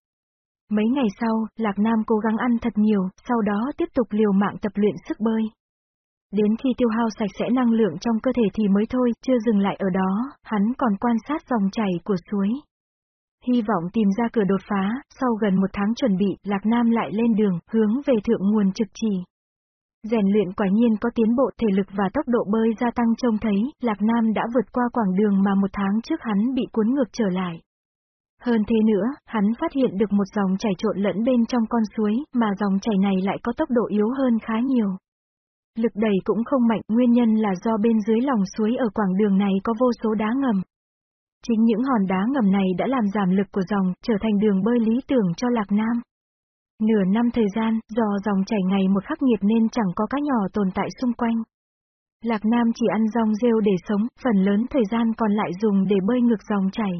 Mấy ngày sau, Lạc Nam cố gắng ăn thật nhiều, sau đó tiếp tục liều mạng tập luyện sức bơi. Đến khi tiêu hao sạch sẽ năng lượng trong cơ thể thì mới thôi, chưa dừng lại ở đó, hắn còn quan sát dòng chảy của suối. Hy vọng tìm ra cửa đột phá, sau gần một tháng chuẩn bị, Lạc Nam lại lên đường, hướng về thượng nguồn trực trì. Rèn luyện quả nhiên có tiến bộ thể lực và tốc độ bơi gia tăng trông thấy, Lạc Nam đã vượt qua quãng đường mà một tháng trước hắn bị cuốn ngược trở lại. Hơn thế nữa, hắn phát hiện được một dòng chảy trộn lẫn bên trong con suối, mà dòng chảy này lại có tốc độ yếu hơn khá nhiều. Lực đẩy cũng không mạnh, nguyên nhân là do bên dưới lòng suối ở quảng đường này có vô số đá ngầm. Chính những hòn đá ngầm này đã làm giảm lực của dòng, trở thành đường bơi lý tưởng cho Lạc Nam. Nửa năm thời gian, do dòng chảy ngày một khắc nghiệt nên chẳng có cá nhỏ tồn tại xung quanh. Lạc Nam chỉ ăn rong rêu để sống, phần lớn thời gian còn lại dùng để bơi ngược dòng chảy.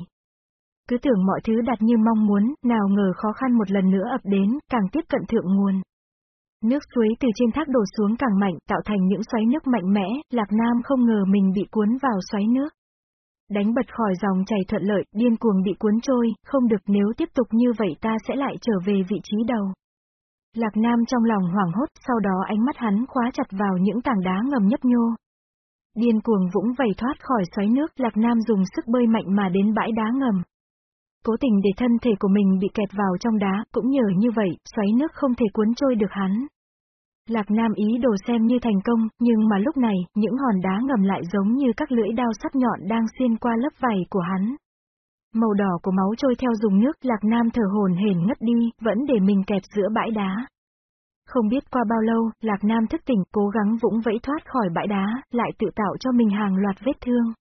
Cứ tưởng mọi thứ đặt như mong muốn, nào ngờ khó khăn một lần nữa ập đến, càng tiếp cận thượng nguồn. Nước suối từ trên thác đổ xuống càng mạnh, tạo thành những xoáy nước mạnh mẽ, Lạc Nam không ngờ mình bị cuốn vào xoáy nước. Đánh bật khỏi dòng chảy thuận lợi, điên cuồng bị cuốn trôi, không được nếu tiếp tục như vậy ta sẽ lại trở về vị trí đầu. Lạc Nam trong lòng hoảng hốt, sau đó ánh mắt hắn khóa chặt vào những tảng đá ngầm nhấp nhô. Điên cuồng vũng vẩy thoát khỏi xoáy nước, Lạc Nam dùng sức bơi mạnh mà đến bãi đá ngầm. Cố tình để thân thể của mình bị kẹt vào trong đá, cũng nhờ như vậy, xoáy nước không thể cuốn trôi được hắn. Lạc Nam ý đồ xem như thành công, nhưng mà lúc này, những hòn đá ngầm lại giống như các lưỡi đao sắc nhọn đang xuyên qua lớp vảy của hắn. Màu đỏ của máu trôi theo dùng nước, Lạc Nam thở hồn hển ngất đi, vẫn để mình kẹp giữa bãi đá. Không biết qua bao lâu, Lạc Nam thức tỉnh, cố gắng vũng vẫy thoát khỏi bãi đá, lại tự tạo cho mình hàng loạt vết thương.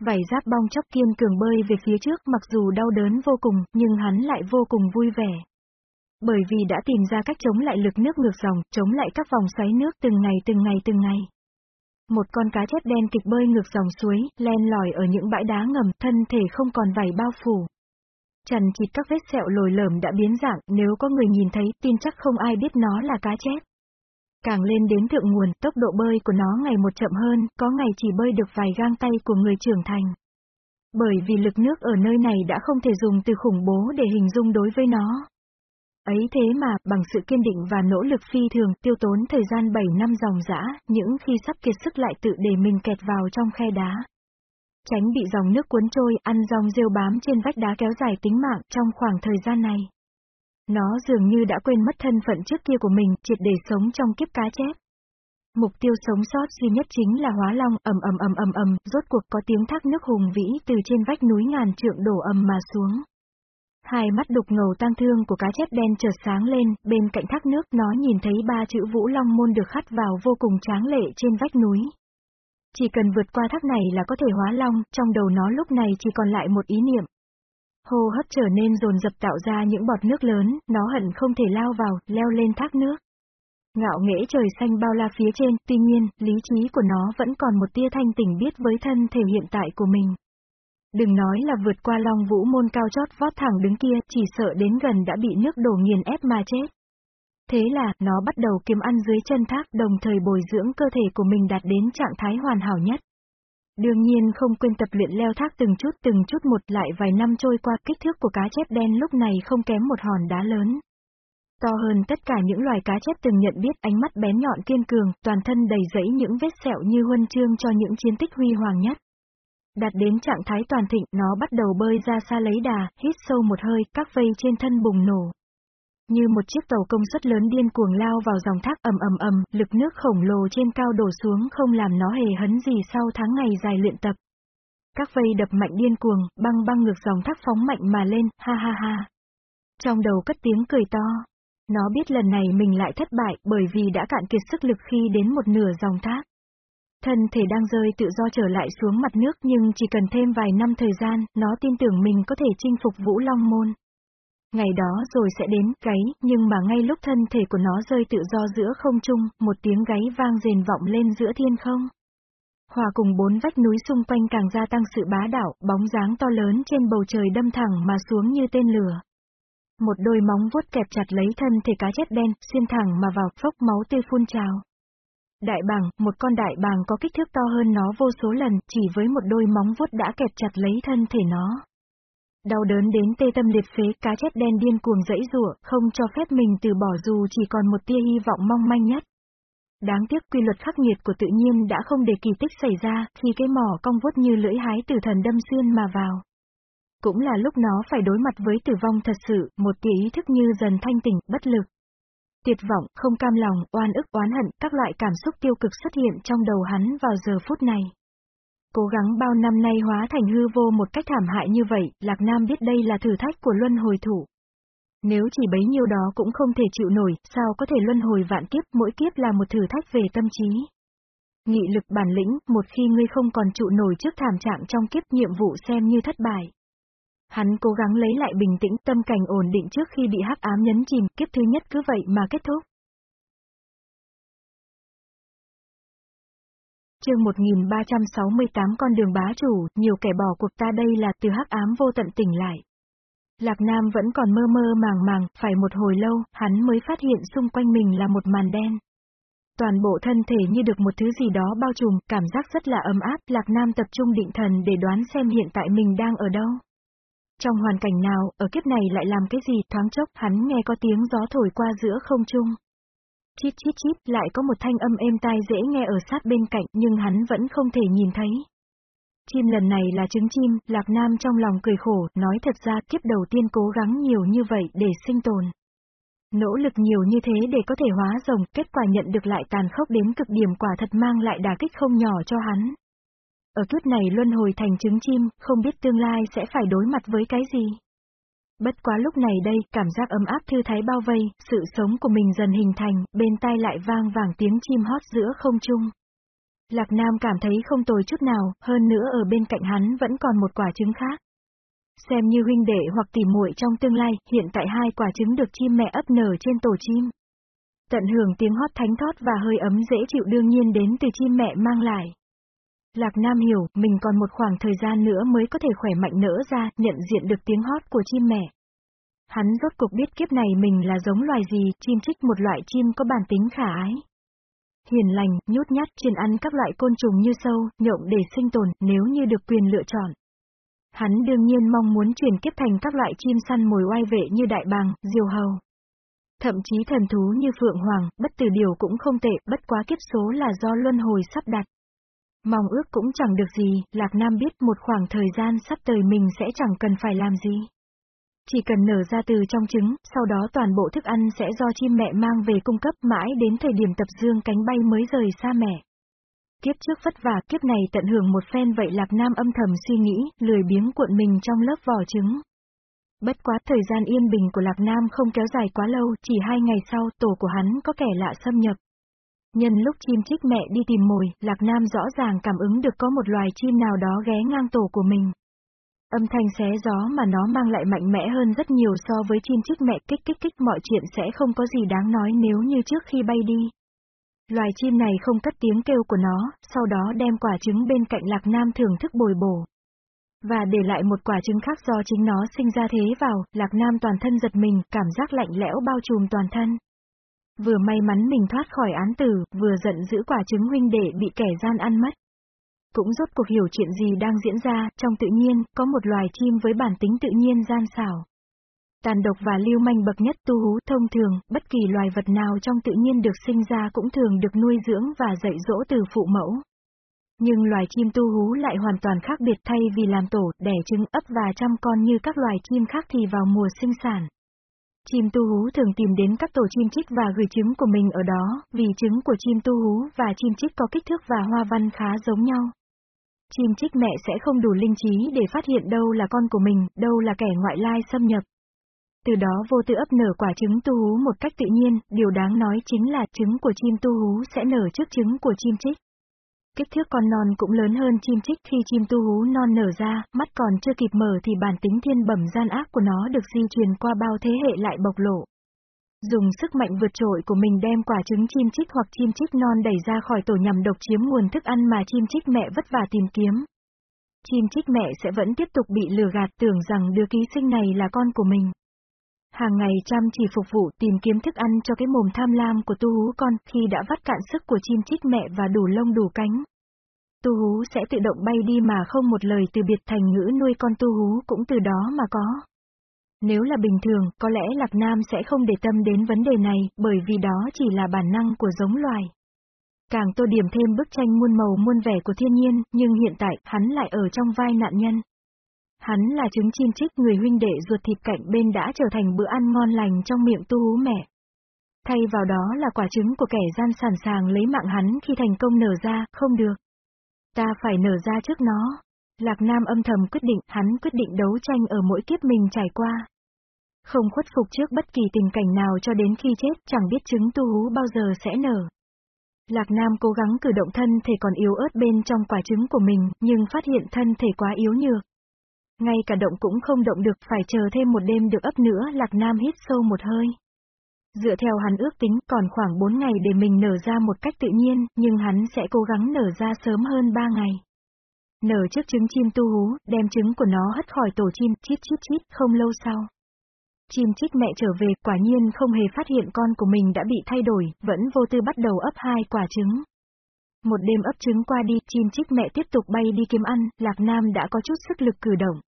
Vảy giáp bong chóc kiên cường bơi về phía trước mặc dù đau đớn vô cùng, nhưng hắn lại vô cùng vui vẻ. Bởi vì đã tìm ra cách chống lại lực nước ngược dòng, chống lại các vòng xoáy nước từng ngày từng ngày từng ngày. Một con cá chép đen kịch bơi ngược dòng suối, len lỏi ở những bãi đá ngầm, thân thể không còn vảy bao phủ. Trần chịt các vết sẹo lồi lởm đã biến dạng, nếu có người nhìn thấy, tin chắc không ai biết nó là cá chép. Càng lên đến thượng nguồn, tốc độ bơi của nó ngày một chậm hơn, có ngày chỉ bơi được vài gang tay của người trưởng thành. Bởi vì lực nước ở nơi này đã không thể dùng từ khủng bố để hình dung đối với nó. Ấy thế mà, bằng sự kiên định và nỗ lực phi thường, tiêu tốn thời gian 7 năm dòng dã, những khi sắp kiệt sức lại tự để mình kẹt vào trong khe đá. Tránh bị dòng nước cuốn trôi, ăn dòng rêu bám trên vách đá kéo dài tính mạng trong khoảng thời gian này. Nó dường như đã quên mất thân phận trước kia của mình, triệt để sống trong kiếp cá chép. Mục tiêu sống sót duy nhất chính là hóa long, ầm ầm ầm ầm ầm, rốt cuộc có tiếng thác nước hùng vĩ từ trên vách núi ngàn trượng đổ ầm mà xuống. Hai mắt đục ngầu tang thương của cá chép đen chợt sáng lên, bên cạnh thác nước nó nhìn thấy ba chữ Vũ Long Môn được khắc vào vô cùng tráng lệ trên vách núi. Chỉ cần vượt qua thác này là có thể hóa long, trong đầu nó lúc này chỉ còn lại một ý niệm. Hô hấp trở nên dồn dập tạo ra những bọt nước lớn, nó hận không thể lao vào, leo lên thác nước. Ngạo nghễ trời xanh bao la phía trên, tuy nhiên, lý trí của nó vẫn còn một tia thanh tỉnh biết với thân thể hiện tại của mình. Đừng nói là vượt qua long vũ môn cao chót vót thẳng đứng kia, chỉ sợ đến gần đã bị nước đổ nghiền ép mà chết. Thế là, nó bắt đầu kiếm ăn dưới chân thác đồng thời bồi dưỡng cơ thể của mình đạt đến trạng thái hoàn hảo nhất. Đương nhiên không quên tập luyện leo thác từng chút từng chút một lại vài năm trôi qua kích thước của cá chép đen lúc này không kém một hòn đá lớn. To hơn tất cả những loài cá chép từng nhận biết ánh mắt bén nhọn kiên cường, toàn thân đầy rẫy những vết sẹo như huân chương cho những chiến tích huy hoàng nhất. Đạt đến trạng thái toàn thịnh, nó bắt đầu bơi ra xa lấy đà, hít sâu một hơi, các vây trên thân bùng nổ. Như một chiếc tàu công suất lớn điên cuồng lao vào dòng thác ầm ầm ầm, lực nước khổng lồ trên cao đổ xuống không làm nó hề hấn gì sau tháng ngày dài luyện tập. Các vây đập mạnh điên cuồng, băng băng ngược dòng thác phóng mạnh mà lên, ha ha ha. Trong đầu cất tiếng cười to. Nó biết lần này mình lại thất bại bởi vì đã cạn kiệt sức lực khi đến một nửa dòng thác. Thân thể đang rơi tự do trở lại xuống mặt nước nhưng chỉ cần thêm vài năm thời gian, nó tin tưởng mình có thể chinh phục Vũ Long Môn. Ngày đó rồi sẽ đến, gáy, nhưng mà ngay lúc thân thể của nó rơi tự do giữa không trung, một tiếng gáy vang rền vọng lên giữa thiên không. Hòa cùng bốn vách núi xung quanh càng gia tăng sự bá đạo, bóng dáng to lớn trên bầu trời đâm thẳng mà xuống như tên lửa. Một đôi móng vuốt kẹp chặt lấy thân thể cá chép đen, xuyên thẳng mà vào, phốc máu tươi phun trào. Đại bàng, một con đại bàng có kích thước to hơn nó vô số lần, chỉ với một đôi móng vuốt đã kẹp chặt lấy thân thể nó. Đau đớn đến tê tâm liệt phế, cá chép đen điên cuồng dẫy rủa, không cho phép mình từ bỏ dù chỉ còn một tia hy vọng mong manh nhất. Đáng tiếc quy luật khắc nghiệt của tự nhiên đã không để kỳ tích xảy ra, khi cái mỏ cong vuốt như lưỡi hái từ thần đâm xuyên mà vào. Cũng là lúc nó phải đối mặt với tử vong thật sự, một tia ý thức như dần thanh tỉnh, bất lực. Tuyệt vọng, không cam lòng, oan ức, oán hận, các loại cảm xúc tiêu cực xuất hiện trong đầu hắn vào giờ phút này. Cố gắng bao năm nay hóa thành hư vô một cách thảm hại như vậy, Lạc Nam biết đây là thử thách của luân hồi thủ. Nếu chỉ bấy nhiêu đó cũng không thể chịu nổi, sao có thể luân hồi vạn kiếp, mỗi kiếp là một thử thách về tâm trí. Nghị lực bản lĩnh, một khi ngươi không còn trụ nổi trước thảm trạng trong kiếp nhiệm vụ xem như thất bại. Hắn cố gắng lấy lại bình tĩnh, tâm cảnh ổn định trước khi bị hắc ám nhấn chìm, kiếp thứ nhất cứ vậy mà kết thúc. Chương 1368 con đường bá chủ, nhiều kẻ bỏ cuộc ta đây là từ hắc ám vô tận tỉnh lại. Lạc Nam vẫn còn mơ mơ màng màng, phải một hồi lâu, hắn mới phát hiện xung quanh mình là một màn đen. Toàn bộ thân thể như được một thứ gì đó bao trùm, cảm giác rất là ấm áp, Lạc Nam tập trung định thần để đoán xem hiện tại mình đang ở đâu. Trong hoàn cảnh nào, ở kiếp này lại làm cái gì, thoáng chốc, hắn nghe có tiếng gió thổi qua giữa không trung. Chít chít chít, lại có một thanh âm êm tai dễ nghe ở sát bên cạnh, nhưng hắn vẫn không thể nhìn thấy. Chim lần này là trứng chim, Lạc Nam trong lòng cười khổ, nói thật ra kiếp đầu tiên cố gắng nhiều như vậy để sinh tồn. Nỗ lực nhiều như thế để có thể hóa rồng, kết quả nhận được lại tàn khốc đến cực điểm quả thật mang lại đả kích không nhỏ cho hắn. Ở kiếp này luân hồi thành trứng chim, không biết tương lai sẽ phải đối mặt với cái gì. Bất quá lúc này đây, cảm giác ấm áp thư thái bao vây, sự sống của mình dần hình thành, bên tai lại vang vàng tiếng chim hót giữa không trung. Lạc Nam cảm thấy không tồi chút nào, hơn nữa ở bên cạnh hắn vẫn còn một quả trứng khác. Xem như huynh đệ hoặc tỉ muội trong tương lai, hiện tại hai quả trứng được chim mẹ ấp nở trên tổ chim. Tận hưởng tiếng hót thánh thót và hơi ấm dễ chịu đương nhiên đến từ chim mẹ mang lại. Lạc Nam hiểu, mình còn một khoảng thời gian nữa mới có thể khỏe mạnh nỡ ra, nhận diện được tiếng hót của chim mẹ. Hắn rốt cuộc biết kiếp này mình là giống loài gì, chim trích một loại chim có bản tính khả ái. Hiền lành, nhút nhát, chuyên ăn các loại côn trùng như sâu, nhộng để sinh tồn, nếu như được quyền lựa chọn. Hắn đương nhiên mong muốn chuyển kiếp thành các loại chim săn mồi oai vệ như đại bàng, diều hầu. Thậm chí thần thú như phượng hoàng, bất tử điều cũng không tệ, bất quá kiếp số là do luân hồi sắp đặt. Mong ước cũng chẳng được gì, Lạc Nam biết một khoảng thời gian sắp tới mình sẽ chẳng cần phải làm gì. Chỉ cần nở ra từ trong trứng, sau đó toàn bộ thức ăn sẽ do chim mẹ mang về cung cấp mãi đến thời điểm tập dương cánh bay mới rời xa mẹ. Kiếp trước vất vả, kiếp này tận hưởng một phen vậy Lạc Nam âm thầm suy nghĩ, lười biếng cuộn mình trong lớp vỏ trứng. Bất quá thời gian yên bình của Lạc Nam không kéo dài quá lâu, chỉ hai ngày sau tổ của hắn có kẻ lạ xâm nhập. Nhân lúc chim chích mẹ đi tìm mồi, Lạc Nam rõ ràng cảm ứng được có một loài chim nào đó ghé ngang tổ của mình. Âm thanh xé gió mà nó mang lại mạnh mẽ hơn rất nhiều so với chim chích mẹ kích kích kích mọi chuyện sẽ không có gì đáng nói nếu như trước khi bay đi. Loài chim này không cất tiếng kêu của nó, sau đó đem quả trứng bên cạnh Lạc Nam thưởng thức bồi bổ. Và để lại một quả trứng khác do chính nó sinh ra thế vào, Lạc Nam toàn thân giật mình, cảm giác lạnh lẽo bao trùm toàn thân. Vừa may mắn mình thoát khỏi án tử, vừa giận giữ quả trứng huynh đệ bị kẻ gian ăn mất. Cũng rốt cuộc hiểu chuyện gì đang diễn ra, trong tự nhiên, có một loài chim với bản tính tự nhiên gian xảo. Tàn độc và lưu manh bậc nhất tu hú thông thường, bất kỳ loài vật nào trong tự nhiên được sinh ra cũng thường được nuôi dưỡng và dạy dỗ từ phụ mẫu. Nhưng loài chim tu hú lại hoàn toàn khác biệt thay vì làm tổ, đẻ trứng ấp và chăm con như các loài chim khác thì vào mùa sinh sản. Chim tu hú thường tìm đến các tổ chim chích và gửi trứng của mình ở đó, vì trứng của chim tu hú và chim chích có kích thước và hoa văn khá giống nhau. Chim chích mẹ sẽ không đủ linh trí để phát hiện đâu là con của mình, đâu là kẻ ngoại lai xâm nhập. Từ đó vô tư ấp nở quả trứng tu hú một cách tự nhiên, điều đáng nói chính là trứng của chim tu hú sẽ nở trước trứng của chim chích. Kích thước con non cũng lớn hơn chim chích khi chim tu hú non nở ra, mắt còn chưa kịp mở thì bản tính thiên bẩm gian ác của nó được di truyền qua bao thế hệ lại bộc lộ. Dùng sức mạnh vượt trội của mình đem quả trứng chim chích hoặc chim chích non đẩy ra khỏi tổ nhằm độc chiếm nguồn thức ăn mà chim chích mẹ vất vả tìm kiếm. Chim chích mẹ sẽ vẫn tiếp tục bị lừa gạt tưởng rằng đứa ký sinh này là con của mình. Hàng ngày chăm chỉ phục vụ tìm kiếm thức ăn cho cái mồm tham lam của tu hú con khi đã vắt cạn sức của chim chích mẹ và đủ lông đủ cánh. Tu hú sẽ tự động bay đi mà không một lời từ biệt thành ngữ nuôi con tu hú cũng từ đó mà có. Nếu là bình thường, có lẽ Lạc Nam sẽ không để tâm đến vấn đề này, bởi vì đó chỉ là bản năng của giống loài. Càng tô điểm thêm bức tranh muôn màu muôn vẻ của thiên nhiên, nhưng hiện tại, hắn lại ở trong vai nạn nhân. Hắn là trứng chim chích người huynh đệ ruột thịt cạnh bên đã trở thành bữa ăn ngon lành trong miệng tu hú mẹ. Thay vào đó là quả trứng của kẻ gian sẵn sàng lấy mạng hắn khi thành công nở ra, không được. Ta phải nở ra trước nó. Lạc Nam âm thầm quyết định, hắn quyết định đấu tranh ở mỗi kiếp mình trải qua. Không khuất phục trước bất kỳ tình cảnh nào cho đến khi chết, chẳng biết trứng tu hú bao giờ sẽ nở. Lạc Nam cố gắng cử động thân thể còn yếu ớt bên trong quả trứng của mình, nhưng phát hiện thân thể quá yếu nhược. Ngay cả động cũng không động được, phải chờ thêm một đêm được ấp nữa, Lạc Nam hít sâu một hơi. Dựa theo hắn ước tính, còn khoảng 4 ngày để mình nở ra một cách tự nhiên, nhưng hắn sẽ cố gắng nở ra sớm hơn 3 ngày. Nở trước trứng chim tu hú, đem trứng của nó hất khỏi tổ chim, chít chít chít, không lâu sau. Chim chích mẹ trở về, quả nhiên không hề phát hiện con của mình đã bị thay đổi, vẫn vô tư bắt đầu ấp hai quả trứng. Một đêm ấp trứng qua đi, chim chích mẹ tiếp tục bay đi kiếm ăn, Lạc Nam đã có chút sức lực cử động.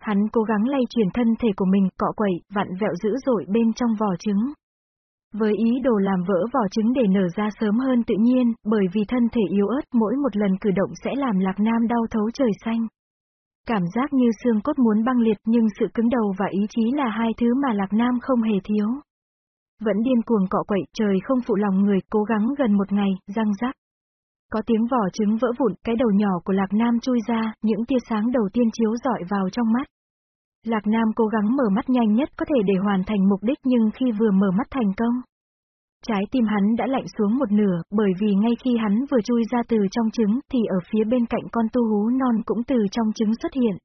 Hắn cố gắng lay chuyển thân thể của mình, cọ quẩy, vặn vẹo dữ dội bên trong vỏ trứng. Với ý đồ làm vỡ vỏ trứng để nở ra sớm hơn tự nhiên, bởi vì thân thể yếu ớt mỗi một lần cử động sẽ làm Lạc Nam đau thấu trời xanh. Cảm giác như xương cốt muốn băng liệt nhưng sự cứng đầu và ý chí là hai thứ mà Lạc Nam không hề thiếu. Vẫn điên cuồng cọ quậy, trời không phụ lòng người, cố gắng gần một ngày, răng rắc. Có tiếng vỏ trứng vỡ vụn, cái đầu nhỏ của Lạc Nam chui ra, những tia sáng đầu tiên chiếu dọi vào trong mắt. Lạc Nam cố gắng mở mắt nhanh nhất có thể để hoàn thành mục đích nhưng khi vừa mở mắt thành công. Trái tim hắn đã lạnh xuống một nửa, bởi vì ngay khi hắn vừa chui ra từ trong trứng, thì ở phía bên cạnh con tu hú non cũng từ trong trứng xuất hiện.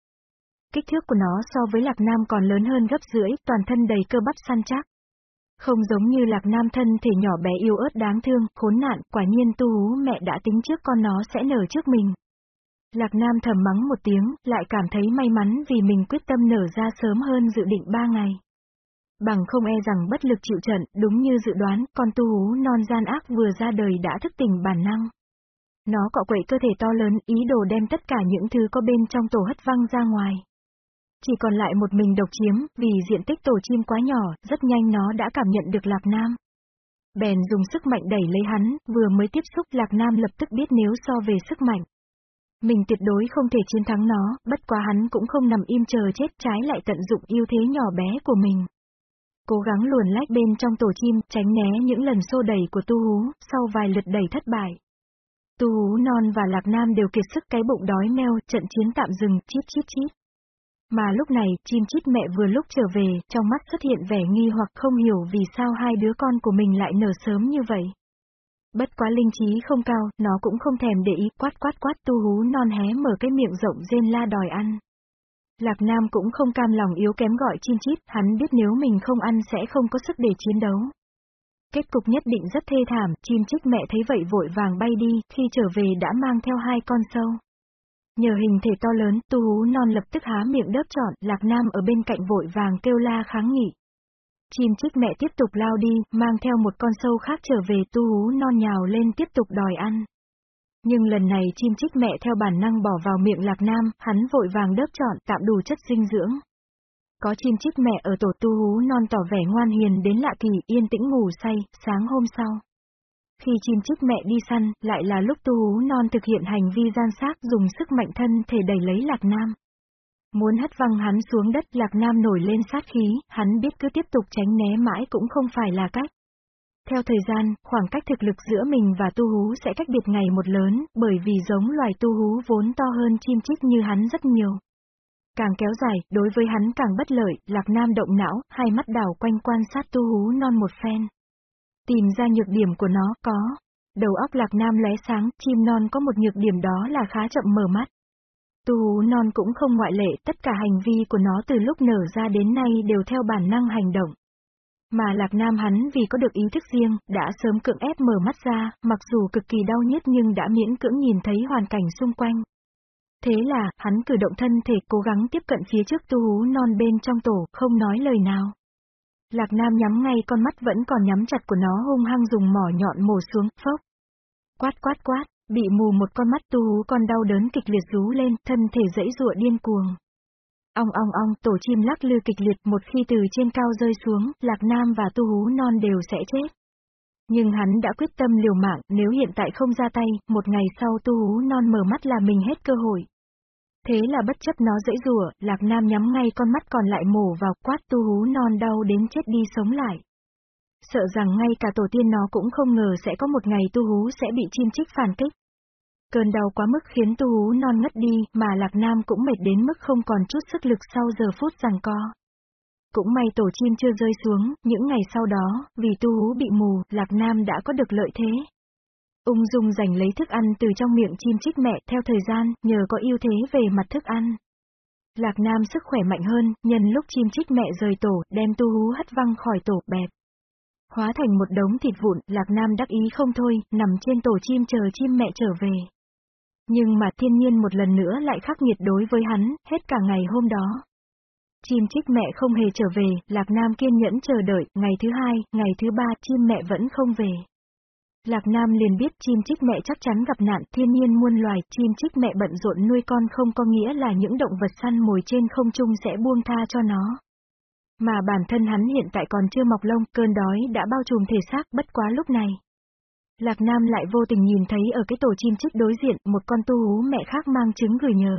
Kích thước của nó so với Lạc Nam còn lớn hơn gấp rưỡi, toàn thân đầy cơ bắp săn chắc. Không giống như lạc nam thân thể nhỏ bé yêu ớt đáng thương, khốn nạn, quả nhiên tu hú mẹ đã tính trước con nó sẽ nở trước mình. Lạc nam thầm mắng một tiếng, lại cảm thấy may mắn vì mình quyết tâm nở ra sớm hơn dự định ba ngày. Bằng không e rằng bất lực chịu trận, đúng như dự đoán, con tu hú non gian ác vừa ra đời đã thức tỉnh bản năng. Nó cọ quậy cơ thể to lớn, ý đồ đem tất cả những thứ có bên trong tổ hất văng ra ngoài. Chỉ còn lại một mình độc chiếm, vì diện tích tổ chim quá nhỏ, rất nhanh nó đã cảm nhận được Lạc Nam. Bèn dùng sức mạnh đẩy lấy hắn, vừa mới tiếp xúc Lạc Nam lập tức biết nếu so về sức mạnh. Mình tuyệt đối không thể chiến thắng nó, bất quá hắn cũng không nằm im chờ chết trái lại tận dụng ưu thế nhỏ bé của mình. Cố gắng luồn lách bên trong tổ chim, tránh né những lần xô đẩy của tu hú, sau vài lượt đẩy thất bại. Tu hú non và lạc nam đều kiệt sức cái bụng đói meo, trận chiến tạm dừng, chít chít chít. Mà lúc này, chim chít mẹ vừa lúc trở về, trong mắt xuất hiện vẻ nghi hoặc không hiểu vì sao hai đứa con của mình lại nở sớm như vậy. Bất quá linh trí không cao, nó cũng không thèm để ý, quát quát quát tu hú non hé mở cái miệng rộng rên la đòi ăn. Lạc Nam cũng không cam lòng yếu kém gọi chim chít, hắn biết nếu mình không ăn sẽ không có sức để chiến đấu. Kết cục nhất định rất thê thảm, chim chích mẹ thấy vậy vội vàng bay đi, khi trở về đã mang theo hai con sâu. Nhờ hình thể to lớn, tu hú non lập tức há miệng đớp trọn, Lạc Nam ở bên cạnh vội vàng kêu la kháng nghị. Chim chích mẹ tiếp tục lao đi, mang theo một con sâu khác trở về tu hú non nhào lên tiếp tục đòi ăn. Nhưng lần này chim chích mẹ theo bản năng bỏ vào miệng lạc nam, hắn vội vàng đớp trọn tạm đủ chất dinh dưỡng. Có chim chích mẹ ở tổ tu hú non tỏ vẻ ngoan hiền đến lạ kỳ, yên tĩnh ngủ say, sáng hôm sau. Khi chim chích mẹ đi săn, lại là lúc tu hú non thực hiện hành vi gian sát dùng sức mạnh thân thể đẩy lấy lạc nam. Muốn hất văng hắn xuống đất lạc nam nổi lên sát khí, hắn biết cứ tiếp tục tránh né mãi cũng không phải là cách. Theo thời gian, khoảng cách thực lực giữa mình và tu hú sẽ cách biệt ngày một lớn, bởi vì giống loài tu hú vốn to hơn chim chích như hắn rất nhiều. Càng kéo dài, đối với hắn càng bất lợi, Lạc Nam động não, hai mắt đảo quanh quan sát tu hú non một phen. Tìm ra nhược điểm của nó, có. Đầu óc Lạc Nam lóe sáng, chim non có một nhược điểm đó là khá chậm mở mắt. Tu hú non cũng không ngoại lệ, tất cả hành vi của nó từ lúc nở ra đến nay đều theo bản năng hành động. Mà Lạc Nam hắn vì có được ý thức riêng, đã sớm cưỡng ép mở mắt ra, mặc dù cực kỳ đau nhất nhưng đã miễn cưỡng nhìn thấy hoàn cảnh xung quanh. Thế là, hắn cử động thân thể cố gắng tiếp cận phía trước tu hú non bên trong tổ, không nói lời nào. Lạc Nam nhắm ngay con mắt vẫn còn nhắm chặt của nó hung hăng dùng mỏ nhọn mổ xuống, phốc. Quát quát quát, bị mù một con mắt tu hú con đau đớn kịch liệt rú lên, thân thể dẫy rụa điên cuồng. Ong ong ong, tổ chim lắc lư kịch liệt một khi từ trên cao rơi xuống, Lạc Nam và Tu Hú Non đều sẽ chết. Nhưng hắn đã quyết tâm liều mạng, nếu hiện tại không ra tay, một ngày sau Tu Hú Non mở mắt là mình hết cơ hội. Thế là bất chấp nó dễ rùa, Lạc Nam nhắm ngay con mắt còn lại mổ vào quát Tu Hú Non đau đến chết đi sống lại. Sợ rằng ngay cả tổ tiên nó cũng không ngờ sẽ có một ngày Tu Hú sẽ bị chim chích phản kích. Cơn đau quá mức khiến tu hú non ngất đi, mà Lạc Nam cũng mệt đến mức không còn chút sức lực sau giờ phút rằng co. Cũng may tổ chim chưa rơi xuống, những ngày sau đó, vì tu hú bị mù, Lạc Nam đã có được lợi thế. Ung dung giành lấy thức ăn từ trong miệng chim chích mẹ theo thời gian, nhờ có ưu thế về mặt thức ăn. Lạc Nam sức khỏe mạnh hơn, nhân lúc chim chích mẹ rời tổ, đem tu hú hất văng khỏi tổ bẹp. Hóa thành một đống thịt vụn, Lạc Nam đắc ý không thôi, nằm trên tổ chim chờ chim mẹ trở về. Nhưng mà thiên nhiên một lần nữa lại khắc nghiệt đối với hắn, hết cả ngày hôm đó. Chim chích mẹ không hề trở về, Lạc Nam kiên nhẫn chờ đợi, ngày thứ hai, ngày thứ ba chim mẹ vẫn không về. Lạc Nam liền biết chim chích mẹ chắc chắn gặp nạn thiên nhiên muôn loài, chim chích mẹ bận rộn nuôi con không có nghĩa là những động vật săn mồi trên không trung sẽ buông tha cho nó. Mà bản thân hắn hiện tại còn chưa mọc lông, cơn đói đã bao trùm thể xác bất quá lúc này. Lạc Nam lại vô tình nhìn thấy ở cái tổ chim chích đối diện, một con tu hú mẹ khác mang trứng gửi nhờ.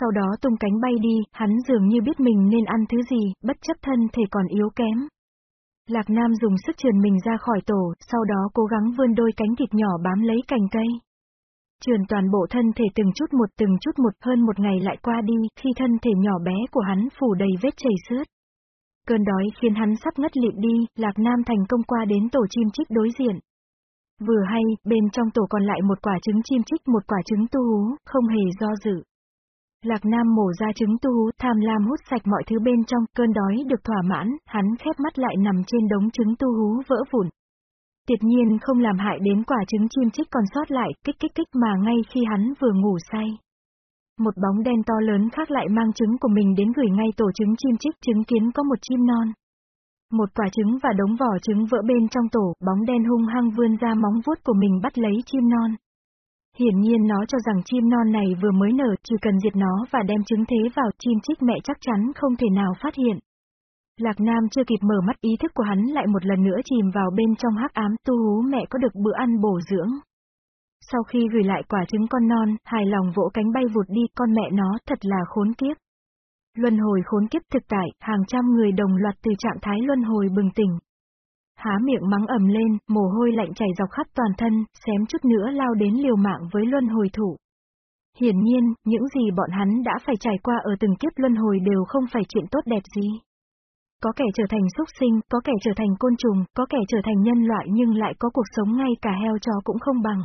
Sau đó tung cánh bay đi, hắn dường như biết mình nên ăn thứ gì, bất chấp thân thể còn yếu kém. Lạc Nam dùng sức trườn mình ra khỏi tổ, sau đó cố gắng vươn đôi cánh thịt nhỏ bám lấy cành cây. Trườn toàn bộ thân thể từng chút một từng chút một hơn một ngày lại qua đi, khi thân thể nhỏ bé của hắn phủ đầy vết chảy xước. Cơn đói khiến hắn sắp ngất lịm đi, Lạc Nam thành công qua đến tổ chim chích đối diện. Vừa hay, bên trong tổ còn lại một quả trứng chim chích một quả trứng tu hú, không hề do dự. Lạc Nam mổ ra trứng tu hú, tham lam hút sạch mọi thứ bên trong, cơn đói được thỏa mãn, hắn khép mắt lại nằm trên đống trứng tu hú vỡ vụn. Tuyệt nhiên không làm hại đến quả trứng chim chích còn sót lại, kích kích kích mà ngay khi hắn vừa ngủ say. Một bóng đen to lớn khác lại mang trứng của mình đến gửi ngay tổ trứng chim chích chứng kiến có một chim non. Một quả trứng và đống vỏ trứng vỡ bên trong tổ, bóng đen hung hăng vươn ra móng vuốt của mình bắt lấy chim non. Hiển nhiên nó cho rằng chim non này vừa mới nở, chỉ cần diệt nó và đem trứng thế vào, chim chích mẹ chắc chắn không thể nào phát hiện. Lạc Nam chưa kịp mở mắt ý thức của hắn lại một lần nữa chìm vào bên trong hắc ám tu hú mẹ có được bữa ăn bổ dưỡng. Sau khi gửi lại quả trứng con non, hài lòng vỗ cánh bay vụt đi, con mẹ nó thật là khốn kiếp. Luân hồi khốn kiếp thực tại, hàng trăm người đồng loạt từ trạng thái luân hồi bừng tỉnh. Há miệng mắng ầm lên, mồ hôi lạnh chảy dọc khắp toàn thân, xém chút nữa lao đến liều mạng với luân hồi thủ. Hiển nhiên, những gì bọn hắn đã phải trải qua ở từng kiếp luân hồi đều không phải chuyện tốt đẹp gì. Có kẻ trở thành súc sinh, có kẻ trở thành côn trùng, có kẻ trở thành nhân loại nhưng lại có cuộc sống ngay cả heo chó cũng không bằng.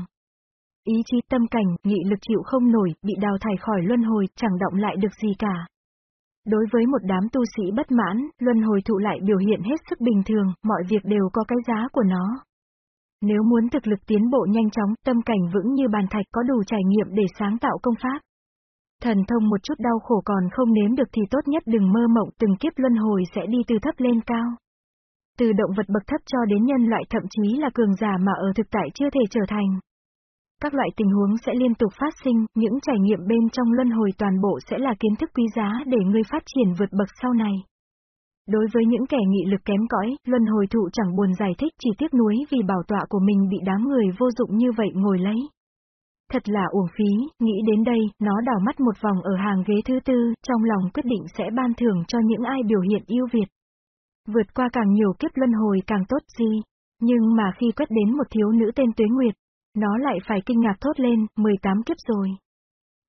Ý chí tâm cảnh, nghị lực chịu không nổi, bị đào thải khỏi luân hồi, chẳng động lại được gì cả. Đối với một đám tu sĩ bất mãn, luân hồi thụ lại biểu hiện hết sức bình thường, mọi việc đều có cái giá của nó. Nếu muốn thực lực tiến bộ nhanh chóng, tâm cảnh vững như bàn thạch có đủ trải nghiệm để sáng tạo công pháp. Thần thông một chút đau khổ còn không nếm được thì tốt nhất đừng mơ mộng từng kiếp luân hồi sẽ đi từ thấp lên cao. Từ động vật bậc thấp cho đến nhân loại thậm chí là cường giả mà ở thực tại chưa thể trở thành. Các loại tình huống sẽ liên tục phát sinh, những trải nghiệm bên trong luân hồi toàn bộ sẽ là kiến thức quý giá để ngươi phát triển vượt bậc sau này. Đối với những kẻ nghị lực kém cõi, luân hồi thụ chẳng buồn giải thích chỉ tiếc nuối vì bảo tọa của mình bị đám người vô dụng như vậy ngồi lấy. Thật là uổng phí, nghĩ đến đây, nó đảo mắt một vòng ở hàng ghế thứ tư, trong lòng quyết định sẽ ban thưởng cho những ai biểu hiện yêu Việt. Vượt qua càng nhiều kiếp luân hồi càng tốt gì. Nhưng mà khi quét đến một thiếu nữ tên Tuế Nguyệt, nó lại phải kinh ngạc thốt lên, 18 kiếp rồi.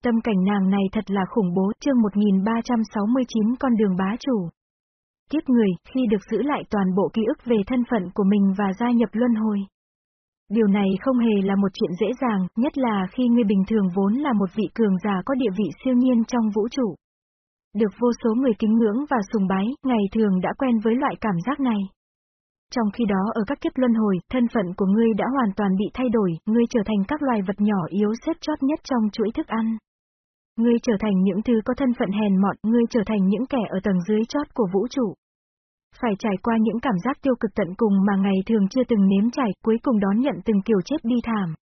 Tâm cảnh nàng này thật là khủng bố, chương 1369 con đường bá chủ. Kiếp người, khi được giữ lại toàn bộ ký ức về thân phận của mình và gia nhập luân hồi. Điều này không hề là một chuyện dễ dàng, nhất là khi người bình thường vốn là một vị cường giả có địa vị siêu nhiên trong vũ trụ. Được vô số người kính ngưỡng và sùng bái, ngày thường đã quen với loại cảm giác này. Trong khi đó ở các kiếp luân hồi, thân phận của ngươi đã hoàn toàn bị thay đổi, ngươi trở thành các loài vật nhỏ yếu xếp chót nhất trong chuỗi thức ăn. Ngươi trở thành những thứ có thân phận hèn mọn, ngươi trở thành những kẻ ở tầng dưới chót của vũ trụ. Phải trải qua những cảm giác tiêu cực tận cùng mà ngày thường chưa từng nếm trải, cuối cùng đón nhận từng kiểu chết đi thảm.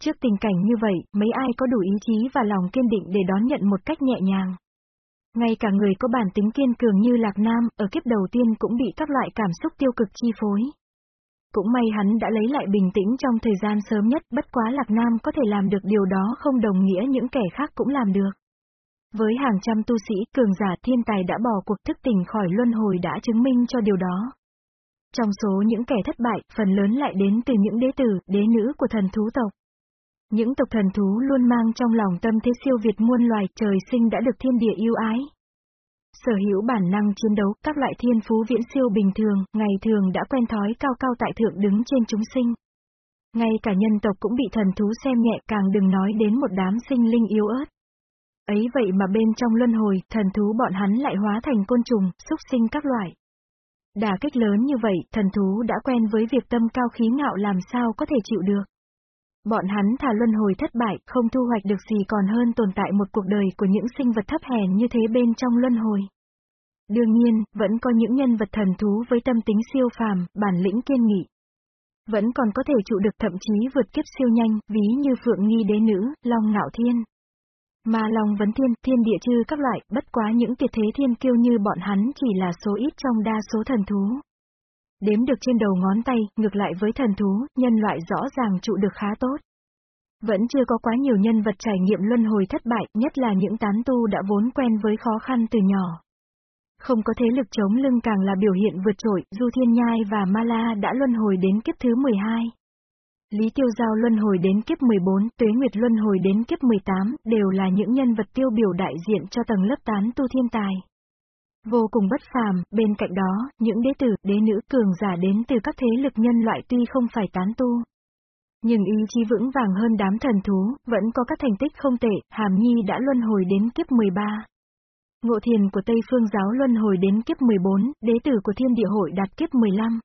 Trước tình cảnh như vậy, mấy ai có đủ ý chí và lòng kiên định để đón nhận một cách nhẹ nhàng. Ngay cả người có bản tính kiên cường như Lạc Nam, ở kiếp đầu tiên cũng bị các loại cảm xúc tiêu cực chi phối. Cũng may hắn đã lấy lại bình tĩnh trong thời gian sớm nhất, bất quá Lạc Nam có thể làm được điều đó không đồng nghĩa những kẻ khác cũng làm được. Với hàng trăm tu sĩ cường giả thiên tài đã bỏ cuộc thức tỉnh khỏi luân hồi đã chứng minh cho điều đó. Trong số những kẻ thất bại, phần lớn lại đến từ những đế tử, đế nữ của thần thú tộc. Những tộc thần thú luôn mang trong lòng tâm thế siêu việt muôn loài trời sinh đã được thiên địa yêu ái. Sở hữu bản năng chiến đấu, các loại thiên phú viễn siêu bình thường, ngày thường đã quen thói cao cao tại thượng đứng trên chúng sinh. Ngay cả nhân tộc cũng bị thần thú xem nhẹ càng đừng nói đến một đám sinh linh yếu ớt. Ấy vậy mà bên trong luân hồi, thần thú bọn hắn lại hóa thành côn trùng, xúc sinh các loại. Đả kích lớn như vậy, thần thú đã quen với việc tâm cao khí ngạo làm sao có thể chịu được. Bọn hắn thà luân hồi thất bại, không thu hoạch được gì còn hơn tồn tại một cuộc đời của những sinh vật thấp hèn như thế bên trong luân hồi. Đương nhiên, vẫn có những nhân vật thần thú với tâm tính siêu phàm, bản lĩnh kiên nghị. Vẫn còn có thể trụ được thậm chí vượt kiếp siêu nhanh, ví như Phượng Nghi Đế Nữ, Long Ngạo Thiên. mà Long Vấn Thiên, Thiên Địa Chư các loại, bất quá những tuyệt thế thiên kiêu như bọn hắn chỉ là số ít trong đa số thần thú. Đếm được trên đầu ngón tay, ngược lại với thần thú, nhân loại rõ ràng trụ được khá tốt. Vẫn chưa có quá nhiều nhân vật trải nghiệm luân hồi thất bại, nhất là những tán tu đã vốn quen với khó khăn từ nhỏ. Không có thế lực chống lưng càng là biểu hiện vượt trội, Du Thiên Nhai và Ma La đã luân hồi đến kiếp thứ 12. Lý Tiêu Giao luân hồi đến kiếp 14, Tuế Nguyệt luân hồi đến kiếp 18, đều là những nhân vật tiêu biểu đại diện cho tầng lớp tán tu thiên tài. Vô cùng bất phàm, bên cạnh đó, những đế tử, đế nữ cường giả đến từ các thế lực nhân loại tuy không phải tán tu. Nhưng ý chí vững vàng hơn đám thần thú, vẫn có các thành tích không tệ, Hàm Nhi đã luân hồi đến kiếp 13. Ngộ thiền của Tây Phương giáo luân hồi đến kiếp 14, đế tử của thiên địa hội đạt kiếp 15.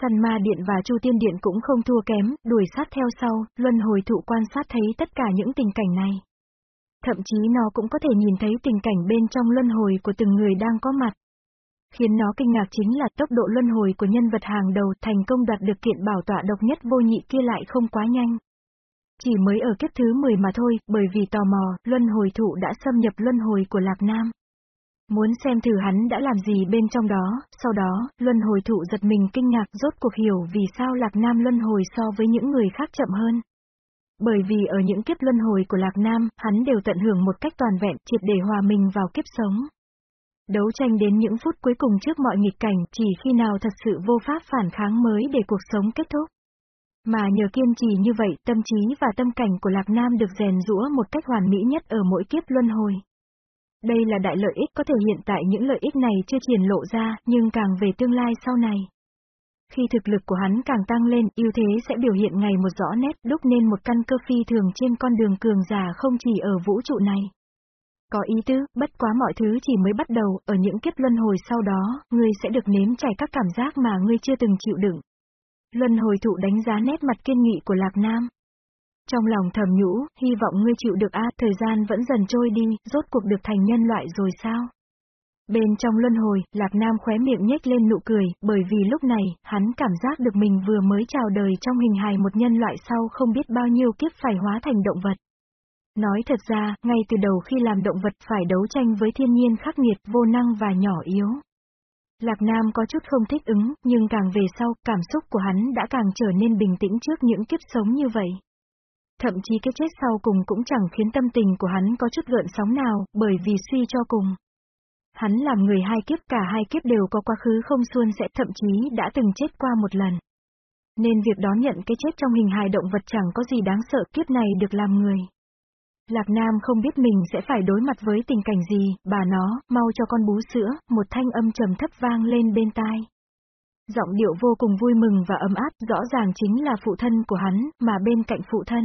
Săn ma điện và Chu Tiên Điện cũng không thua kém, đuổi sát theo sau, luân hồi thụ quan sát thấy tất cả những tình cảnh này. Thậm chí nó cũng có thể nhìn thấy tình cảnh bên trong luân hồi của từng người đang có mặt. Khiến nó kinh ngạc chính là tốc độ luân hồi của nhân vật hàng đầu thành công đoạt được kiện bảo tọa độc nhất vô nhị kia lại không quá nhanh. Chỉ mới ở kiếp thứ 10 mà thôi, bởi vì tò mò, luân hồi thụ đã xâm nhập luân hồi của Lạc Nam. Muốn xem thử hắn đã làm gì bên trong đó, sau đó, luân hồi thụ giật mình kinh ngạc rốt cuộc hiểu vì sao Lạc Nam luân hồi so với những người khác chậm hơn. Bởi vì ở những kiếp luân hồi của Lạc Nam, hắn đều tận hưởng một cách toàn vẹn, triệt để hòa mình vào kiếp sống. Đấu tranh đến những phút cuối cùng trước mọi nghịch cảnh, chỉ khi nào thật sự vô pháp phản kháng mới để cuộc sống kết thúc. Mà nhờ kiên trì như vậy, tâm trí và tâm cảnh của Lạc Nam được rèn rũa một cách hoàn mỹ nhất ở mỗi kiếp luân hồi. Đây là đại lợi ích có thể hiện tại những lợi ích này chưa triển lộ ra, nhưng càng về tương lai sau này. Khi thực lực của hắn càng tăng lên, ưu thế sẽ biểu hiện ngày một rõ nét, đúc nên một căn cơ phi thường trên con đường cường giả không chỉ ở vũ trụ này. Có ý tứ, bất quá mọi thứ chỉ mới bắt đầu, ở những kiếp luân hồi sau đó, ngươi sẽ được nếm trải các cảm giác mà ngươi chưa từng chịu đựng. Luân hồi thụ đánh giá nét mặt kiên nghị của Lạc Nam. Trong lòng thầm nhũ, hy vọng ngươi chịu được a, thời gian vẫn dần trôi đi, rốt cuộc được thành nhân loại rồi sao? Bên trong luân hồi, Lạc Nam khóe miệng nhếch lên nụ cười, bởi vì lúc này, hắn cảm giác được mình vừa mới chào đời trong hình hài một nhân loại sau không biết bao nhiêu kiếp phải hóa thành động vật. Nói thật ra, ngay từ đầu khi làm động vật phải đấu tranh với thiên nhiên khắc nghiệt, vô năng và nhỏ yếu. Lạc Nam có chút không thích ứng, nhưng càng về sau, cảm xúc của hắn đã càng trở nên bình tĩnh trước những kiếp sống như vậy. Thậm chí cái chết sau cùng cũng chẳng khiến tâm tình của hắn có chút gợn sóng nào, bởi vì suy cho cùng. Hắn làm người hai kiếp cả hai kiếp đều có quá khứ không suôn sẽ thậm chí đã từng chết qua một lần. Nên việc đón nhận cái chết trong hình hài động vật chẳng có gì đáng sợ kiếp này được làm người. Lạc Nam không biết mình sẽ phải đối mặt với tình cảnh gì, bà nó, mau cho con bú sữa, một thanh âm trầm thấp vang lên bên tai. Giọng điệu vô cùng vui mừng và ấm áp, rõ ràng chính là phụ thân của hắn, mà bên cạnh phụ thân.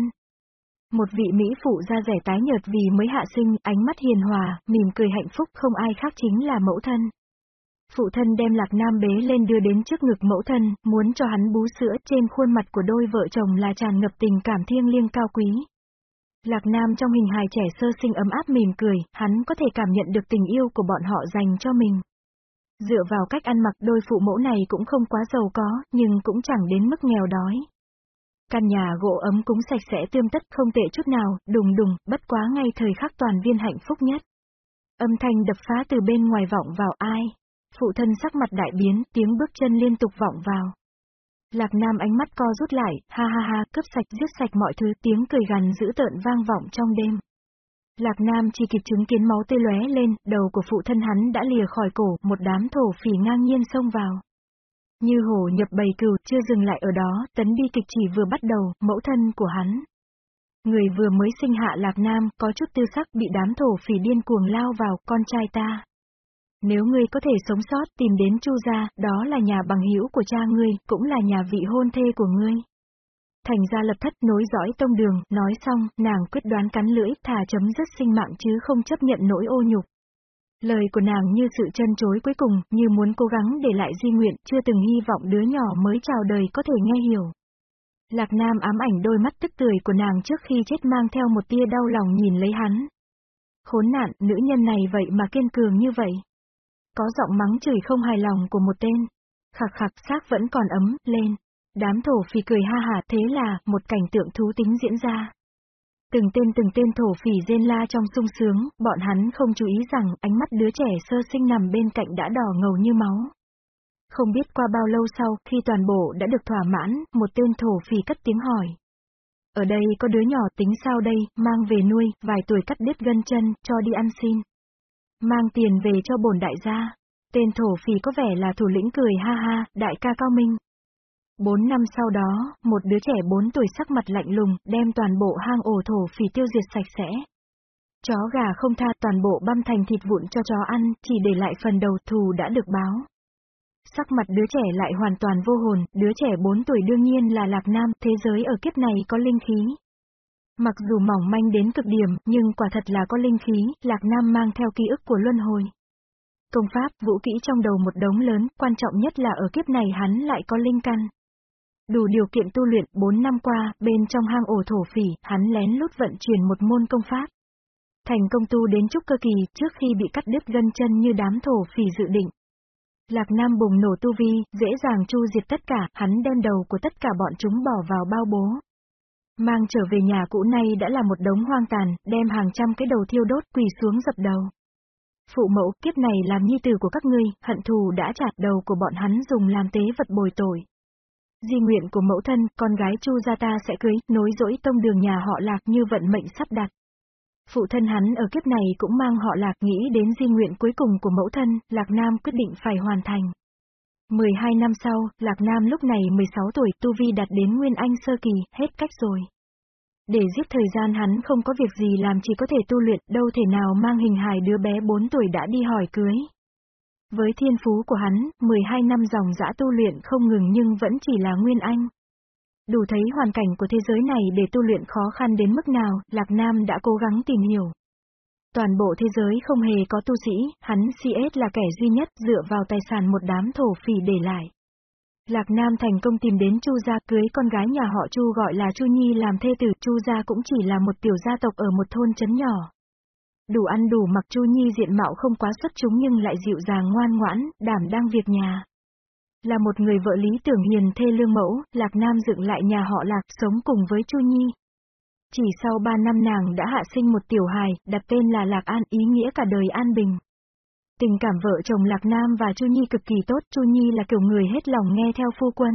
Một vị Mỹ phụ da rẻ tái nhợt vì mới hạ sinh, ánh mắt hiền hòa, mỉm cười hạnh phúc không ai khác chính là mẫu thân. Phụ thân đem Lạc Nam bế lên đưa đến trước ngực mẫu thân, muốn cho hắn bú sữa trên khuôn mặt của đôi vợ chồng là tràn ngập tình cảm thiêng liêng cao quý. Lạc Nam trong hình hài trẻ sơ sinh ấm áp mỉm cười, hắn có thể cảm nhận được tình yêu của bọn họ dành cho mình. Dựa vào cách ăn mặc đôi phụ mẫu này cũng không quá giàu có, nhưng cũng chẳng đến mức nghèo đói. Căn nhà gỗ ấm cúng sạch sẽ tươm tất không tệ chút nào, đùng đùng, bất quá ngay thời khắc toàn viên hạnh phúc nhất. Âm thanh đập phá từ bên ngoài vọng vào ai. Phụ thân sắc mặt đại biến, tiếng bước chân liên tục vọng vào. Lạc Nam ánh mắt co rút lại, ha ha ha, cướp sạch giết sạch mọi thứ, tiếng cười gằn dữ tợn vang vọng trong đêm. Lạc Nam chỉ kịp chứng kiến máu tươi lóe lên, đầu của phụ thân hắn đã lìa khỏi cổ, một đám thổ phỉ ngang nhiên xông vào. Như hổ nhập bầy cừu, chưa dừng lại ở đó, tấn bi kịch chỉ vừa bắt đầu, mẫu thân của hắn. Người vừa mới sinh hạ Lạc Nam, có chút tư sắc bị đám thổ phỉ điên cuồng lao vào, con trai ta. Nếu ngươi có thể sống sót tìm đến Chu gia, đó là nhà bằng hữu của cha ngươi, cũng là nhà vị hôn thê của ngươi. Thành ra lập thất nối dõi tông đường, nói xong, nàng quyết đoán cắn lưỡi, thà chấm dứt sinh mạng chứ không chấp nhận nỗi ô nhục. Lời của nàng như sự chân chối cuối cùng, như muốn cố gắng để lại di nguyện, chưa từng hy vọng đứa nhỏ mới chào đời có thể nghe hiểu. Lạc Nam ám ảnh đôi mắt tức tưởi của nàng trước khi chết mang theo một tia đau lòng nhìn lấy hắn. Khốn nạn, nữ nhân này vậy mà kiên cường như vậy. Có giọng mắng chửi không hài lòng của một tên. Khạc khạc xác vẫn còn ấm, lên. Đám thổ phì cười ha hả thế là, một cảnh tượng thú tính diễn ra. Từng tên từng tên thổ phỉ rên la trong sung sướng, bọn hắn không chú ý rằng ánh mắt đứa trẻ sơ sinh nằm bên cạnh đã đỏ ngầu như máu. Không biết qua bao lâu sau, khi toàn bộ đã được thỏa mãn, một tên thổ phỉ cất tiếng hỏi. Ở đây có đứa nhỏ tính sao đây, mang về nuôi, vài tuổi cắt đứt gân chân, cho đi ăn xin. Mang tiền về cho bổn đại gia. Tên thổ phỉ có vẻ là thủ lĩnh cười ha ha, đại ca cao minh, Bốn năm sau đó, một đứa trẻ bốn tuổi sắc mặt lạnh lùng, đem toàn bộ hang ổ thổ phỉ tiêu diệt sạch sẽ. Chó gà không tha toàn bộ băm thành thịt vụn cho chó ăn, chỉ để lại phần đầu thù đã được báo. Sắc mặt đứa trẻ lại hoàn toàn vô hồn, đứa trẻ bốn tuổi đương nhiên là Lạc Nam, thế giới ở kiếp này có linh khí. Mặc dù mỏng manh đến cực điểm, nhưng quả thật là có linh khí, Lạc Nam mang theo ký ức của luân hồi. Công pháp, vũ kỹ trong đầu một đống lớn, quan trọng nhất là ở kiếp này hắn lại có linh căn. Đủ điều kiện tu luyện 4 năm qua, bên trong hang ổ thổ phỉ, hắn lén lút vận chuyển một môn công pháp. Thành công tu đến trúc cơ kỳ, trước khi bị cắt đứt gân chân như đám thổ phỉ dự định. Lạc Nam bùng nổ tu vi, dễ dàng chu diệt tất cả, hắn đem đầu của tất cả bọn chúng bỏ vào bao bố. Mang trở về nhà cũ nay đã là một đống hoang tàn, đem hàng trăm cái đầu thiêu đốt quỳ xuống dập đầu. Phụ mẫu, kiếp này làm nhi tử của các ngươi, hận thù đã chặt đầu của bọn hắn dùng làm tế vật bồi tội. Di nguyện của mẫu thân, con gái Chu gia ta sẽ cưới, nối dỗi tông đường nhà họ lạc như vận mệnh sắp đặt. Phụ thân hắn ở kiếp này cũng mang họ lạc nghĩ đến di nguyện cuối cùng của mẫu thân, Lạc Nam quyết định phải hoàn thành. 12 năm sau, Lạc Nam lúc này 16 tuổi, Tu Vi đạt đến Nguyên Anh Sơ Kỳ, hết cách rồi. Để giết thời gian hắn không có việc gì làm chỉ có thể tu luyện, đâu thể nào mang hình hài đứa bé 4 tuổi đã đi hỏi cưới. Với thiên phú của hắn, 12 năm dòng dã tu luyện không ngừng nhưng vẫn chỉ là Nguyên Anh. Đủ thấy hoàn cảnh của thế giới này để tu luyện khó khăn đến mức nào, Lạc Nam đã cố gắng tìm hiểu. Toàn bộ thế giới không hề có tu sĩ, hắn CS là kẻ duy nhất dựa vào tài sản một đám thổ phỉ để lại. Lạc Nam thành công tìm đến Chu gia cưới con gái nhà họ Chu gọi là Chu Nhi làm thê tử, Chu gia cũng chỉ là một tiểu gia tộc ở một thôn trấn nhỏ. Đủ ăn đủ mặc Chu Nhi diện mạo không quá xuất chúng nhưng lại dịu dàng ngoan ngoãn, đảm đang việc nhà. Là một người vợ lý tưởng hiền thê lương mẫu, Lạc Nam dựng lại nhà họ Lạc sống cùng với Chu Nhi. Chỉ sau 3 năm nàng đã hạ sinh một tiểu hài, đặt tên là Lạc An, ý nghĩa cả đời an bình. Tình cảm vợ chồng Lạc Nam và Chu Nhi cực kỳ tốt, Chu Nhi là kiểu người hết lòng nghe theo phu quân.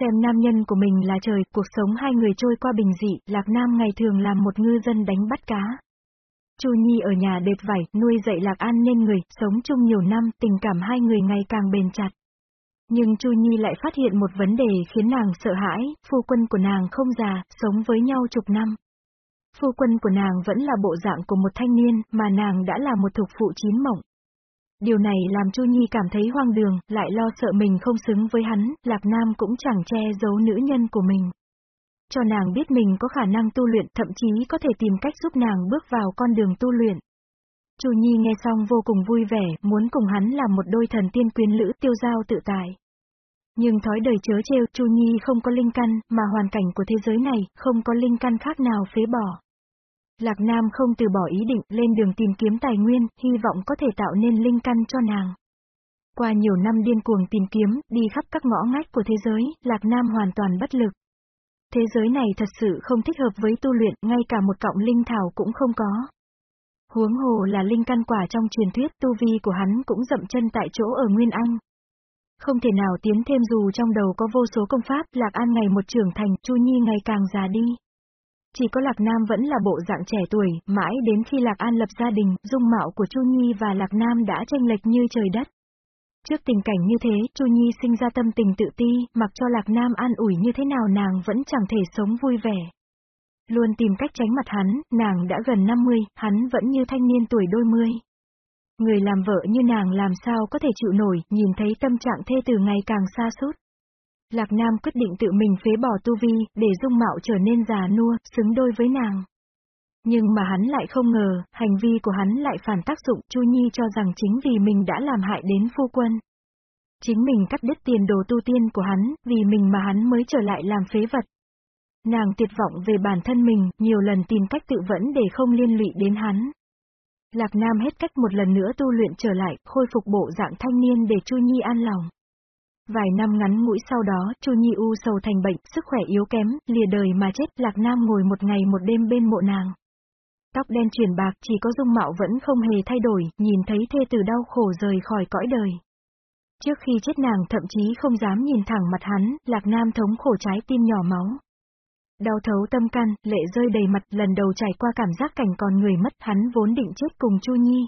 Xem nam nhân của mình là trời, cuộc sống hai người trôi qua bình dị, Lạc Nam ngày thường làm một ngư dân đánh bắt cá. Chu Nhi ở nhà đệt vải, nuôi dạy Lạc An nên người, sống chung nhiều năm, tình cảm hai người ngày càng bền chặt. Nhưng Chu Nhi lại phát hiện một vấn đề khiến nàng sợ hãi, phu quân của nàng không già, sống với nhau chục năm. Phu quân của nàng vẫn là bộ dạng của một thanh niên, mà nàng đã là một thuộc phụ chín mộng. Điều này làm Chu Nhi cảm thấy hoang đường, lại lo sợ mình không xứng với hắn, Lạc Nam cũng chẳng che giấu nữ nhân của mình. Cho nàng biết mình có khả năng tu luyện, thậm chí có thể tìm cách giúp nàng bước vào con đường tu luyện. Chu Nhi nghe xong vô cùng vui vẻ, muốn cùng hắn làm một đôi thần tiên quyến lữ tiêu giao tự tại. Nhưng thói đời chớ trêu, Chu Nhi không có linh căn, mà hoàn cảnh của thế giới này, không có linh căn khác nào phế bỏ. Lạc Nam không từ bỏ ý định, lên đường tìm kiếm tài nguyên, hy vọng có thể tạo nên linh căn cho nàng. Qua nhiều năm điên cuồng tìm kiếm, đi khắp các ngõ ngách của thế giới, Lạc Nam hoàn toàn bất lực. Thế giới này thật sự không thích hợp với tu luyện, ngay cả một cọng linh thảo cũng không có. Huống hồ là linh căn quả trong truyền thuyết, tu vi của hắn cũng dậm chân tại chỗ ở Nguyên Anh. Không thể nào tiến thêm dù trong đầu có vô số công pháp, Lạc An ngày một trưởng thành, Chu Nhi ngày càng già đi. Chỉ có Lạc Nam vẫn là bộ dạng trẻ tuổi, mãi đến khi Lạc An lập gia đình, dung mạo của Chu Nhi và Lạc Nam đã tranh lệch như trời đất. Trước tình cảnh như thế, Chu Nhi sinh ra tâm tình tự ti, mặc cho Lạc Nam an ủi như thế nào nàng vẫn chẳng thể sống vui vẻ. Luôn tìm cách tránh mặt hắn, nàng đã gần 50, hắn vẫn như thanh niên tuổi đôi mươi. Người làm vợ như nàng làm sao có thể chịu nổi, nhìn thấy tâm trạng thê từ ngày càng xa sút Lạc Nam quyết định tự mình phế bỏ tu vi, để dung mạo trở nên già nua, xứng đôi với nàng. Nhưng mà hắn lại không ngờ, hành vi của hắn lại phản tác dụng, Chu Nhi cho rằng chính vì mình đã làm hại đến phu quân. Chính mình cắt đứt tiền đồ tu tiên của hắn, vì mình mà hắn mới trở lại làm phế vật. Nàng tuyệt vọng về bản thân mình, nhiều lần tìm cách tự vẫn để không liên lụy đến hắn. Lạc Nam hết cách một lần nữa tu luyện trở lại, khôi phục bộ dạng thanh niên để Chu Nhi an lòng. Vài năm ngắn ngủi sau đó, Chu Nhi u sầu thành bệnh, sức khỏe yếu kém, lìa đời mà chết, Lạc Nam ngồi một ngày một đêm bên mộ nàng. Tóc đen chuyển bạc, chỉ có dung mạo vẫn không hề thay đổi, nhìn thấy thê tử đau khổ rời khỏi cõi đời. Trước khi chết nàng thậm chí không dám nhìn thẳng mặt hắn, Lạc Nam thống khổ trái tim nhỏ máu. Đau thấu tâm can, lệ rơi đầy mặt, lần đầu trải qua cảm giác cảnh còn người mất, hắn vốn định chết cùng Chu Nhi.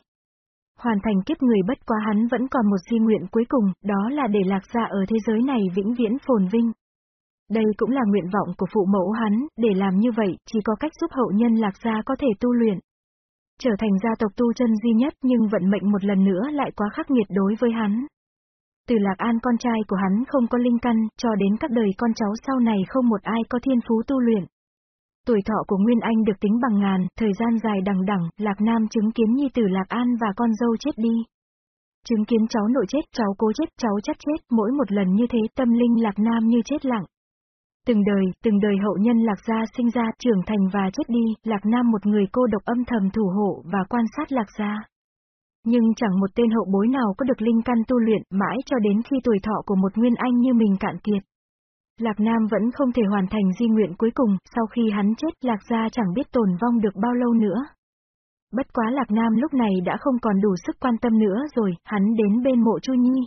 Hoàn thành kiếp người bất quá hắn vẫn còn một di nguyện cuối cùng, đó là để lạc gia ở thế giới này vĩnh viễn phồn vinh. Đây cũng là nguyện vọng của phụ mẫu hắn, để làm như vậy, chỉ có cách giúp hậu nhân lạc gia có thể tu luyện. Trở thành gia tộc tu chân duy nhất nhưng vận mệnh một lần nữa lại quá khắc nghiệt đối với hắn. Từ Lạc An con trai của hắn không có linh căn, cho đến các đời con cháu sau này không một ai có thiên phú tu luyện. Tuổi thọ của Nguyên Anh được tính bằng ngàn, thời gian dài đằng đẳng, Lạc Nam chứng kiến nhi tử Lạc An và con dâu chết đi. Chứng kiến cháu nội chết, cháu cố chết, cháu chắc chết, mỗi một lần như thế tâm linh Lạc Nam như chết lặng. Từng đời, từng đời hậu nhân Lạc Gia sinh ra, trưởng thành và chết đi, Lạc Nam một người cô độc âm thầm thủ hộ và quan sát Lạc Gia. Nhưng chẳng một tên hậu bối nào có được linh căn tu luyện mãi cho đến khi tuổi thọ của một nguyên anh như mình cạn kiệt. Lạc Nam vẫn không thể hoàn thành di nguyện cuối cùng, sau khi hắn chết Lạc Gia chẳng biết tồn vong được bao lâu nữa. Bất quá Lạc Nam lúc này đã không còn đủ sức quan tâm nữa rồi, hắn đến bên mộ Chu Nhi.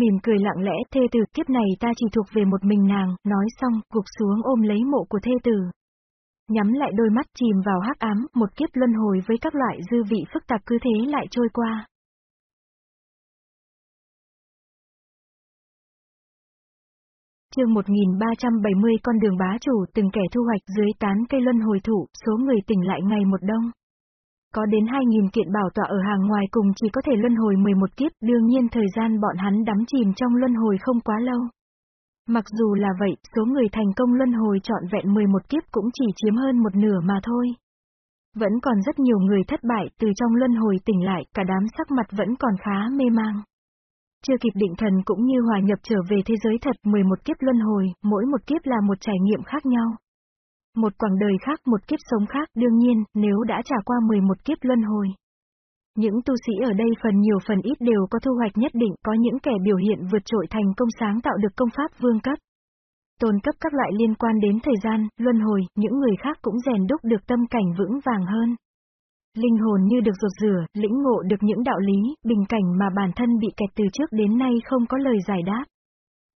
Mỉm cười lặng lẽ, thê tử kiếp này ta chỉ thuộc về một mình nàng, nói xong, gục xuống ôm lấy mộ của thê tử. Nhắm lại đôi mắt chìm vào hắc ám, một kiếp luân hồi với các loại dư vị phức tạp cứ thế lại trôi qua. chương 1370 con đường bá chủ từng kẻ thu hoạch dưới tán cây luân hồi thụ, số người tỉnh lại ngày một đông. Có đến 2.000 kiện bảo tọa ở hàng ngoài cùng chỉ có thể luân hồi 11 kiếp, đương nhiên thời gian bọn hắn đắm chìm trong luân hồi không quá lâu. Mặc dù là vậy, số người thành công luân hồi trọn vẹn 11 kiếp cũng chỉ chiếm hơn một nửa mà thôi. Vẫn còn rất nhiều người thất bại, từ trong luân hồi tỉnh lại, cả đám sắc mặt vẫn còn khá mê mang. Chưa kịp định thần cũng như hòa nhập trở về thế giới thật, 11 kiếp luân hồi, mỗi một kiếp là một trải nghiệm khác nhau. Một quãng đời khác, một kiếp sống khác, đương nhiên, nếu đã trải qua 11 kiếp luân hồi. Những tu sĩ ở đây phần nhiều phần ít đều có thu hoạch nhất định, có những kẻ biểu hiện vượt trội thành công sáng tạo được công pháp vương cấp. Tôn cấp các loại liên quan đến thời gian, luân hồi, những người khác cũng rèn đúc được tâm cảnh vững vàng hơn. Linh hồn như được rột rửa, lĩnh ngộ được những đạo lý, bình cảnh mà bản thân bị kẹt từ trước đến nay không có lời giải đáp.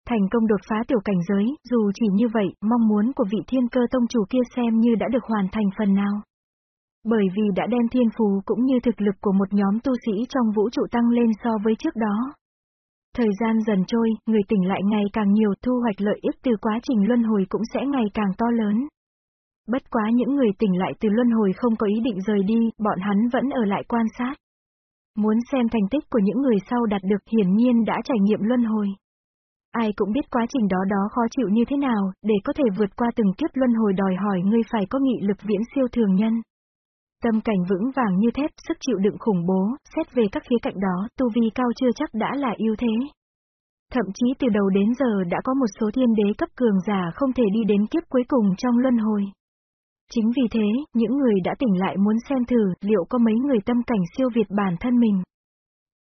Thành công đột phá tiểu cảnh giới, dù chỉ như vậy, mong muốn của vị thiên cơ tông chủ kia xem như đã được hoàn thành phần nào. Bởi vì đã đem thiên phú cũng như thực lực của một nhóm tu sĩ trong vũ trụ tăng lên so với trước đó. Thời gian dần trôi, người tỉnh lại ngày càng nhiều, thu hoạch lợi ích từ quá trình luân hồi cũng sẽ ngày càng to lớn. Bất quá những người tỉnh lại từ luân hồi không có ý định rời đi, bọn hắn vẫn ở lại quan sát. Muốn xem thành tích của những người sau đạt được hiển nhiên đã trải nghiệm luân hồi. Ai cũng biết quá trình đó đó khó chịu như thế nào, để có thể vượt qua từng kiếp luân hồi đòi hỏi ngươi phải có nghị lực viễn siêu thường nhân. Tâm cảnh vững vàng như thép, sức chịu đựng khủng bố, xét về các khía cạnh đó, tu vi cao chưa chắc đã là ưu thế. Thậm chí từ đầu đến giờ đã có một số thiên đế cấp cường giả không thể đi đến kiếp cuối cùng trong luân hồi. Chính vì thế, những người đã tỉnh lại muốn xem thử liệu có mấy người tâm cảnh siêu việt bản thân mình.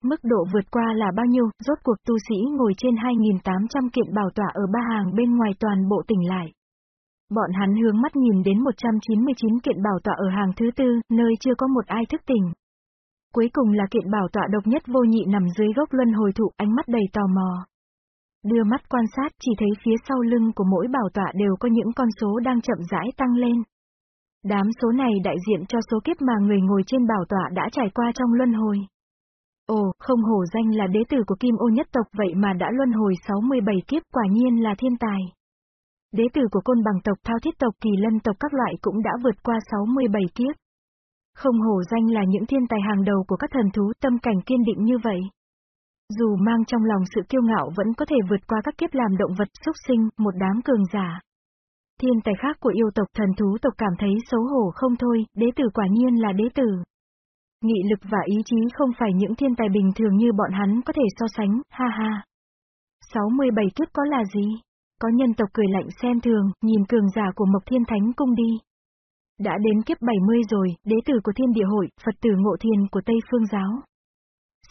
Mức độ vượt qua là bao nhiêu, rốt cuộc tu sĩ ngồi trên 2.800 kiện bảo tọa ở ba hàng bên ngoài toàn bộ tỉnh lại. Bọn hắn hướng mắt nhìn đến 199 kiện bảo tọa ở hàng thứ tư, nơi chưa có một ai thức tỉnh. Cuối cùng là kiện bảo tọa độc nhất vô nhị nằm dưới gốc luân hồi thụ, ánh mắt đầy tò mò. Đưa mắt quan sát chỉ thấy phía sau lưng của mỗi bảo tọa đều có những con số đang chậm rãi tăng lên. Đám số này đại diện cho số kiếp mà người ngồi trên bảo tọa đã trải qua trong luân hồi. Ồ, không hổ danh là đế tử của Kim Ô nhất tộc vậy mà đã luân hồi 67 kiếp quả nhiên là thiên tài. Đế tử của côn bằng tộc thao thiết tộc kỳ lân tộc các loại cũng đã vượt qua 67 kiếp. Không hổ danh là những thiên tài hàng đầu của các thần thú tâm cảnh kiên định như vậy. Dù mang trong lòng sự kiêu ngạo vẫn có thể vượt qua các kiếp làm động vật xúc sinh, một đám cường giả. Thiên tài khác của yêu tộc thần thú tộc cảm thấy xấu hổ không thôi, đế tử quả nhiên là đế tử. Nghị lực và ý chí không phải những thiên tài bình thường như bọn hắn có thể so sánh, ha ha. 67 kiếp có là gì? Có nhân tộc cười lạnh xem thường, nhìn cường giả của Mộc Thiên Thánh Cung đi. Đã đến kiếp 70 rồi, đế tử của thiên địa hội, Phật tử ngộ thiền của Tây Phương Giáo.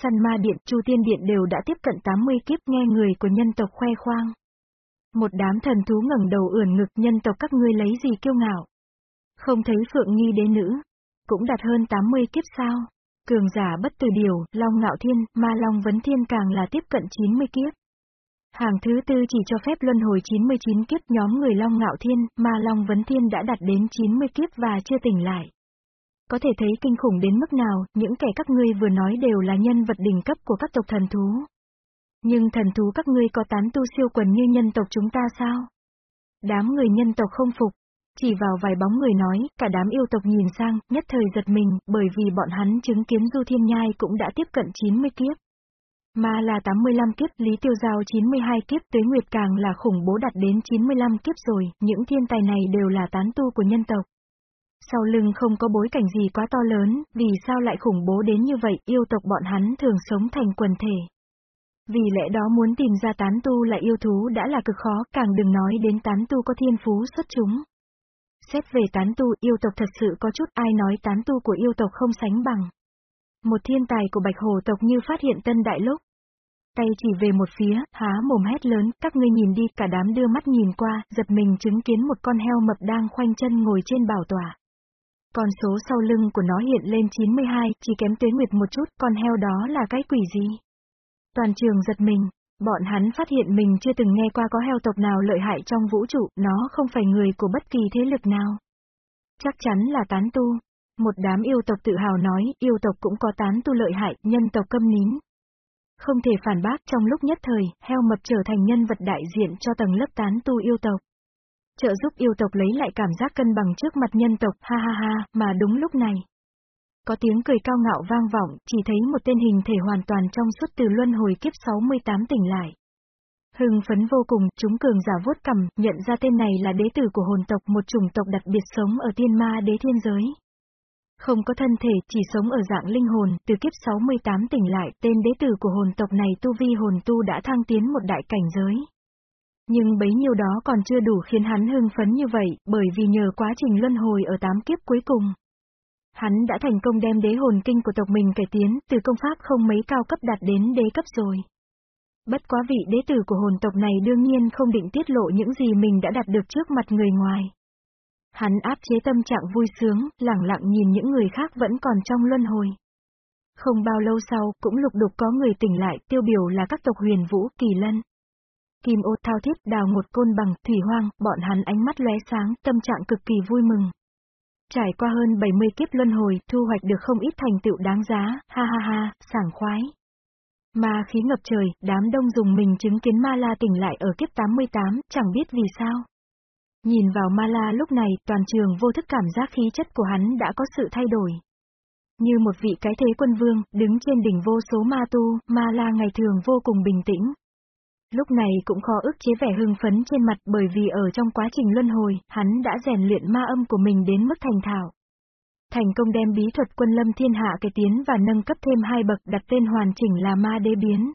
Săn ma điện, chu tiên điện đều đã tiếp cận 80 kiếp nghe người của nhân tộc khoe khoang. Một đám thần thú ngẩng đầu ưỡn ngực nhân tộc các ngươi lấy gì kiêu ngạo. Không thấy phượng nghi đế nữ. Cũng đạt hơn 80 kiếp sao. Cường giả bất từ điều, Long Ngạo Thiên, Ma Long Vấn Thiên càng là tiếp cận 90 kiếp. Hàng thứ tư chỉ cho phép luân hồi 99 kiếp nhóm người Long Ngạo Thiên, Ma Long Vấn Thiên đã đạt đến 90 kiếp và chưa tỉnh lại. Có thể thấy kinh khủng đến mức nào, những kẻ các ngươi vừa nói đều là nhân vật đỉnh cấp của các tộc thần thú. Nhưng thần thú các ngươi có tán tu siêu quần như nhân tộc chúng ta sao? Đám người nhân tộc không phục. Chỉ vào vài bóng người nói, cả đám yêu tộc nhìn sang, nhất thời giật mình, bởi vì bọn hắn chứng kiến Du Thiên Nhai cũng đã tiếp cận 90 kiếp. Mà là 85 kiếp, Lý Tiêu Giao 92 kiếp, Tuế Nguyệt càng là khủng bố đạt đến 95 kiếp rồi, những thiên tài này đều là tán tu của nhân tộc. Sau lưng không có bối cảnh gì quá to lớn, vì sao lại khủng bố đến như vậy, yêu tộc bọn hắn thường sống thành quần thể. Vì lẽ đó muốn tìm ra tán tu là yêu thú đã là cực khó, càng đừng nói đến tán tu có thiên phú xuất chúng. Xét về tán tu, yêu tộc thật sự có chút ai nói tán tu của yêu tộc không sánh bằng. Một thiên tài của bạch hồ tộc như phát hiện tân đại lúc. Tay chỉ về một phía, há mồm hét lớn, các ngươi nhìn đi, cả đám đưa mắt nhìn qua, giật mình chứng kiến một con heo mập đang khoanh chân ngồi trên bảo tòa, Con số sau lưng của nó hiện lên 92, chỉ kém tuế nguyệt một chút, con heo đó là cái quỷ gì? Toàn trường giật mình. Bọn hắn phát hiện mình chưa từng nghe qua có heo tộc nào lợi hại trong vũ trụ, nó không phải người của bất kỳ thế lực nào. Chắc chắn là tán tu. Một đám yêu tộc tự hào nói, yêu tộc cũng có tán tu lợi hại, nhân tộc câm nín. Không thể phản bác trong lúc nhất thời, heo mập trở thành nhân vật đại diện cho tầng lớp tán tu yêu tộc. Trợ giúp yêu tộc lấy lại cảm giác cân bằng trước mặt nhân tộc, ha ha ha, mà đúng lúc này. Có tiếng cười cao ngạo vang vọng, chỉ thấy một tên hình thể hoàn toàn trong suốt từ luân hồi kiếp 68 tỉnh lại. Hưng phấn vô cùng, chúng cường giả vuốt cầm, nhận ra tên này là đế tử của hồn tộc, một chủng tộc đặc biệt sống ở tiên ma đế thiên giới. Không có thân thể, chỉ sống ở dạng linh hồn, từ kiếp 68 tỉnh lại, tên đế tử của hồn tộc này tu vi hồn tu đã thăng tiến một đại cảnh giới. Nhưng bấy nhiêu đó còn chưa đủ khiến hắn hưng phấn như vậy, bởi vì nhờ quá trình luân hồi ở tám kiếp cuối cùng. Hắn đã thành công đem đế hồn kinh của tộc mình cải tiến, từ công pháp không mấy cao cấp đạt đến đế cấp rồi. Bất quá vị đế tử của hồn tộc này đương nhiên không định tiết lộ những gì mình đã đạt được trước mặt người ngoài. Hắn áp chế tâm trạng vui sướng, lặng lặng nhìn những người khác vẫn còn trong luân hồi. Không bao lâu sau, cũng lục đục có người tỉnh lại, tiêu biểu là các tộc huyền vũ, kỳ lân. Kim ô thao thiết, đào một côn bằng, thủy hoang, bọn hắn ánh mắt lóe sáng, tâm trạng cực kỳ vui mừng. Trải qua hơn 70 kiếp luân hồi, thu hoạch được không ít thành tựu đáng giá, ha ha ha, sảng khoái. Ma khí ngập trời, đám đông dùng mình chứng kiến Ma La tỉnh lại ở kiếp 88, chẳng biết vì sao. Nhìn vào Ma La lúc này, toàn trường vô thức cảm giác khí chất của hắn đã có sự thay đổi. Như một vị cái thế quân vương, đứng trên đỉnh vô số ma tu, Ma La ngày thường vô cùng bình tĩnh. Lúc này cũng khó ức chế vẻ hưng phấn trên mặt bởi vì ở trong quá trình luân hồi, hắn đã rèn luyện ma âm của mình đến mức thành thạo thành công đem bí thuật quân lâm thiên hạ cái tiến và nâng cấp thêm hai bậc đặt tên hoàn chỉnh là ma đế biến.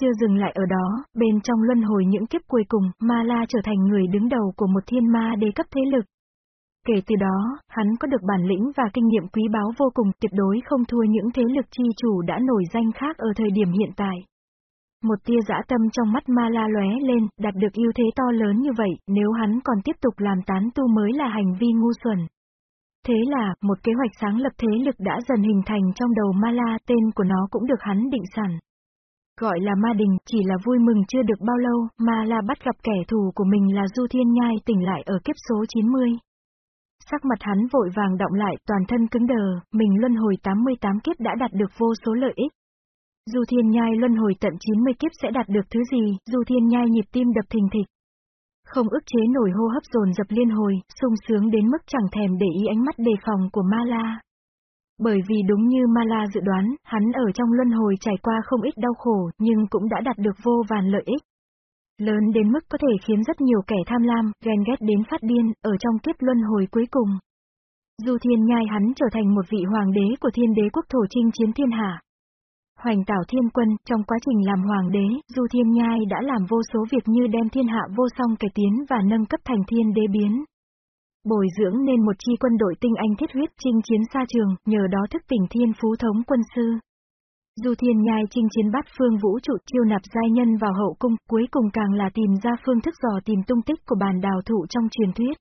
Chưa dừng lại ở đó, bên trong luân hồi những kiếp cuối cùng, Ma La trở thành người đứng đầu của một thiên ma đế cấp thế lực. Kể từ đó, hắn có được bản lĩnh và kinh nghiệm quý báu vô cùng, tuyệt đối không thua những thế lực chi chủ đã nổi danh khác ở thời điểm hiện tại. Một tia dã tâm trong mắt Ma La lóe lên, đạt được ưu thế to lớn như vậy, nếu hắn còn tiếp tục làm tán tu mới là hành vi ngu xuẩn. Thế là, một kế hoạch sáng lập thế lực đã dần hình thành trong đầu Ma La, tên của nó cũng được hắn định sẵn. Gọi là Ma Đình, chỉ là vui mừng chưa được bao lâu, Ma La bắt gặp kẻ thù của mình là Du Thiên Nhai tỉnh lại ở kiếp số 90. Sắc mặt hắn vội vàng động lại, toàn thân cứng đờ, mình luân hồi 88 kiếp đã đạt được vô số lợi ích. Du Thiên Nhai luân hồi tận 90 kiếp sẽ đạt được thứ gì, Du Thiên Nhai nhịp tim đập thình thịch. Không ức chế nổi hô hấp dồn dập liên hồi, sung sướng đến mức chẳng thèm để ý ánh mắt đề phòng của Ma La. Bởi vì đúng như Ma La dự đoán, hắn ở trong luân hồi trải qua không ít đau khổ, nhưng cũng đã đạt được vô vàn lợi ích. Lớn đến mức có thể khiến rất nhiều kẻ tham lam, ghen ghét đến phát điên, ở trong kiếp luân hồi cuối cùng. Du thiên nhai hắn trở thành một vị hoàng đế của thiên đế quốc thổ trinh chiến thiên hạ. Hoành tảo thiên quân, trong quá trình làm hoàng đế, Du Thiên Nhai đã làm vô số việc như đem thiên hạ vô song cải tiến và nâng cấp thành thiên đế biến. Bồi dưỡng nên một chi quân đội tinh anh thiết huyết chinh chiến xa trường, nhờ đó thức tỉnh thiên phú thống quân sư. Du Thiên Nhai chinh chiến bát phương vũ trụ chiêu nạp giai nhân vào hậu cung, cuối cùng càng là tìm ra phương thức dò tìm tung tích của bàn đào thụ trong truyền thuyết.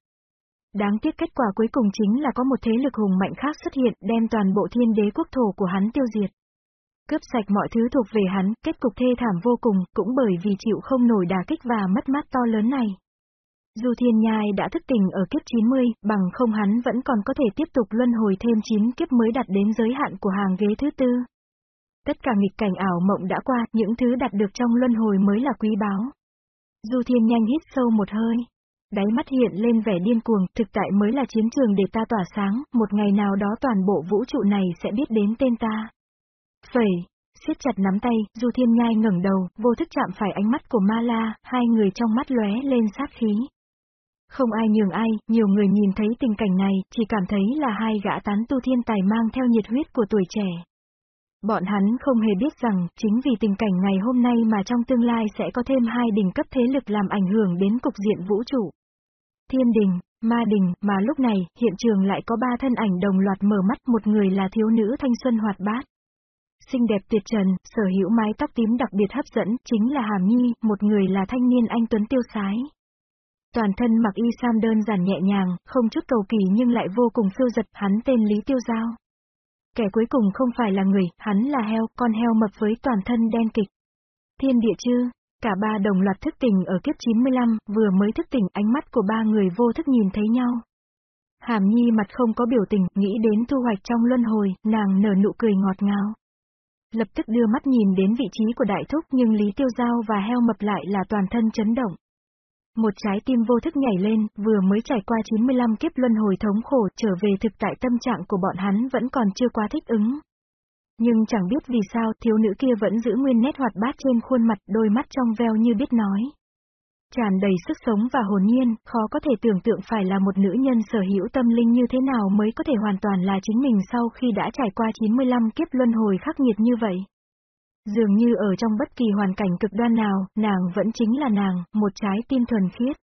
Đáng tiếc kết quả cuối cùng chính là có một thế lực hùng mạnh khác xuất hiện đem toàn bộ thiên đế quốc thổ của hắn tiêu diệt. Cướp sạch mọi thứ thuộc về hắn, kết cục thê thảm vô cùng, cũng bởi vì chịu không nổi đả kích và mất mát to lớn này. Dù thiên nhai đã thức tỉnh ở kiếp 90, bằng không hắn vẫn còn có thể tiếp tục luân hồi thêm 9 kiếp mới đạt đến giới hạn của hàng ghế thứ tư. Tất cả nghịch cảnh ảo mộng đã qua, những thứ đạt được trong luân hồi mới là quý báu. Du thiên nhanh hít sâu một hơi. Đáy mắt hiện lên vẻ điên cuồng, thực tại mới là chiến trường để ta tỏa sáng, một ngày nào đó toàn bộ vũ trụ này sẽ biết đến tên ta. Phẩy, siết chặt nắm tay, Du Thiên Nhai ngẩng đầu, vô thức chạm phải ánh mắt của Ma La, hai người trong mắt lóe lên sát khí. Không ai nhường ai, nhiều người nhìn thấy tình cảnh này, chỉ cảm thấy là hai gã tán tu thiên tài mang theo nhiệt huyết của tuổi trẻ. Bọn hắn không hề biết rằng, chính vì tình cảnh ngày hôm nay mà trong tương lai sẽ có thêm hai đỉnh cấp thế lực làm ảnh hưởng đến cục diện vũ trụ. Thiên đình, ma đình, mà lúc này, hiện trường lại có ba thân ảnh đồng loạt mở mắt, một người là thiếu nữ thanh xuân hoạt bát xinh đẹp tuyệt trần, sở hữu mái tóc tím đặc biệt hấp dẫn, chính là Hàm Nhi, một người là thanh niên anh Tuấn tiêu sái. Toàn thân mặc y sam đơn giản nhẹ nhàng, không chút cầu kỳ nhưng lại vô cùng phiêu giật, hắn tên Lý Tiêu Giao. Kẻ cuối cùng không phải là người, hắn là heo, con heo mập với toàn thân đen kịch. Thiên địa chư, cả ba đồng loạt thức tỉnh ở kiếp 95, vừa mới thức tỉnh ánh mắt của ba người vô thức nhìn thấy nhau. Hàm Nhi mặt không có biểu tình, nghĩ đến thu hoạch trong luân hồi, nàng nở nụ cười ngọt ngào. Lập tức đưa mắt nhìn đến vị trí của đại thúc nhưng Lý Tiêu Giao và heo mập lại là toàn thân chấn động. Một trái tim vô thức nhảy lên, vừa mới trải qua 95 kiếp luân hồi thống khổ trở về thực tại tâm trạng của bọn hắn vẫn còn chưa quá thích ứng. Nhưng chẳng biết vì sao thiếu nữ kia vẫn giữ nguyên nét hoạt bát trên khuôn mặt đôi mắt trong veo như biết nói. Tràn đầy sức sống và hồn nhiên, khó có thể tưởng tượng phải là một nữ nhân sở hữu tâm linh như thế nào mới có thể hoàn toàn là chính mình sau khi đã trải qua 95 kiếp luân hồi khắc nghiệt như vậy. Dường như ở trong bất kỳ hoàn cảnh cực đoan nào, nàng vẫn chính là nàng, một trái tim thuần khiết.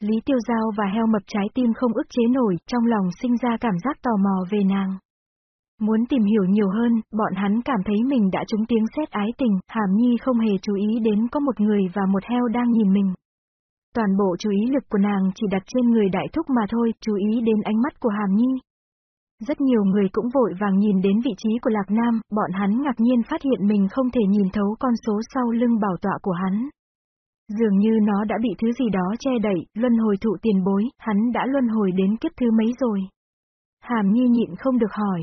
Lý Tiêu Giao và heo mập trái tim không ức chế nổi, trong lòng sinh ra cảm giác tò mò về nàng. Muốn tìm hiểu nhiều hơn, bọn hắn cảm thấy mình đã trúng tiếng xét ái tình, Hàm Nhi không hề chú ý đến có một người và một heo đang nhìn mình. Toàn bộ chú ý lực của nàng chỉ đặt trên người đại thúc mà thôi, chú ý đến ánh mắt của Hàm Nhi. Rất nhiều người cũng vội vàng nhìn đến vị trí của Lạc Nam, bọn hắn ngạc nhiên phát hiện mình không thể nhìn thấu con số sau lưng bảo tọa của hắn. Dường như nó đã bị thứ gì đó che đậy, luân hồi thụ tiền bối, hắn đã luân hồi đến kiếp thứ mấy rồi. Hàm Nhi nhịn không được hỏi.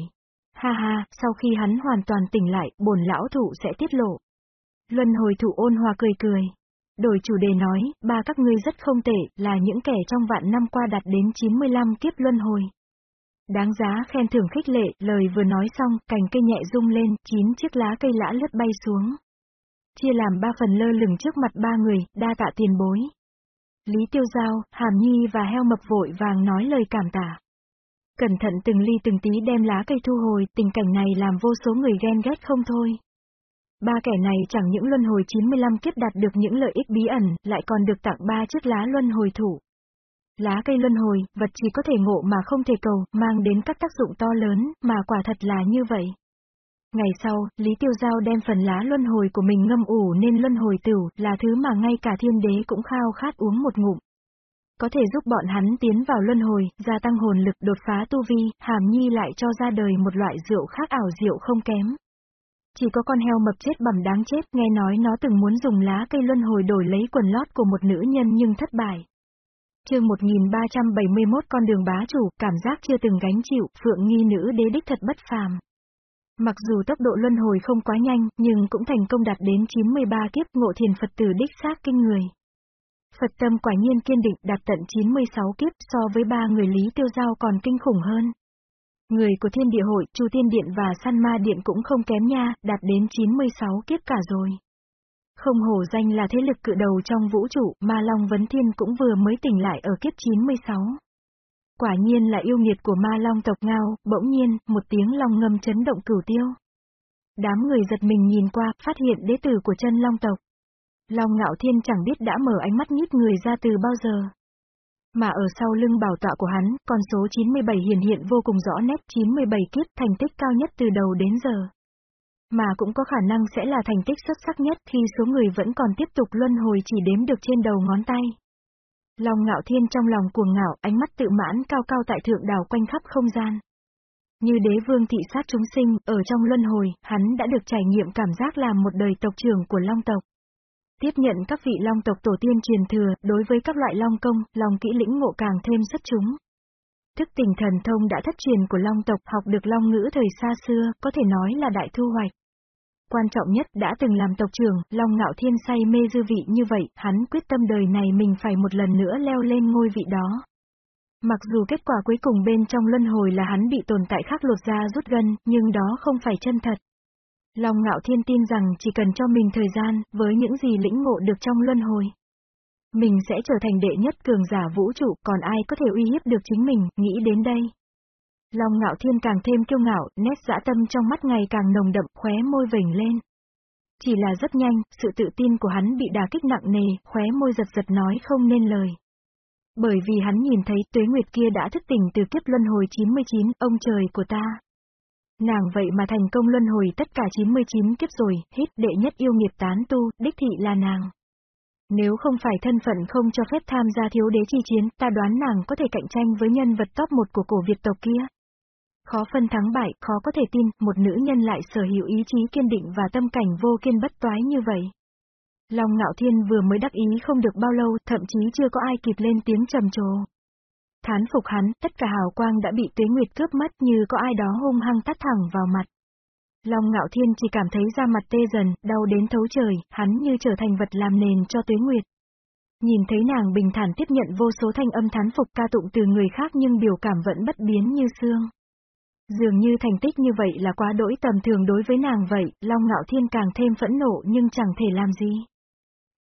Ha ha, sau khi hắn hoàn toàn tỉnh lại, bổn lão thụ sẽ tiết lộ. Luân hồi thụ ôn hòa cười cười. Đổi chủ đề nói, ba các ngươi rất không tệ, là những kẻ trong vạn năm qua đạt đến 95 kiếp luân hồi. Đáng giá khen thưởng khích lệ, lời vừa nói xong, cành cây nhẹ rung lên, chín chiếc lá cây lã lướt bay xuống. Chia làm ba phần lơ lửng trước mặt ba người, đa tạ tiền bối. Lý Tiêu Giao, Hàm Nhi và heo mập vội vàng nói lời cảm tạ. Cẩn thận từng ly từng tí đem lá cây thu hồi, tình cảnh này làm vô số người ghen ghét không thôi. Ba kẻ này chẳng những luân hồi 95 kiếp đạt được những lợi ích bí ẩn, lại còn được tặng ba chiếc lá luân hồi thủ. Lá cây luân hồi, vật chỉ có thể ngộ mà không thể cầu, mang đến các tác dụng to lớn, mà quả thật là như vậy. Ngày sau, Lý Tiêu Giao đem phần lá luân hồi của mình ngâm ủ nên luân hồi tửu, là thứ mà ngay cả thiên đế cũng khao khát uống một ngụm. Có thể giúp bọn hắn tiến vào luân hồi, gia tăng hồn lực đột phá tu vi, hàm nhi lại cho ra đời một loại rượu khác ảo rượu không kém. Chỉ có con heo mập chết bẩm đáng chết, nghe nói nó từng muốn dùng lá cây luân hồi đổi lấy quần lót của một nữ nhân nhưng thất bại. Chương 1371 con đường bá chủ, cảm giác chưa từng gánh chịu, phượng nghi nữ đế đích thật bất phàm. Mặc dù tốc độ luân hồi không quá nhanh, nhưng cũng thành công đạt đến 93 kiếp ngộ thiền Phật tử đích xác kinh người. Phật tâm quả nhiên kiên định đạt tận 96 kiếp so với ba người Lý Tiêu Giao còn kinh khủng hơn. Người của Thiên Địa Hội, Chu Tiên Điện và San Ma Điện cũng không kém nha, đạt đến 96 kiếp cả rồi. Không hổ danh là thế lực cự đầu trong vũ trụ, Ma Long Vấn Thiên cũng vừa mới tỉnh lại ở kiếp 96. Quả nhiên là yêu nghiệt của Ma Long tộc ngao, bỗng nhiên, một tiếng long ngâm chấn động cửu tiêu. Đám người giật mình nhìn qua, phát hiện đế tử của chân Long tộc. Long Ngạo Thiên chẳng biết đã mở ánh mắt nhít người ra từ bao giờ. Mà ở sau lưng bảo tọa của hắn, con số 97 hiển hiện vô cùng rõ nét 97 kiếp thành tích cao nhất từ đầu đến giờ. Mà cũng có khả năng sẽ là thành tích xuất sắc nhất khi số người vẫn còn tiếp tục luân hồi chỉ đếm được trên đầu ngón tay. Long ngạo thiên trong lòng cuồng ngạo, ánh mắt tự mãn cao cao tại thượng đảo quanh khắp không gian. Như đế vương thị sát chúng sinh, ở trong luân hồi, hắn đã được trải nghiệm cảm giác làm một đời tộc trưởng của Long tộc. Tiếp nhận các vị Long tộc tổ tiên truyền thừa, đối với các loại Long công, Long kỹ lĩnh ngộ càng thêm xuất chúng. Thức tình thần thông đã thất truyền của Long tộc học được Long ngữ thời xa xưa, có thể nói là đại thu hoạch. Quan trọng nhất đã từng làm tộc trưởng, Long Ngạo Thiên say mê dư vị như vậy, hắn quyết tâm đời này mình phải một lần nữa leo lên ngôi vị đó. Mặc dù kết quả cuối cùng bên trong luân hồi là hắn bị tồn tại khác lột ra rút gân, nhưng đó không phải chân thật. Long Ngạo Thiên tin rằng chỉ cần cho mình thời gian, với những gì lĩnh ngộ được trong luân hồi. Mình sẽ trở thành đệ nhất cường giả vũ trụ, còn ai có thể uy hiếp được chính mình, nghĩ đến đây. Long ngạo thiên càng thêm kiêu ngạo, nét dã tâm trong mắt ngày càng nồng đậm, khóe môi vểnh lên. Chỉ là rất nhanh, sự tự tin của hắn bị đả kích nặng nề, khóe môi giật giật nói không nên lời. Bởi vì hắn nhìn thấy tuế nguyệt kia đã thức tỉnh từ kiếp luân hồi 99, ông trời của ta. Nàng vậy mà thành công luân hồi tất cả 99 kiếp rồi, hít đệ nhất yêu nghiệp tán tu, đích thị là nàng. Nếu không phải thân phận không cho phép tham gia thiếu đế chi chiến, ta đoán nàng có thể cạnh tranh với nhân vật top 1 của cổ Việt tộc kia. Khó phân thắng bại, khó có thể tin, một nữ nhân lại sở hữu ý chí kiên định và tâm cảnh vô kiên bất toái như vậy. Long Ngạo Thiên vừa mới đắc ý không được bao lâu, thậm chí chưa có ai kịp lên tiếng trầm trồ. Thán phục hắn, tất cả hào quang đã bị Tuế Nguyệt cướp mất như có ai đó hung hăng tắt thẳng vào mặt. Long Ngạo Thiên chỉ cảm thấy da mặt tê dần, đau đến thấu trời, hắn như trở thành vật làm nền cho Tuế Nguyệt. Nhìn thấy nàng bình thản tiếp nhận vô số thanh âm thán phục ca tụng từ người khác nhưng biểu cảm vẫn bất biến như xương. Dường như thành tích như vậy là quá đỗi tầm thường đối với nàng vậy, Long Ngạo Thiên càng thêm phẫn nộ nhưng chẳng thể làm gì.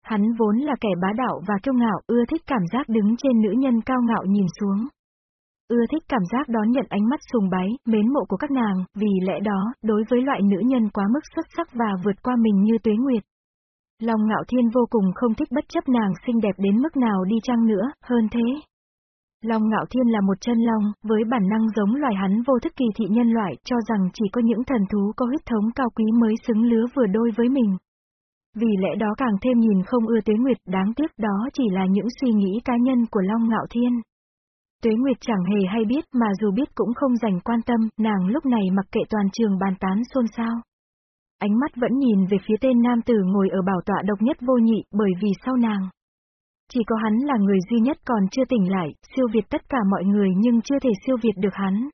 Hắn vốn là kẻ bá đạo và kiêu ngạo, ưa thích cảm giác đứng trên nữ nhân cao ngạo nhìn xuống. Ưa thích cảm giác đón nhận ánh mắt sùng bái, mến mộ của các nàng, vì lẽ đó, đối với loại nữ nhân quá mức xuất sắc và vượt qua mình như tuế nguyệt. Long ngạo thiên vô cùng không thích bất chấp nàng xinh đẹp đến mức nào đi chăng nữa, hơn thế. Long ngạo thiên là một chân long, với bản năng giống loài hắn vô thức kỳ thị nhân loại, cho rằng chỉ có những thần thú có huyết thống cao quý mới xứng lứa vừa đôi với mình. Vì lẽ đó càng thêm nhìn không ưa Tuế Nguyệt, đáng tiếc đó chỉ là những suy nghĩ cá nhân của Long Ngạo Thiên. Tuế Nguyệt chẳng hề hay biết mà dù biết cũng không dành quan tâm, nàng lúc này mặc kệ toàn trường bàn tán xôn xao. Ánh mắt vẫn nhìn về phía tên nam tử ngồi ở bảo tọa độc nhất vô nhị bởi vì sau nàng. Chỉ có hắn là người duy nhất còn chưa tỉnh lại, siêu việt tất cả mọi người nhưng chưa thể siêu việt được hắn.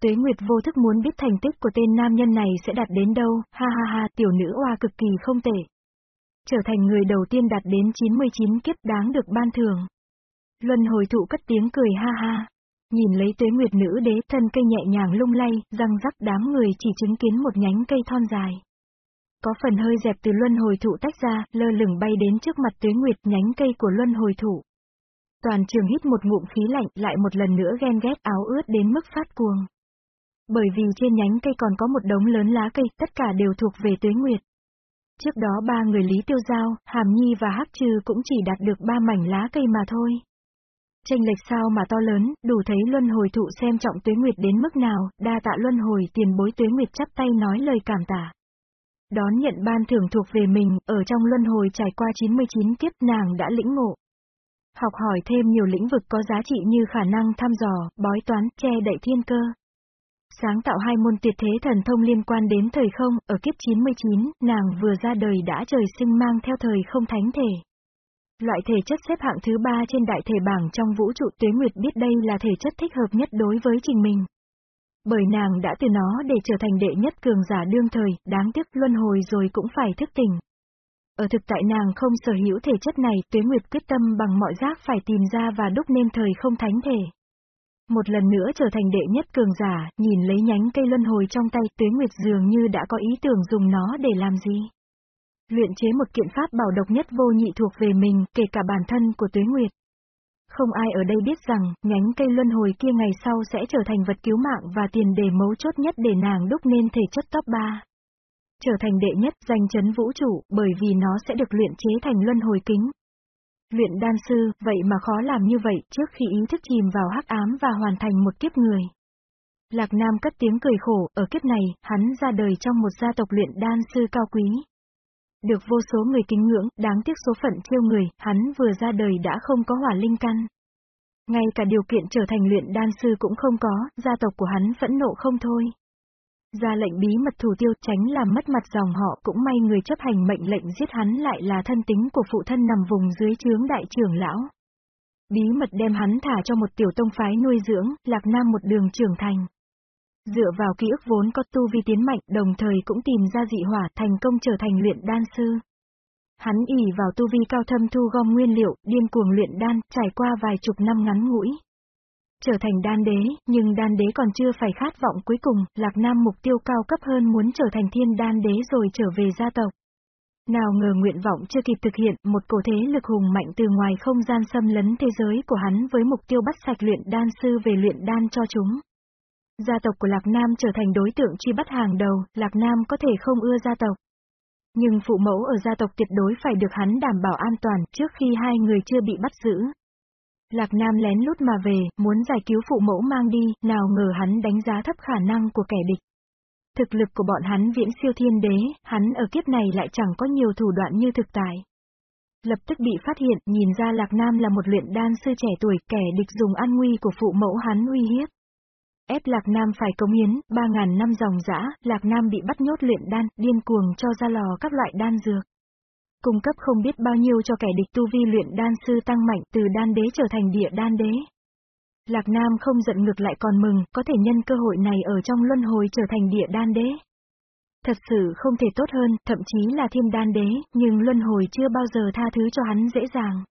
Tuế Nguyệt vô thức muốn biết thành tích của tên nam nhân này sẽ đạt đến đâu, ha ha ha, tiểu nữ oa cực kỳ không tệ. Trở thành người đầu tiên đạt đến 99 kiếp đáng được ban thưởng. Luân hồi thụ cất tiếng cười ha ha. Nhìn lấy tuế nguyệt nữ đế thân cây nhẹ nhàng lung lay, răng rắc đám người chỉ chứng kiến một nhánh cây thon dài. Có phần hơi dẹp từ luân hồi thụ tách ra, lơ lửng bay đến trước mặt tuế nguyệt nhánh cây của luân hồi thụ. Toàn trường hít một ngụm khí lạnh lại một lần nữa ghen ghét áo ướt đến mức phát cuồng. Bởi vì trên nhánh cây còn có một đống lớn lá cây, tất cả đều thuộc về tuế nguyệt. Trước đó ba người Lý Tiêu Giao, Hàm Nhi và Hắc Trừ cũng chỉ đạt được ba mảnh lá cây mà thôi. Tranh lệch sao mà to lớn, đủ thấy luân hồi thụ xem trọng tuế nguyệt đến mức nào, đa tạ luân hồi tiền bối tuế nguyệt chắp tay nói lời cảm tạ. Đón nhận ban thưởng thuộc về mình, ở trong luân hồi trải qua 99 kiếp nàng đã lĩnh ngộ. Học hỏi thêm nhiều lĩnh vực có giá trị như khả năng thăm dò, bói toán, che đậy thiên cơ. Sáng tạo hai môn tuyệt thế thần thông liên quan đến thời không, ở kiếp 99, nàng vừa ra đời đã trời sinh mang theo thời không thánh thể. Loại thể chất xếp hạng thứ ba trên đại thể bảng trong vũ trụ tuế nguyệt biết đây là thể chất thích hợp nhất đối với trình mình. Bởi nàng đã từ nó để trở thành đệ nhất cường giả đương thời, đáng tiếc luân hồi rồi cũng phải thức tỉnh. Ở thực tại nàng không sở hữu thể chất này, tuế nguyệt quyết tâm bằng mọi giác phải tìm ra và đúc nên thời không thánh thể. Một lần nữa trở thành đệ nhất cường giả, nhìn lấy nhánh cây luân hồi trong tay, Tuế Nguyệt dường như đã có ý tưởng dùng nó để làm gì. Luyện chế một kiện pháp bảo độc nhất vô nhị thuộc về mình, kể cả bản thân của Tuế Nguyệt. Không ai ở đây biết rằng, nhánh cây luân hồi kia ngày sau sẽ trở thành vật cứu mạng và tiền đề mấu chốt nhất để nàng đúc nên thể chất top 3. Trở thành đệ nhất danh chấn vũ trụ, bởi vì nó sẽ được luyện chế thành luân hồi kính, Luyện đan sư, vậy mà khó làm như vậy, trước khi ý thức chìm vào hắc ám và hoàn thành một kiếp người. Lạc Nam cất tiếng cười khổ, ở kiếp này, hắn ra đời trong một gia tộc luyện đan sư cao quý. Được vô số người kính ngưỡng, đáng tiếc số phận chiêu người, hắn vừa ra đời đã không có hỏa linh căn. Ngay cả điều kiện trở thành luyện đan sư cũng không có, gia tộc của hắn phẫn nộ không thôi. Ra lệnh bí mật thủ tiêu tránh làm mất mặt dòng họ cũng may người chấp hành mệnh lệnh giết hắn lại là thân tính của phụ thân nằm vùng dưới chướng đại trưởng lão. Bí mật đem hắn thả cho một tiểu tông phái nuôi dưỡng, lạc nam một đường trưởng thành. Dựa vào ký ức vốn có tu vi tiến mạnh đồng thời cũng tìm ra dị hỏa thành công trở thành luyện đan sư. Hắn ỉ vào tu vi cao thâm thu gom nguyên liệu, điên cuồng luyện đan, trải qua vài chục năm ngắn ngủi, trở thành đan đế, nhưng đan đế còn chưa phải khát vọng cuối cùng, Lạc Nam mục tiêu cao cấp hơn muốn trở thành thiên đan đế rồi trở về gia tộc. Nào ngờ nguyện vọng chưa kịp thực hiện, một cổ thế lực hùng mạnh từ ngoài không gian xâm lấn thế giới của hắn với mục tiêu bắt sạch luyện đan sư về luyện đan cho chúng. Gia tộc của Lạc Nam trở thành đối tượng truy bắt hàng đầu, Lạc Nam có thể không ưa gia tộc. Nhưng phụ mẫu ở gia tộc tuyệt đối phải được hắn đảm bảo an toàn trước khi hai người chưa bị bắt giữ. Lạc Nam lén lút mà về, muốn giải cứu phụ mẫu mang đi, nào ngờ hắn đánh giá thấp khả năng của kẻ địch. Thực lực của bọn hắn viễn siêu thiên đế, hắn ở kiếp này lại chẳng có nhiều thủ đoạn như thực tại. Lập tức bị phát hiện, nhìn ra Lạc Nam là một luyện đan sư trẻ tuổi, kẻ địch dùng an nguy của phụ mẫu hắn uy hiếp. Ép Lạc Nam phải công hiến, 3.000 năm dòng dã, Lạc Nam bị bắt nhốt luyện đan, điên cuồng cho ra lò các loại đan dược cung cấp không biết bao nhiêu cho kẻ địch tu vi luyện đan sư tăng mạnh từ đan đế trở thành địa đan đế. Lạc Nam không giận ngược lại còn mừng, có thể nhân cơ hội này ở trong luân hồi trở thành địa đan đế. Thật sự không thể tốt hơn, thậm chí là thiên đan đế, nhưng luân hồi chưa bao giờ tha thứ cho hắn dễ dàng.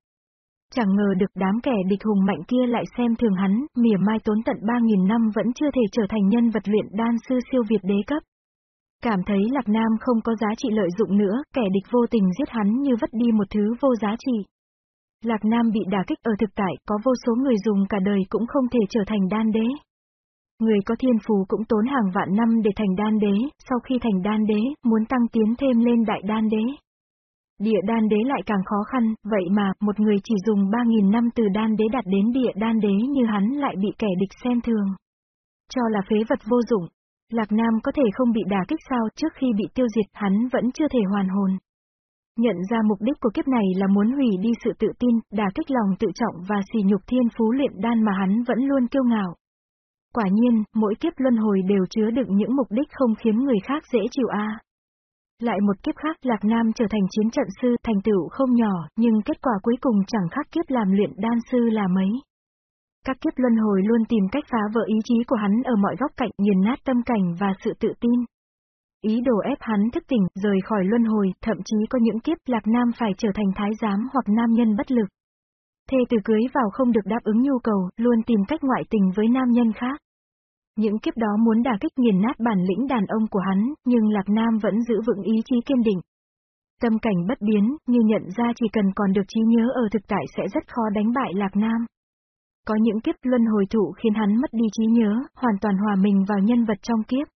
Chẳng ngờ được đám kẻ địch hùng mạnh kia lại xem thường hắn, mỉa mai tốn tận 3.000 năm vẫn chưa thể trở thành nhân vật luyện đan sư siêu việt đế cấp. Cảm thấy Lạc Nam không có giá trị lợi dụng nữa, kẻ địch vô tình giết hắn như vất đi một thứ vô giá trị. Lạc Nam bị đả kích ở thực tại, có vô số người dùng cả đời cũng không thể trở thành đan đế. Người có thiên phù cũng tốn hàng vạn năm để thành đan đế, sau khi thành đan đế, muốn tăng tiến thêm lên đại đan đế. Địa đan đế lại càng khó khăn, vậy mà, một người chỉ dùng 3.000 năm từ đan đế đạt đến địa đan đế như hắn lại bị kẻ địch xem thường. Cho là phế vật vô dụng. Lạc Nam có thể không bị đả kích sao trước khi bị tiêu diệt hắn vẫn chưa thể hoàn hồn. Nhận ra mục đích của kiếp này là muốn hủy đi sự tự tin, đả kích lòng tự trọng và xì nhục thiên phú luyện đan mà hắn vẫn luôn kiêu ngạo. Quả nhiên, mỗi kiếp luân hồi đều chứa đựng những mục đích không khiến người khác dễ chịu a. Lại một kiếp khác Lạc Nam trở thành chiến trận sư thành tựu không nhỏ, nhưng kết quả cuối cùng chẳng khác kiếp làm luyện đan sư là mấy. Các kiếp luân hồi luôn tìm cách phá vỡ ý chí của hắn ở mọi góc cạnh nghiền nát tâm cảnh và sự tự tin. Ý đồ ép hắn thức tỉnh, rời khỏi luân hồi, thậm chí có những kiếp Lạc Nam phải trở thành thái giám hoặc nam nhân bất lực. Thê từ cưới vào không được đáp ứng nhu cầu, luôn tìm cách ngoại tình với nam nhân khác. Những kiếp đó muốn đả kích nghiền nát bản lĩnh đàn ông của hắn, nhưng Lạc Nam vẫn giữ vững ý chí kiên định. Tâm cảnh bất biến, như nhận ra chỉ cần còn được trí nhớ ở thực tại sẽ rất khó đánh bại Lạc Nam. Có những kiếp luân hồi thụ khiến hắn mất đi trí nhớ, hoàn toàn hòa mình vào nhân vật trong kiếp.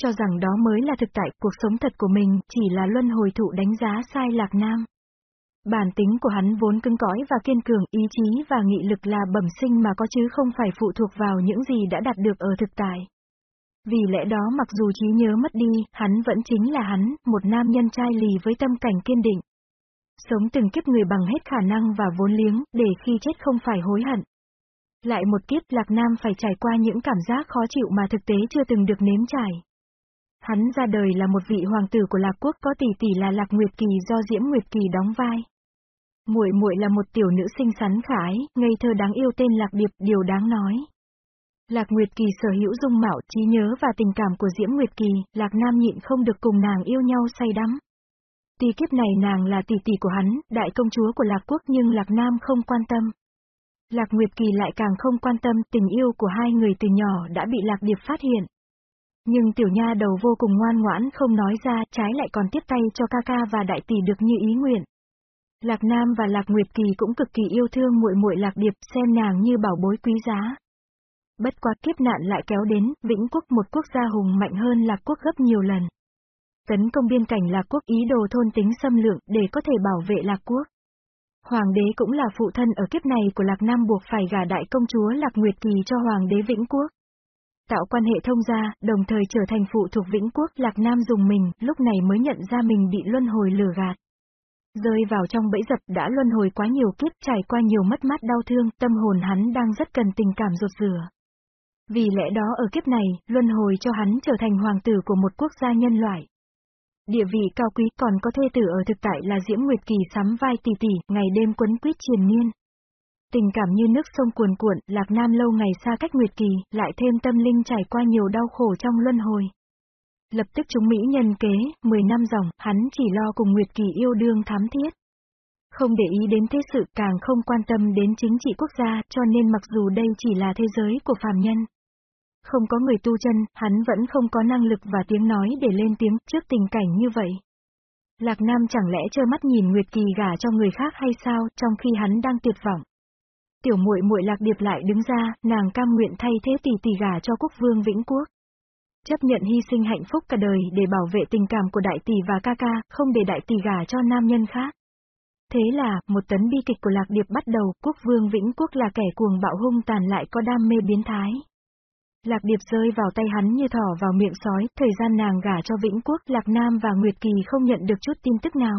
Cho rằng đó mới là thực tại, cuộc sống thật của mình, chỉ là luân hồi thụ đánh giá sai Lạc Nam. Bản tính của hắn vốn cứng cõi và kiên cường, ý chí và nghị lực là bẩm sinh mà có chứ không phải phụ thuộc vào những gì đã đạt được ở thực tại. Vì lẽ đó mặc dù trí nhớ mất đi, hắn vẫn chính là hắn, một nam nhân trai lì với tâm cảnh kiên định. Sống từng kiếp người bằng hết khả năng và vốn liếng, để khi chết không phải hối hận. Lại một kiếp Lạc Nam phải trải qua những cảm giác khó chịu mà thực tế chưa từng được nếm trải. Hắn ra đời là một vị hoàng tử của Lạc Quốc có tỷ tỷ là Lạc Nguyệt Kỳ do Diễm Nguyệt Kỳ đóng vai. Muội muội là một tiểu nữ xinh xắn khả ái, ngây thơ đáng yêu tên Lạc Điệp, điều đáng nói. Lạc Nguyệt Kỳ sở hữu dung mạo, trí nhớ và tình cảm của Diễm Nguyệt Kỳ, Lạc Nam nhịn không được cùng nàng yêu nhau say đắm. Tuy kiếp này nàng là tỷ tỷ của hắn, đại công chúa của Lạc Quốc nhưng Lạc Nam không quan tâm. Lạc Nguyệt Kỳ lại càng không quan tâm, tình yêu của hai người từ nhỏ đã bị Lạc Điệp phát hiện. Nhưng tiểu nha đầu vô cùng ngoan ngoãn không nói ra, trái lại còn tiếp tay cho ca ca và đại tỷ được như ý nguyện. Lạc Nam và Lạc Nguyệt Kỳ cũng cực kỳ yêu thương muội muội Lạc Điệp, xem nàng như bảo bối quý giá. Bất quá kiếp nạn lại kéo đến, Vĩnh Quốc một quốc gia hùng mạnh hơn Lạc Quốc gấp nhiều lần. Tấn công biên cảnh Lạc Quốc ý đồ thôn tính xâm lược để có thể bảo vệ Lạc Quốc. Hoàng đế cũng là phụ thân ở kiếp này của Lạc Nam buộc phải gả đại công chúa Lạc Nguyệt Kỳ cho Hoàng đế Vĩnh Quốc. Tạo quan hệ thông gia, đồng thời trở thành phụ thuộc Vĩnh Quốc Lạc Nam dùng mình, lúc này mới nhận ra mình bị luân hồi lừa gạt. Rơi vào trong bẫy dập đã luân hồi quá nhiều kiếp trải qua nhiều mất mát đau thương, tâm hồn hắn đang rất cần tình cảm rột rửa. Vì lẽ đó ở kiếp này, luân hồi cho hắn trở thành hoàng tử của một quốc gia nhân loại. Địa vị cao quý còn có thê tử ở thực tại là Diễm Nguyệt Kỳ sắm vai tỷ tỷ, ngày đêm quấn quýt triền miên. Tình cảm như nước sông cuồn cuộn, Lạc Nam lâu ngày xa cách Nguyệt Kỳ, lại thêm tâm linh trải qua nhiều đau khổ trong luân hồi. Lập tức chúng Mỹ nhân kế, 10 năm dòng, hắn chỉ lo cùng Nguyệt Kỳ yêu đương thám thiết. Không để ý đến thế sự, càng không quan tâm đến chính trị quốc gia, cho nên mặc dù đây chỉ là thế giới của phàm nhân. Không có người tu chân, hắn vẫn không có năng lực và tiếng nói để lên tiếng trước tình cảnh như vậy. Lạc Nam chẳng lẽ trơ mắt nhìn Nguyệt Kỳ gả cho người khác hay sao, trong khi hắn đang tuyệt vọng. Tiểu muội muội Lạc Điệp lại đứng ra, nàng cam nguyện thay thế tỷ tỷ gả cho quốc vương Vĩnh Quốc. Chấp nhận hy sinh hạnh phúc cả đời để bảo vệ tình cảm của đại tỷ và ca ca, không để đại tỷ gả cho nam nhân khác. Thế là, một tấn bi kịch của Lạc Điệp bắt đầu, quốc vương Vĩnh Quốc là kẻ cuồng bạo hung tàn lại có đam mê biến thái. Lạc Điệp rơi vào tay hắn như thỏ vào miệng sói, thời gian nàng gả cho Vĩnh Quốc, Lạc Nam và Nguyệt Kỳ không nhận được chút tin tức nào.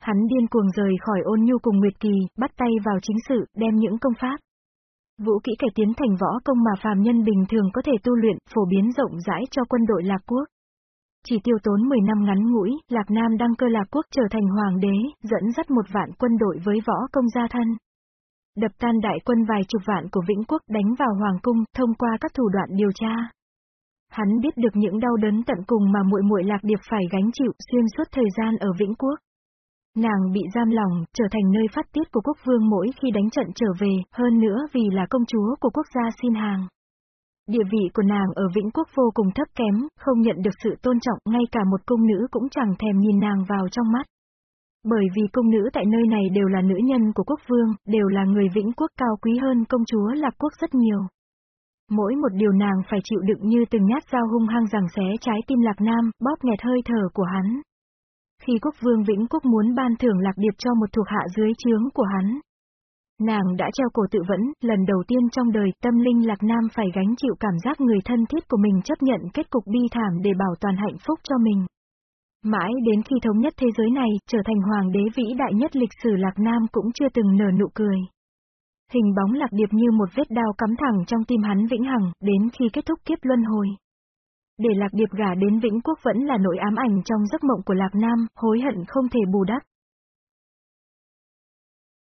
Hắn điên cuồng rời khỏi ôn nhu cùng Nguyệt Kỳ, bắt tay vào chính sự, đem những công pháp. Vũ kỹ cải tiến thành võ công mà phàm nhân bình thường có thể tu luyện, phổ biến rộng rãi cho quân đội Lạc Quốc. Chỉ tiêu tốn 10 năm ngắn ngủi, Lạc Nam đăng cơ Lạc Quốc trở thành hoàng đế, dẫn dắt một vạn quân đội với võ công gia thân. Đập tan đại quân vài chục vạn của Vĩnh Quốc đánh vào Hoàng Cung, thông qua các thủ đoạn điều tra. Hắn biết được những đau đớn tận cùng mà muội muội Lạc Điệp phải gánh chịu xuyên suốt thời gian ở Vĩnh Quốc. Nàng bị giam lòng, trở thành nơi phát tiết của quốc vương mỗi khi đánh trận trở về, hơn nữa vì là công chúa của quốc gia xin hàng. Địa vị của nàng ở Vĩnh Quốc vô cùng thấp kém, không nhận được sự tôn trọng, ngay cả một cung nữ cũng chẳng thèm nhìn nàng vào trong mắt. Bởi vì cung nữ tại nơi này đều là nữ nhân của quốc vương, đều là người Vĩnh Quốc cao quý hơn công chúa Lạc Quốc rất nhiều. Mỗi một điều nàng phải chịu đựng như từng nhát dao hung hăng rằng xé trái tim Lạc Nam, bóp nghẹt hơi thở của hắn. Khi quốc vương Vĩnh Quốc muốn ban thưởng Lạc Điệp cho một thuộc hạ dưới trướng của hắn, Nàng đã treo cổ tự vẫn, lần đầu tiên trong đời tâm linh Lạc Nam phải gánh chịu cảm giác người thân thiết của mình chấp nhận kết cục bi thảm để bảo toàn hạnh phúc cho mình. Mãi đến khi thống nhất thế giới này, trở thành hoàng đế vĩ đại nhất lịch sử Lạc Nam cũng chưa từng nở nụ cười. Hình bóng Lạc Điệp như một vết đao cắm thẳng trong tim hắn vĩnh hằng, đến khi kết thúc kiếp luân hồi. Để Lạc Điệp gả đến Vĩnh Quốc vẫn là nỗi ám ảnh trong giấc mộng của Lạc Nam, hối hận không thể bù đắp.